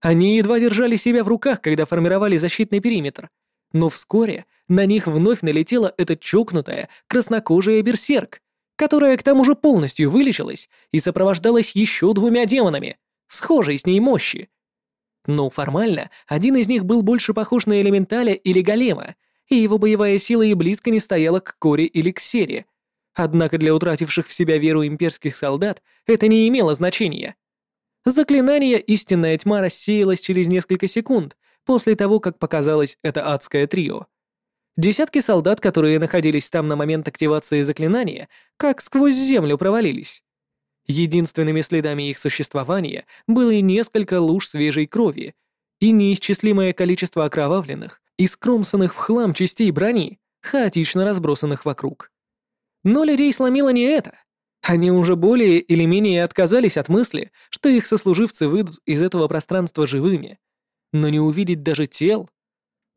Они едва держали себя в руках, когда формировали защитный периметр, но вскоре на них вновь налетела эта чокнутая, краснокожая берсерк, которая к тому же полностью вылечилась и сопровождалась еще двумя демонами, схожей с ней мощи. Но формально один из них был больше похож на элементаля или голема, и его боевая сила и близко не стояла к коре или к сере. Однако для утративших в себя веру имперских солдат это не имело значения. Заклинание «Истинная тьма» рассеялось через несколько секунд после того, как показалось это адское трио — Десятки солдат, которые находились там на момент активации заклинания, как сквозь землю провалились. Единственными следами их существования было несколько луж свежей крови и неисчислимое количество окровавленных и скромсанных в хлам частей брони, хаотично разбросанных вокруг. Но людей сломило не это. Они уже более или менее отказались от мысли, что их сослуживцы выйдут из этого пространства живыми. Но не увидеть даже тел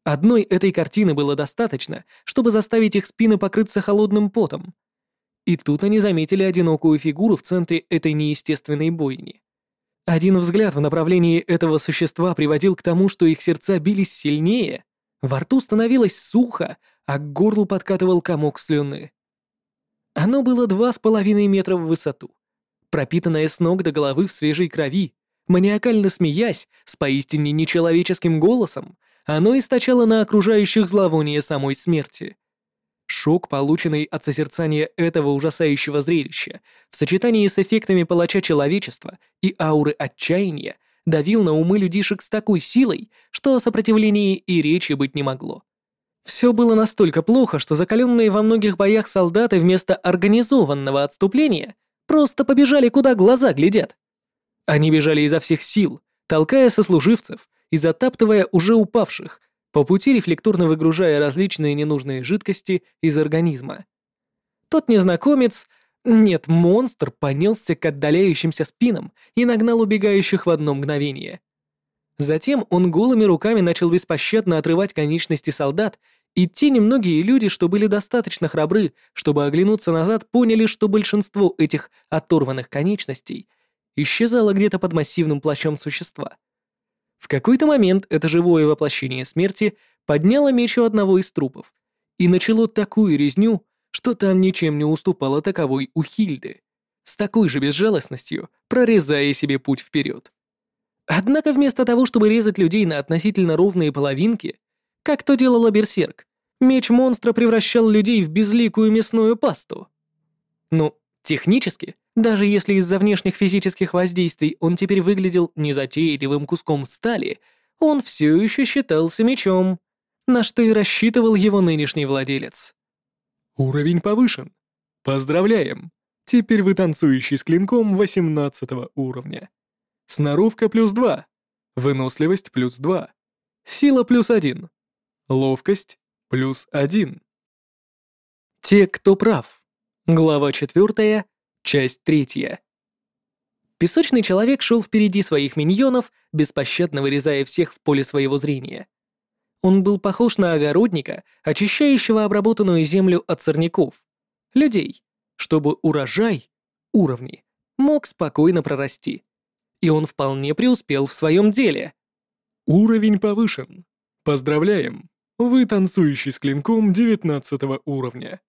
Одной этой картины было достаточно, чтобы заставить их спины покрыться холодным потом. И тут они заметили одинокую фигуру в центре этой неестественной бойни. Один взгляд в направлении этого существа приводил к тому, что их сердца бились сильнее, во рту становилось сухо, а к горлу подкатывал комок слюны. Оно было два с половиной метра в высоту, пропитанное с ног до головы в свежей крови, маниакально смеясь, с поистине нечеловеческим голосом, оно источало на окружающих зловоние самой смерти. Шок, полученный от созерцания этого ужасающего зрелища, в сочетании с эффектами палача человечества и ауры отчаяния, давил на умы людишек с такой силой, что о сопротивлении и речи быть не могло. Все было настолько плохо, что закаленные во многих боях солдаты вместо организованного отступления просто побежали, куда глаза глядят. Они бежали изо всех сил, толкая сослуживцев и затаптывая уже упавших, по пути рефлекторно выгружая различные ненужные жидкости из организма. Тот незнакомец, нет, монстр понесся к отдаляющимся спинам и нагнал убегающих в одно мгновение. Затем он голыми руками начал беспощадно отрывать конечности солдат, и те немногие люди, что были достаточно храбры, чтобы оглянуться назад, поняли, что большинство этих оторванных конечностей исчезало где-то под массивным плащом существа. В какой-то момент это живое воплощение смерти подняло меч у одного из трупов и начало такую резню, что там ничем не уступало таковой у Хильды, с такой же безжалостностью прорезая себе путь вперед. Однако вместо того, чтобы резать людей на относительно ровные половинки, как то делала Берсерк, меч монстра превращал людей в безликую мясную пасту. Ну, технически, даже если из-за внешних физических воздействий он теперь выглядел незатейливым куском стали, он все еще считался мечом, на что и рассчитывал его нынешний владелец. Уровень повышен. Поздравляем. Теперь вы танцующий с клинком 18 уровня. Сноровка плюс 2. Выносливость плюс 2. Сила плюс 1. Ловкость плюс 1. Те, кто прав. Глава 4, Часть третья. Песочный человек шел впереди своих миньонов, беспощадно вырезая всех в поле своего зрения. Он был похож на огородника, очищающего обработанную землю от сорняков, людей, чтобы урожай, уровни, мог спокойно прорасти. И он вполне преуспел в своем деле. Уровень повышен. Поздравляем. Вы танцующий с клинком 19 уровня.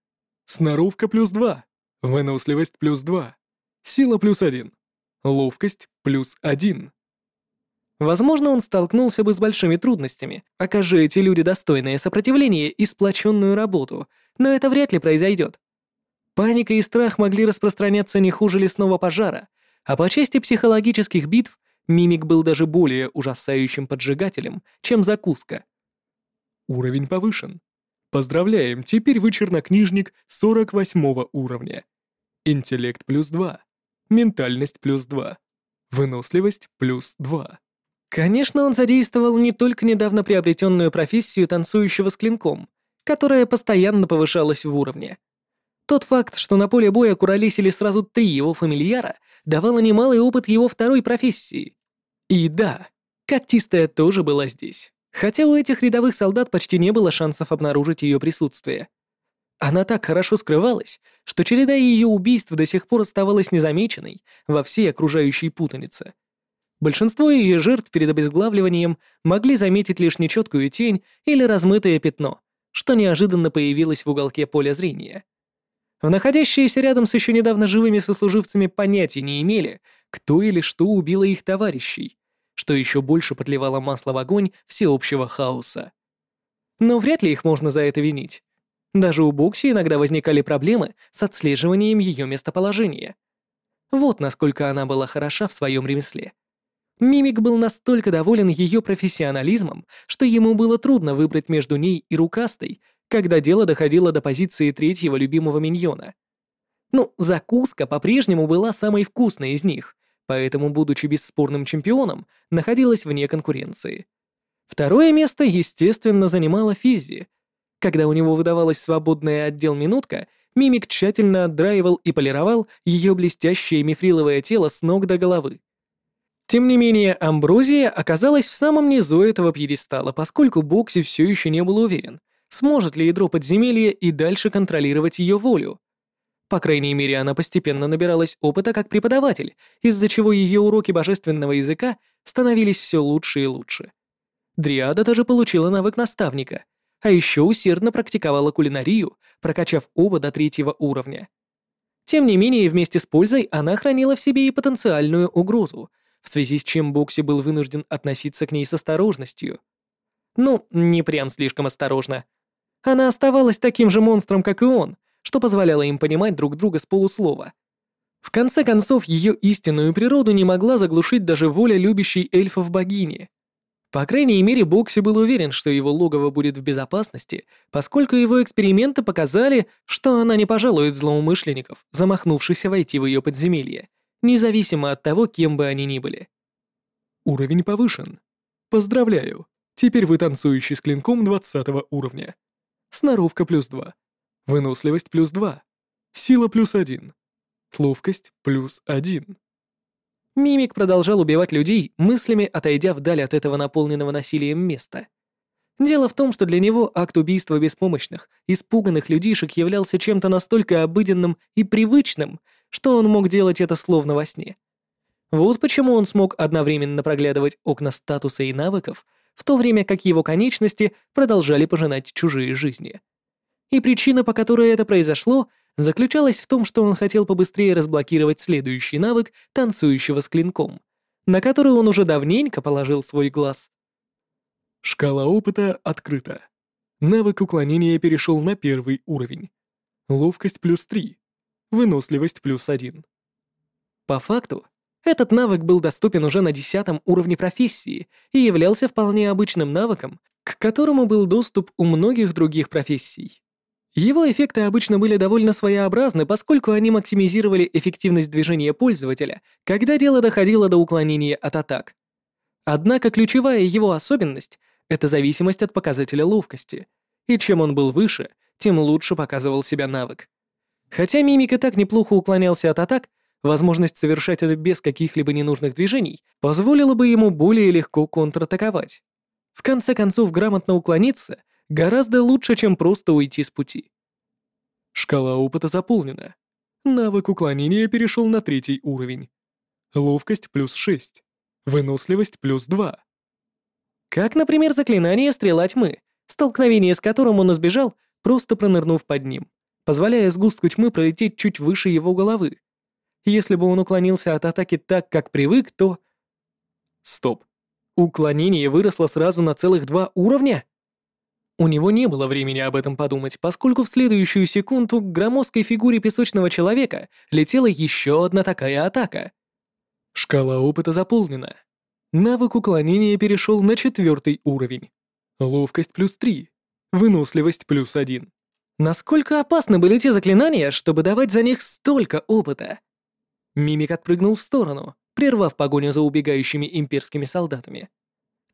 Сноровка плюс 2. Выносливость плюс 2. Сила плюс 1. Ловкость плюс 1. Возможно, он столкнулся бы с большими трудностями, окажи эти люди достойное сопротивление и сплоченную работу, но это вряд ли произойдет. Паника и страх могли распространяться не хуже лесного пожара, а по части психологических битв Мимик был даже более ужасающим поджигателем, чем закуска. Уровень повышен. Поздравляем, теперь вы чернокнижник 48 уровня. Интеллект плюс 2. Ментальность плюс 2. Выносливость плюс 2. Конечно, он задействовал не только недавно приобретенную профессию танцующего с клинком, которая постоянно повышалась в уровне. Тот факт, что на поле боя куролесили сразу три его фамильяра, давало немалый опыт его второй профессии. И да, когтистая тоже была здесь, хотя у этих рядовых солдат почти не было шансов обнаружить ее присутствие. Она так хорошо скрывалась, что череда ее убийств до сих пор оставалась незамеченной во всей окружающей путанице. Большинство ее жертв перед обезглавливанием могли заметить лишь нечеткую тень или размытое пятно, что неожиданно появилось в уголке поля зрения. В находящиеся рядом с еще недавно живыми сослуживцами понятия не имели, кто или что убило их товарищей, что еще больше подливало масло в огонь всеобщего хаоса. Но вряд ли их можно за это винить. Даже у Бокси иногда возникали проблемы с отслеживанием ее местоположения. Вот насколько она была хороша в своем ремесле. Мимик был настолько доволен ее профессионализмом, что ему было трудно выбрать между ней и Рукастой, когда дело доходило до позиции третьего любимого миньона. Ну, закуска по-прежнему была самой вкусной из них, поэтому, будучи бесспорным чемпионом, находилась вне конкуренции. Второе место, естественно, занимала Физзи, когда у него выдавалась свободная отдел минутка, Мимик тщательно отдраивал и полировал ее блестящее мифриловое тело с ног до головы. Тем не менее, Амброзия оказалась в самом низу этого пьедестала, поскольку Бокси все еще не был уверен, сможет ли ядро подземелья и дальше контролировать ее волю. По крайней мере, она постепенно набиралась опыта как преподаватель, из-за чего ее уроки божественного языка становились все лучше и лучше. Дриада даже получила навык наставника, а еще усердно практиковала кулинарию, прокачав оба до третьего уровня. Тем не менее, вместе с пользой она хранила в себе и потенциальную угрозу, в связи с чем Бокси был вынужден относиться к ней с осторожностью. Ну, не прям слишком осторожно. Она оставалась таким же монстром, как и он, что позволяло им понимать друг друга с полуслова. В конце концов, ее истинную природу не могла заглушить даже воля любящей эльфов богини. По крайней мере, Бокси был уверен, что его логово будет в безопасности, поскольку его эксперименты показали, что она не пожалует злоумышленников, замахнувшихся войти в ее подземелье, независимо от того, кем бы они ни были. Уровень повышен. Поздравляю. Теперь вы танцующий с клинком 20 уровня. Сноровка плюс 2. Выносливость плюс 2. Сила плюс 1. Ловкость плюс 1. Мимик продолжал убивать людей, мыслями отойдя вдаль от этого наполненного насилием места. Дело в том, что для него акт убийства беспомощных, испуганных людишек являлся чем-то настолько обыденным и привычным, что он мог делать это словно во сне. Вот почему он смог одновременно проглядывать окна статуса и навыков, в то время как его конечности продолжали пожинать чужие жизни. И причина, по которой это произошло, заключалась в том, что он хотел побыстрее разблокировать следующий навык танцующего с клинком, на который он уже давненько положил свой глаз. Шкала опыта открыта. Навык уклонения перешел на первый уровень. Ловкость плюс 3. Выносливость плюс 1. По факту, этот навык был доступен уже на десятом уровне профессии и являлся вполне обычным навыком, к которому был доступ у многих других профессий. Его эффекты обычно были довольно своеобразны, поскольку они максимизировали эффективность движения пользователя, когда дело доходило до уклонения от атак. Однако ключевая его особенность — это зависимость от показателя ловкости, и чем он был выше, тем лучше показывал себя навык. Хотя Мимик так неплохо уклонялся от атак, возможность совершать это без каких-либо ненужных движений позволила бы ему более легко контратаковать. В конце концов, грамотно уклониться — Гораздо лучше, чем просто уйти с пути. Шкала опыта заполнена. Навык уклонения перешел на третий уровень. Ловкость плюс 6. Выносливость плюс 2. Как, например, заклинание «Стрела тьмы», столкновение с которым он избежал, просто пронырнув под ним, позволяя сгустку тьмы пролететь чуть выше его головы. Если бы он уклонился от атаки так, как привык, то... Стоп. Уклонение выросло сразу на целых два уровня? У него не было времени об этом подумать, поскольку в следующую секунду к громоздкой фигуре песочного человека летела еще одна такая атака. Шкала опыта заполнена. Навык уклонения перешел на четвертый уровень. Ловкость плюс 3. Выносливость плюс 1. Насколько опасны были те заклинания, чтобы давать за них столько опыта? Мимик отпрыгнул в сторону, прервав погоню за убегающими имперскими солдатами.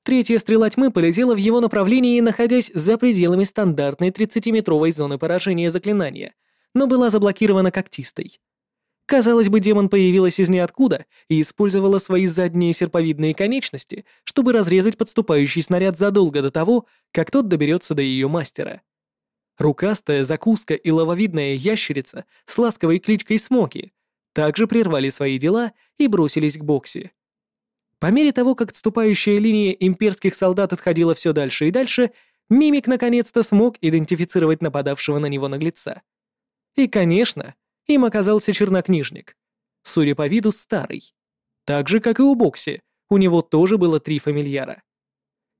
Третья стрела тьмы полетела в его направлении, находясь за пределами стандартной 30-метровой зоны поражения заклинания, но была заблокирована когтистой. Казалось бы, демон появилась из ниоткуда и использовала свои задние серповидные конечности, чтобы разрезать подступающий снаряд задолго до того, как тот доберется до ее мастера. Рукастая закуска и лавовидная ящерица с ласковой кличкой Смоки также прервали свои дела и бросились к Бокси. По мере того, как отступающая линия имперских солдат отходила все дальше и дальше, Мимик наконец-то смог идентифицировать нападавшего на него наглеца. И, конечно, им оказался чернокнижник. Судя по виду, старый. Так же, как и у Бокси, у него тоже было три фамильяра.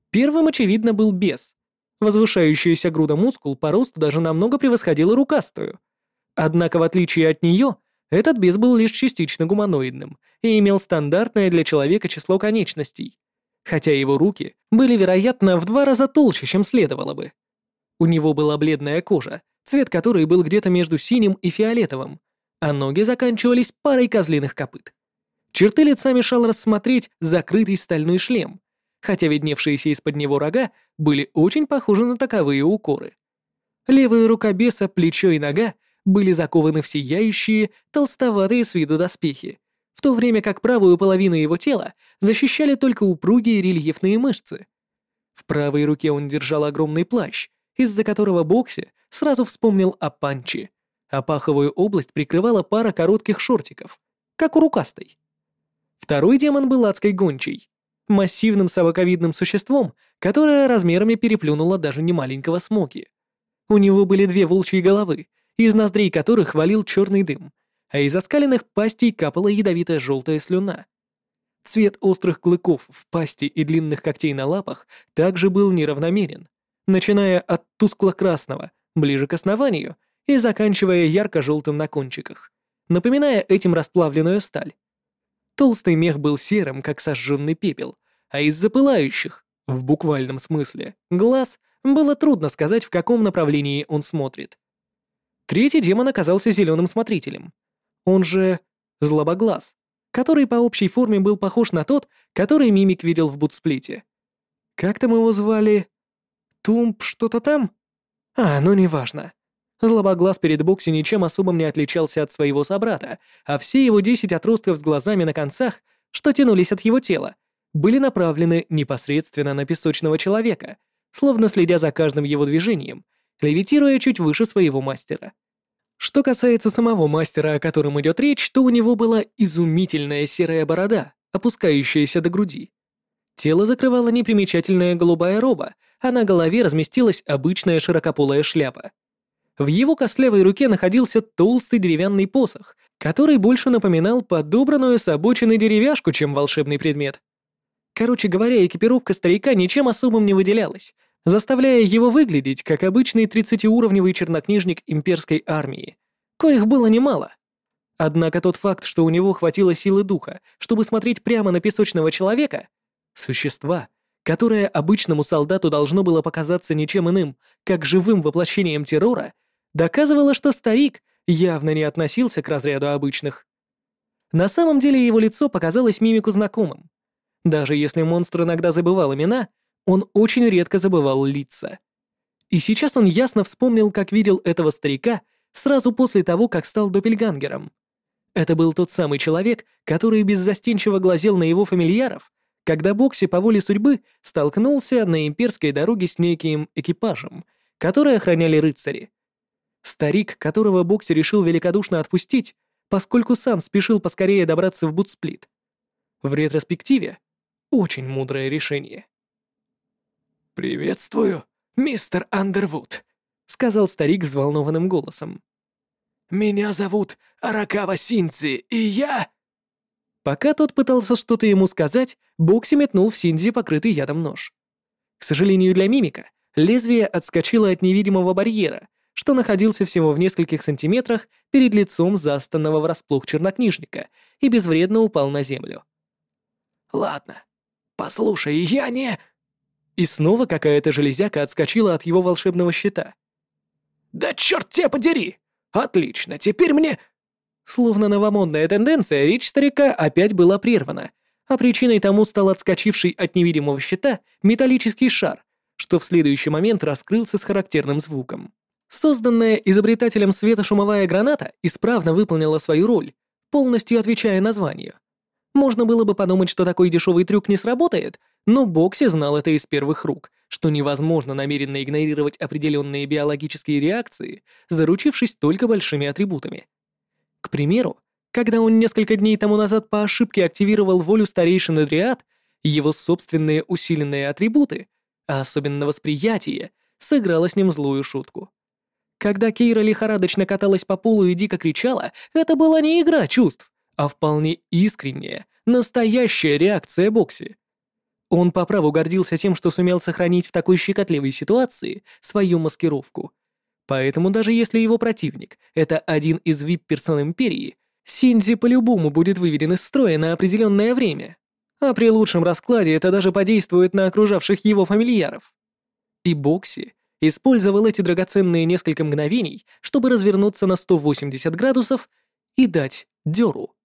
Первым, очевидно, был бес. Возвышающаяся груда мускул по росту даже намного превосходила рукастую. Однако, в отличие от нее, этот бес был лишь частично гуманоидным и имел стандартное для человека число конечностей, хотя его руки были, вероятно, в два раза толще, чем следовало бы. У него была бледная кожа, цвет которой был где-то между синим и фиолетовым, а ноги заканчивались парой козлиных копыт. Черты лица мешал рассмотреть закрытый стальной шлем, хотя видневшиеся из-под него рога были очень похожи на таковые укоры. Левая рука беса, плечо и нога были закованы в сияющие, толстоватые с виду доспехи, в то время как правую половину его тела защищали только упругие рельефные мышцы. В правой руке он держал огромный плащ, из-за которого Бокси сразу вспомнил о панче, а паховую область прикрывала пара коротких шортиков, как у рукастой. Второй демон был адской гончей, массивным собаковидным существом, которое размерами переплюнуло даже немаленького Смоки. У него были две волчьи головы — из ноздрей которых валил черный дым, а из оскаленных пастей капала ядовитая желтая слюна. Цвет острых клыков в пасти и длинных когтей на лапах также был неравномерен. начиная от тускло-красного, ближе к основанию, и заканчивая ярко-желтым на кончиках, напоминая этим расплавленную сталь. Толстый мех был серым, как сожженный пепел, а из запылающих, в буквальном смысле, глаз было трудно сказать, в каком направлении он смотрит. Третий демон оказался зеленым смотрителем. Он же злобоглаз, который по общей форме был похож на тот, который Мимик видел в бутсплите. Как там его звали? Тумб что-то там? А, ну неважно. Злобоглаз перед Бокси ничем особым не отличался от своего собрата, а все его десять отростков с глазами на концах, что тянулись от его тела, были направлены непосредственно на песочного человека, словно следя за каждым его движением, левитируя чуть выше своего мастера. Что касается самого мастера, о котором идет речь, то у него была изумительная серая борода, опускающаяся до груди. Тело закрывала непримечательная голубая роба, а на голове разместилась обычная широкополая шляпа. В его костлявой руке находился толстый деревянный посох, который больше напоминал подобранную с обочины деревяшку, чем волшебный предмет. Короче говоря, экипировка старика ничем особым не выделялась, заставляя его выглядеть как обычный 30-уровневый чернокнижник имперской армии, коих было немало. Однако тот факт, что у него хватило силы духа, чтобы смотреть прямо на песочного человека, существа, которое обычному солдату должно было показаться ничем иным, как живым воплощением террора, доказывало, что старик явно не относился к разряду обычных. На самом деле его лицо показалось мимику знакомым. Даже если монстр иногда забывал имена, он очень редко забывал лица. И сейчас он ясно вспомнил, как видел этого старика сразу после того, как стал доппельгангером. Это был тот самый человек, который беззастенчиво глазел на его фамильяров, когда Бокси по воле судьбы столкнулся на имперской дороге с неким экипажем, который охраняли рыцари. Старик, которого Бокси решил великодушно отпустить, поскольку сам спешил поскорее добраться в Бутсплит. В ретроспективе очень мудрое решение. «Приветствую, мистер Андервуд», — сказал старик взволнованным голосом. «Меня зовут Аракава Синзи, и я...» Пока тот пытался что-то ему сказать, Бокси метнул в Синзи покрытый ядом нож. К сожалению для мимика, лезвие отскочило от невидимого барьера, что находился всего в нескольких сантиметрах перед лицом застанного врасплох чернокнижника и безвредно упал на землю. «Ладно, послушай, я не...» И снова какая-то железяка отскочила от его волшебного щита. «Да черт тебя подери! Отлично, теперь мне...» Словно новомодная тенденция, речь старика опять была прервана, а причиной тому стал отскочивший от невидимого щита металлический шар, что в следующий момент раскрылся с характерным звуком. Созданная изобретателем светошумовая граната исправно выполнила свою роль, полностью отвечая названию. Можно было бы подумать, что такой дешевый трюк не сработает, но Бокси знал это из первых рук, что невозможно намеренно игнорировать определенные биологические реакции, заручившись только большими атрибутами. К примеру, когда он несколько дней тому назад по ошибке активировал волю старейшины Дриад, его собственные усиленные атрибуты, а особенно восприятие, сыграло с ним злую шутку. Когда Кейра лихорадочно каталась по полу и дико кричала, это была не игра чувств, а вполне искренняя, настоящая реакция Бокси. Он по праву гордился тем, что сумел сохранить в такой щекотливой ситуации свою маскировку. Поэтому даже если его противник — это один из вип-персон Империи, Синзи по-любому будет выведен из строя на определенное время. А при лучшем раскладе это даже подействует на окружавших его фамильяров. И Бокси использовал эти драгоценные несколько мгновений, чтобы развернуться на 180 градусов и дать дёру.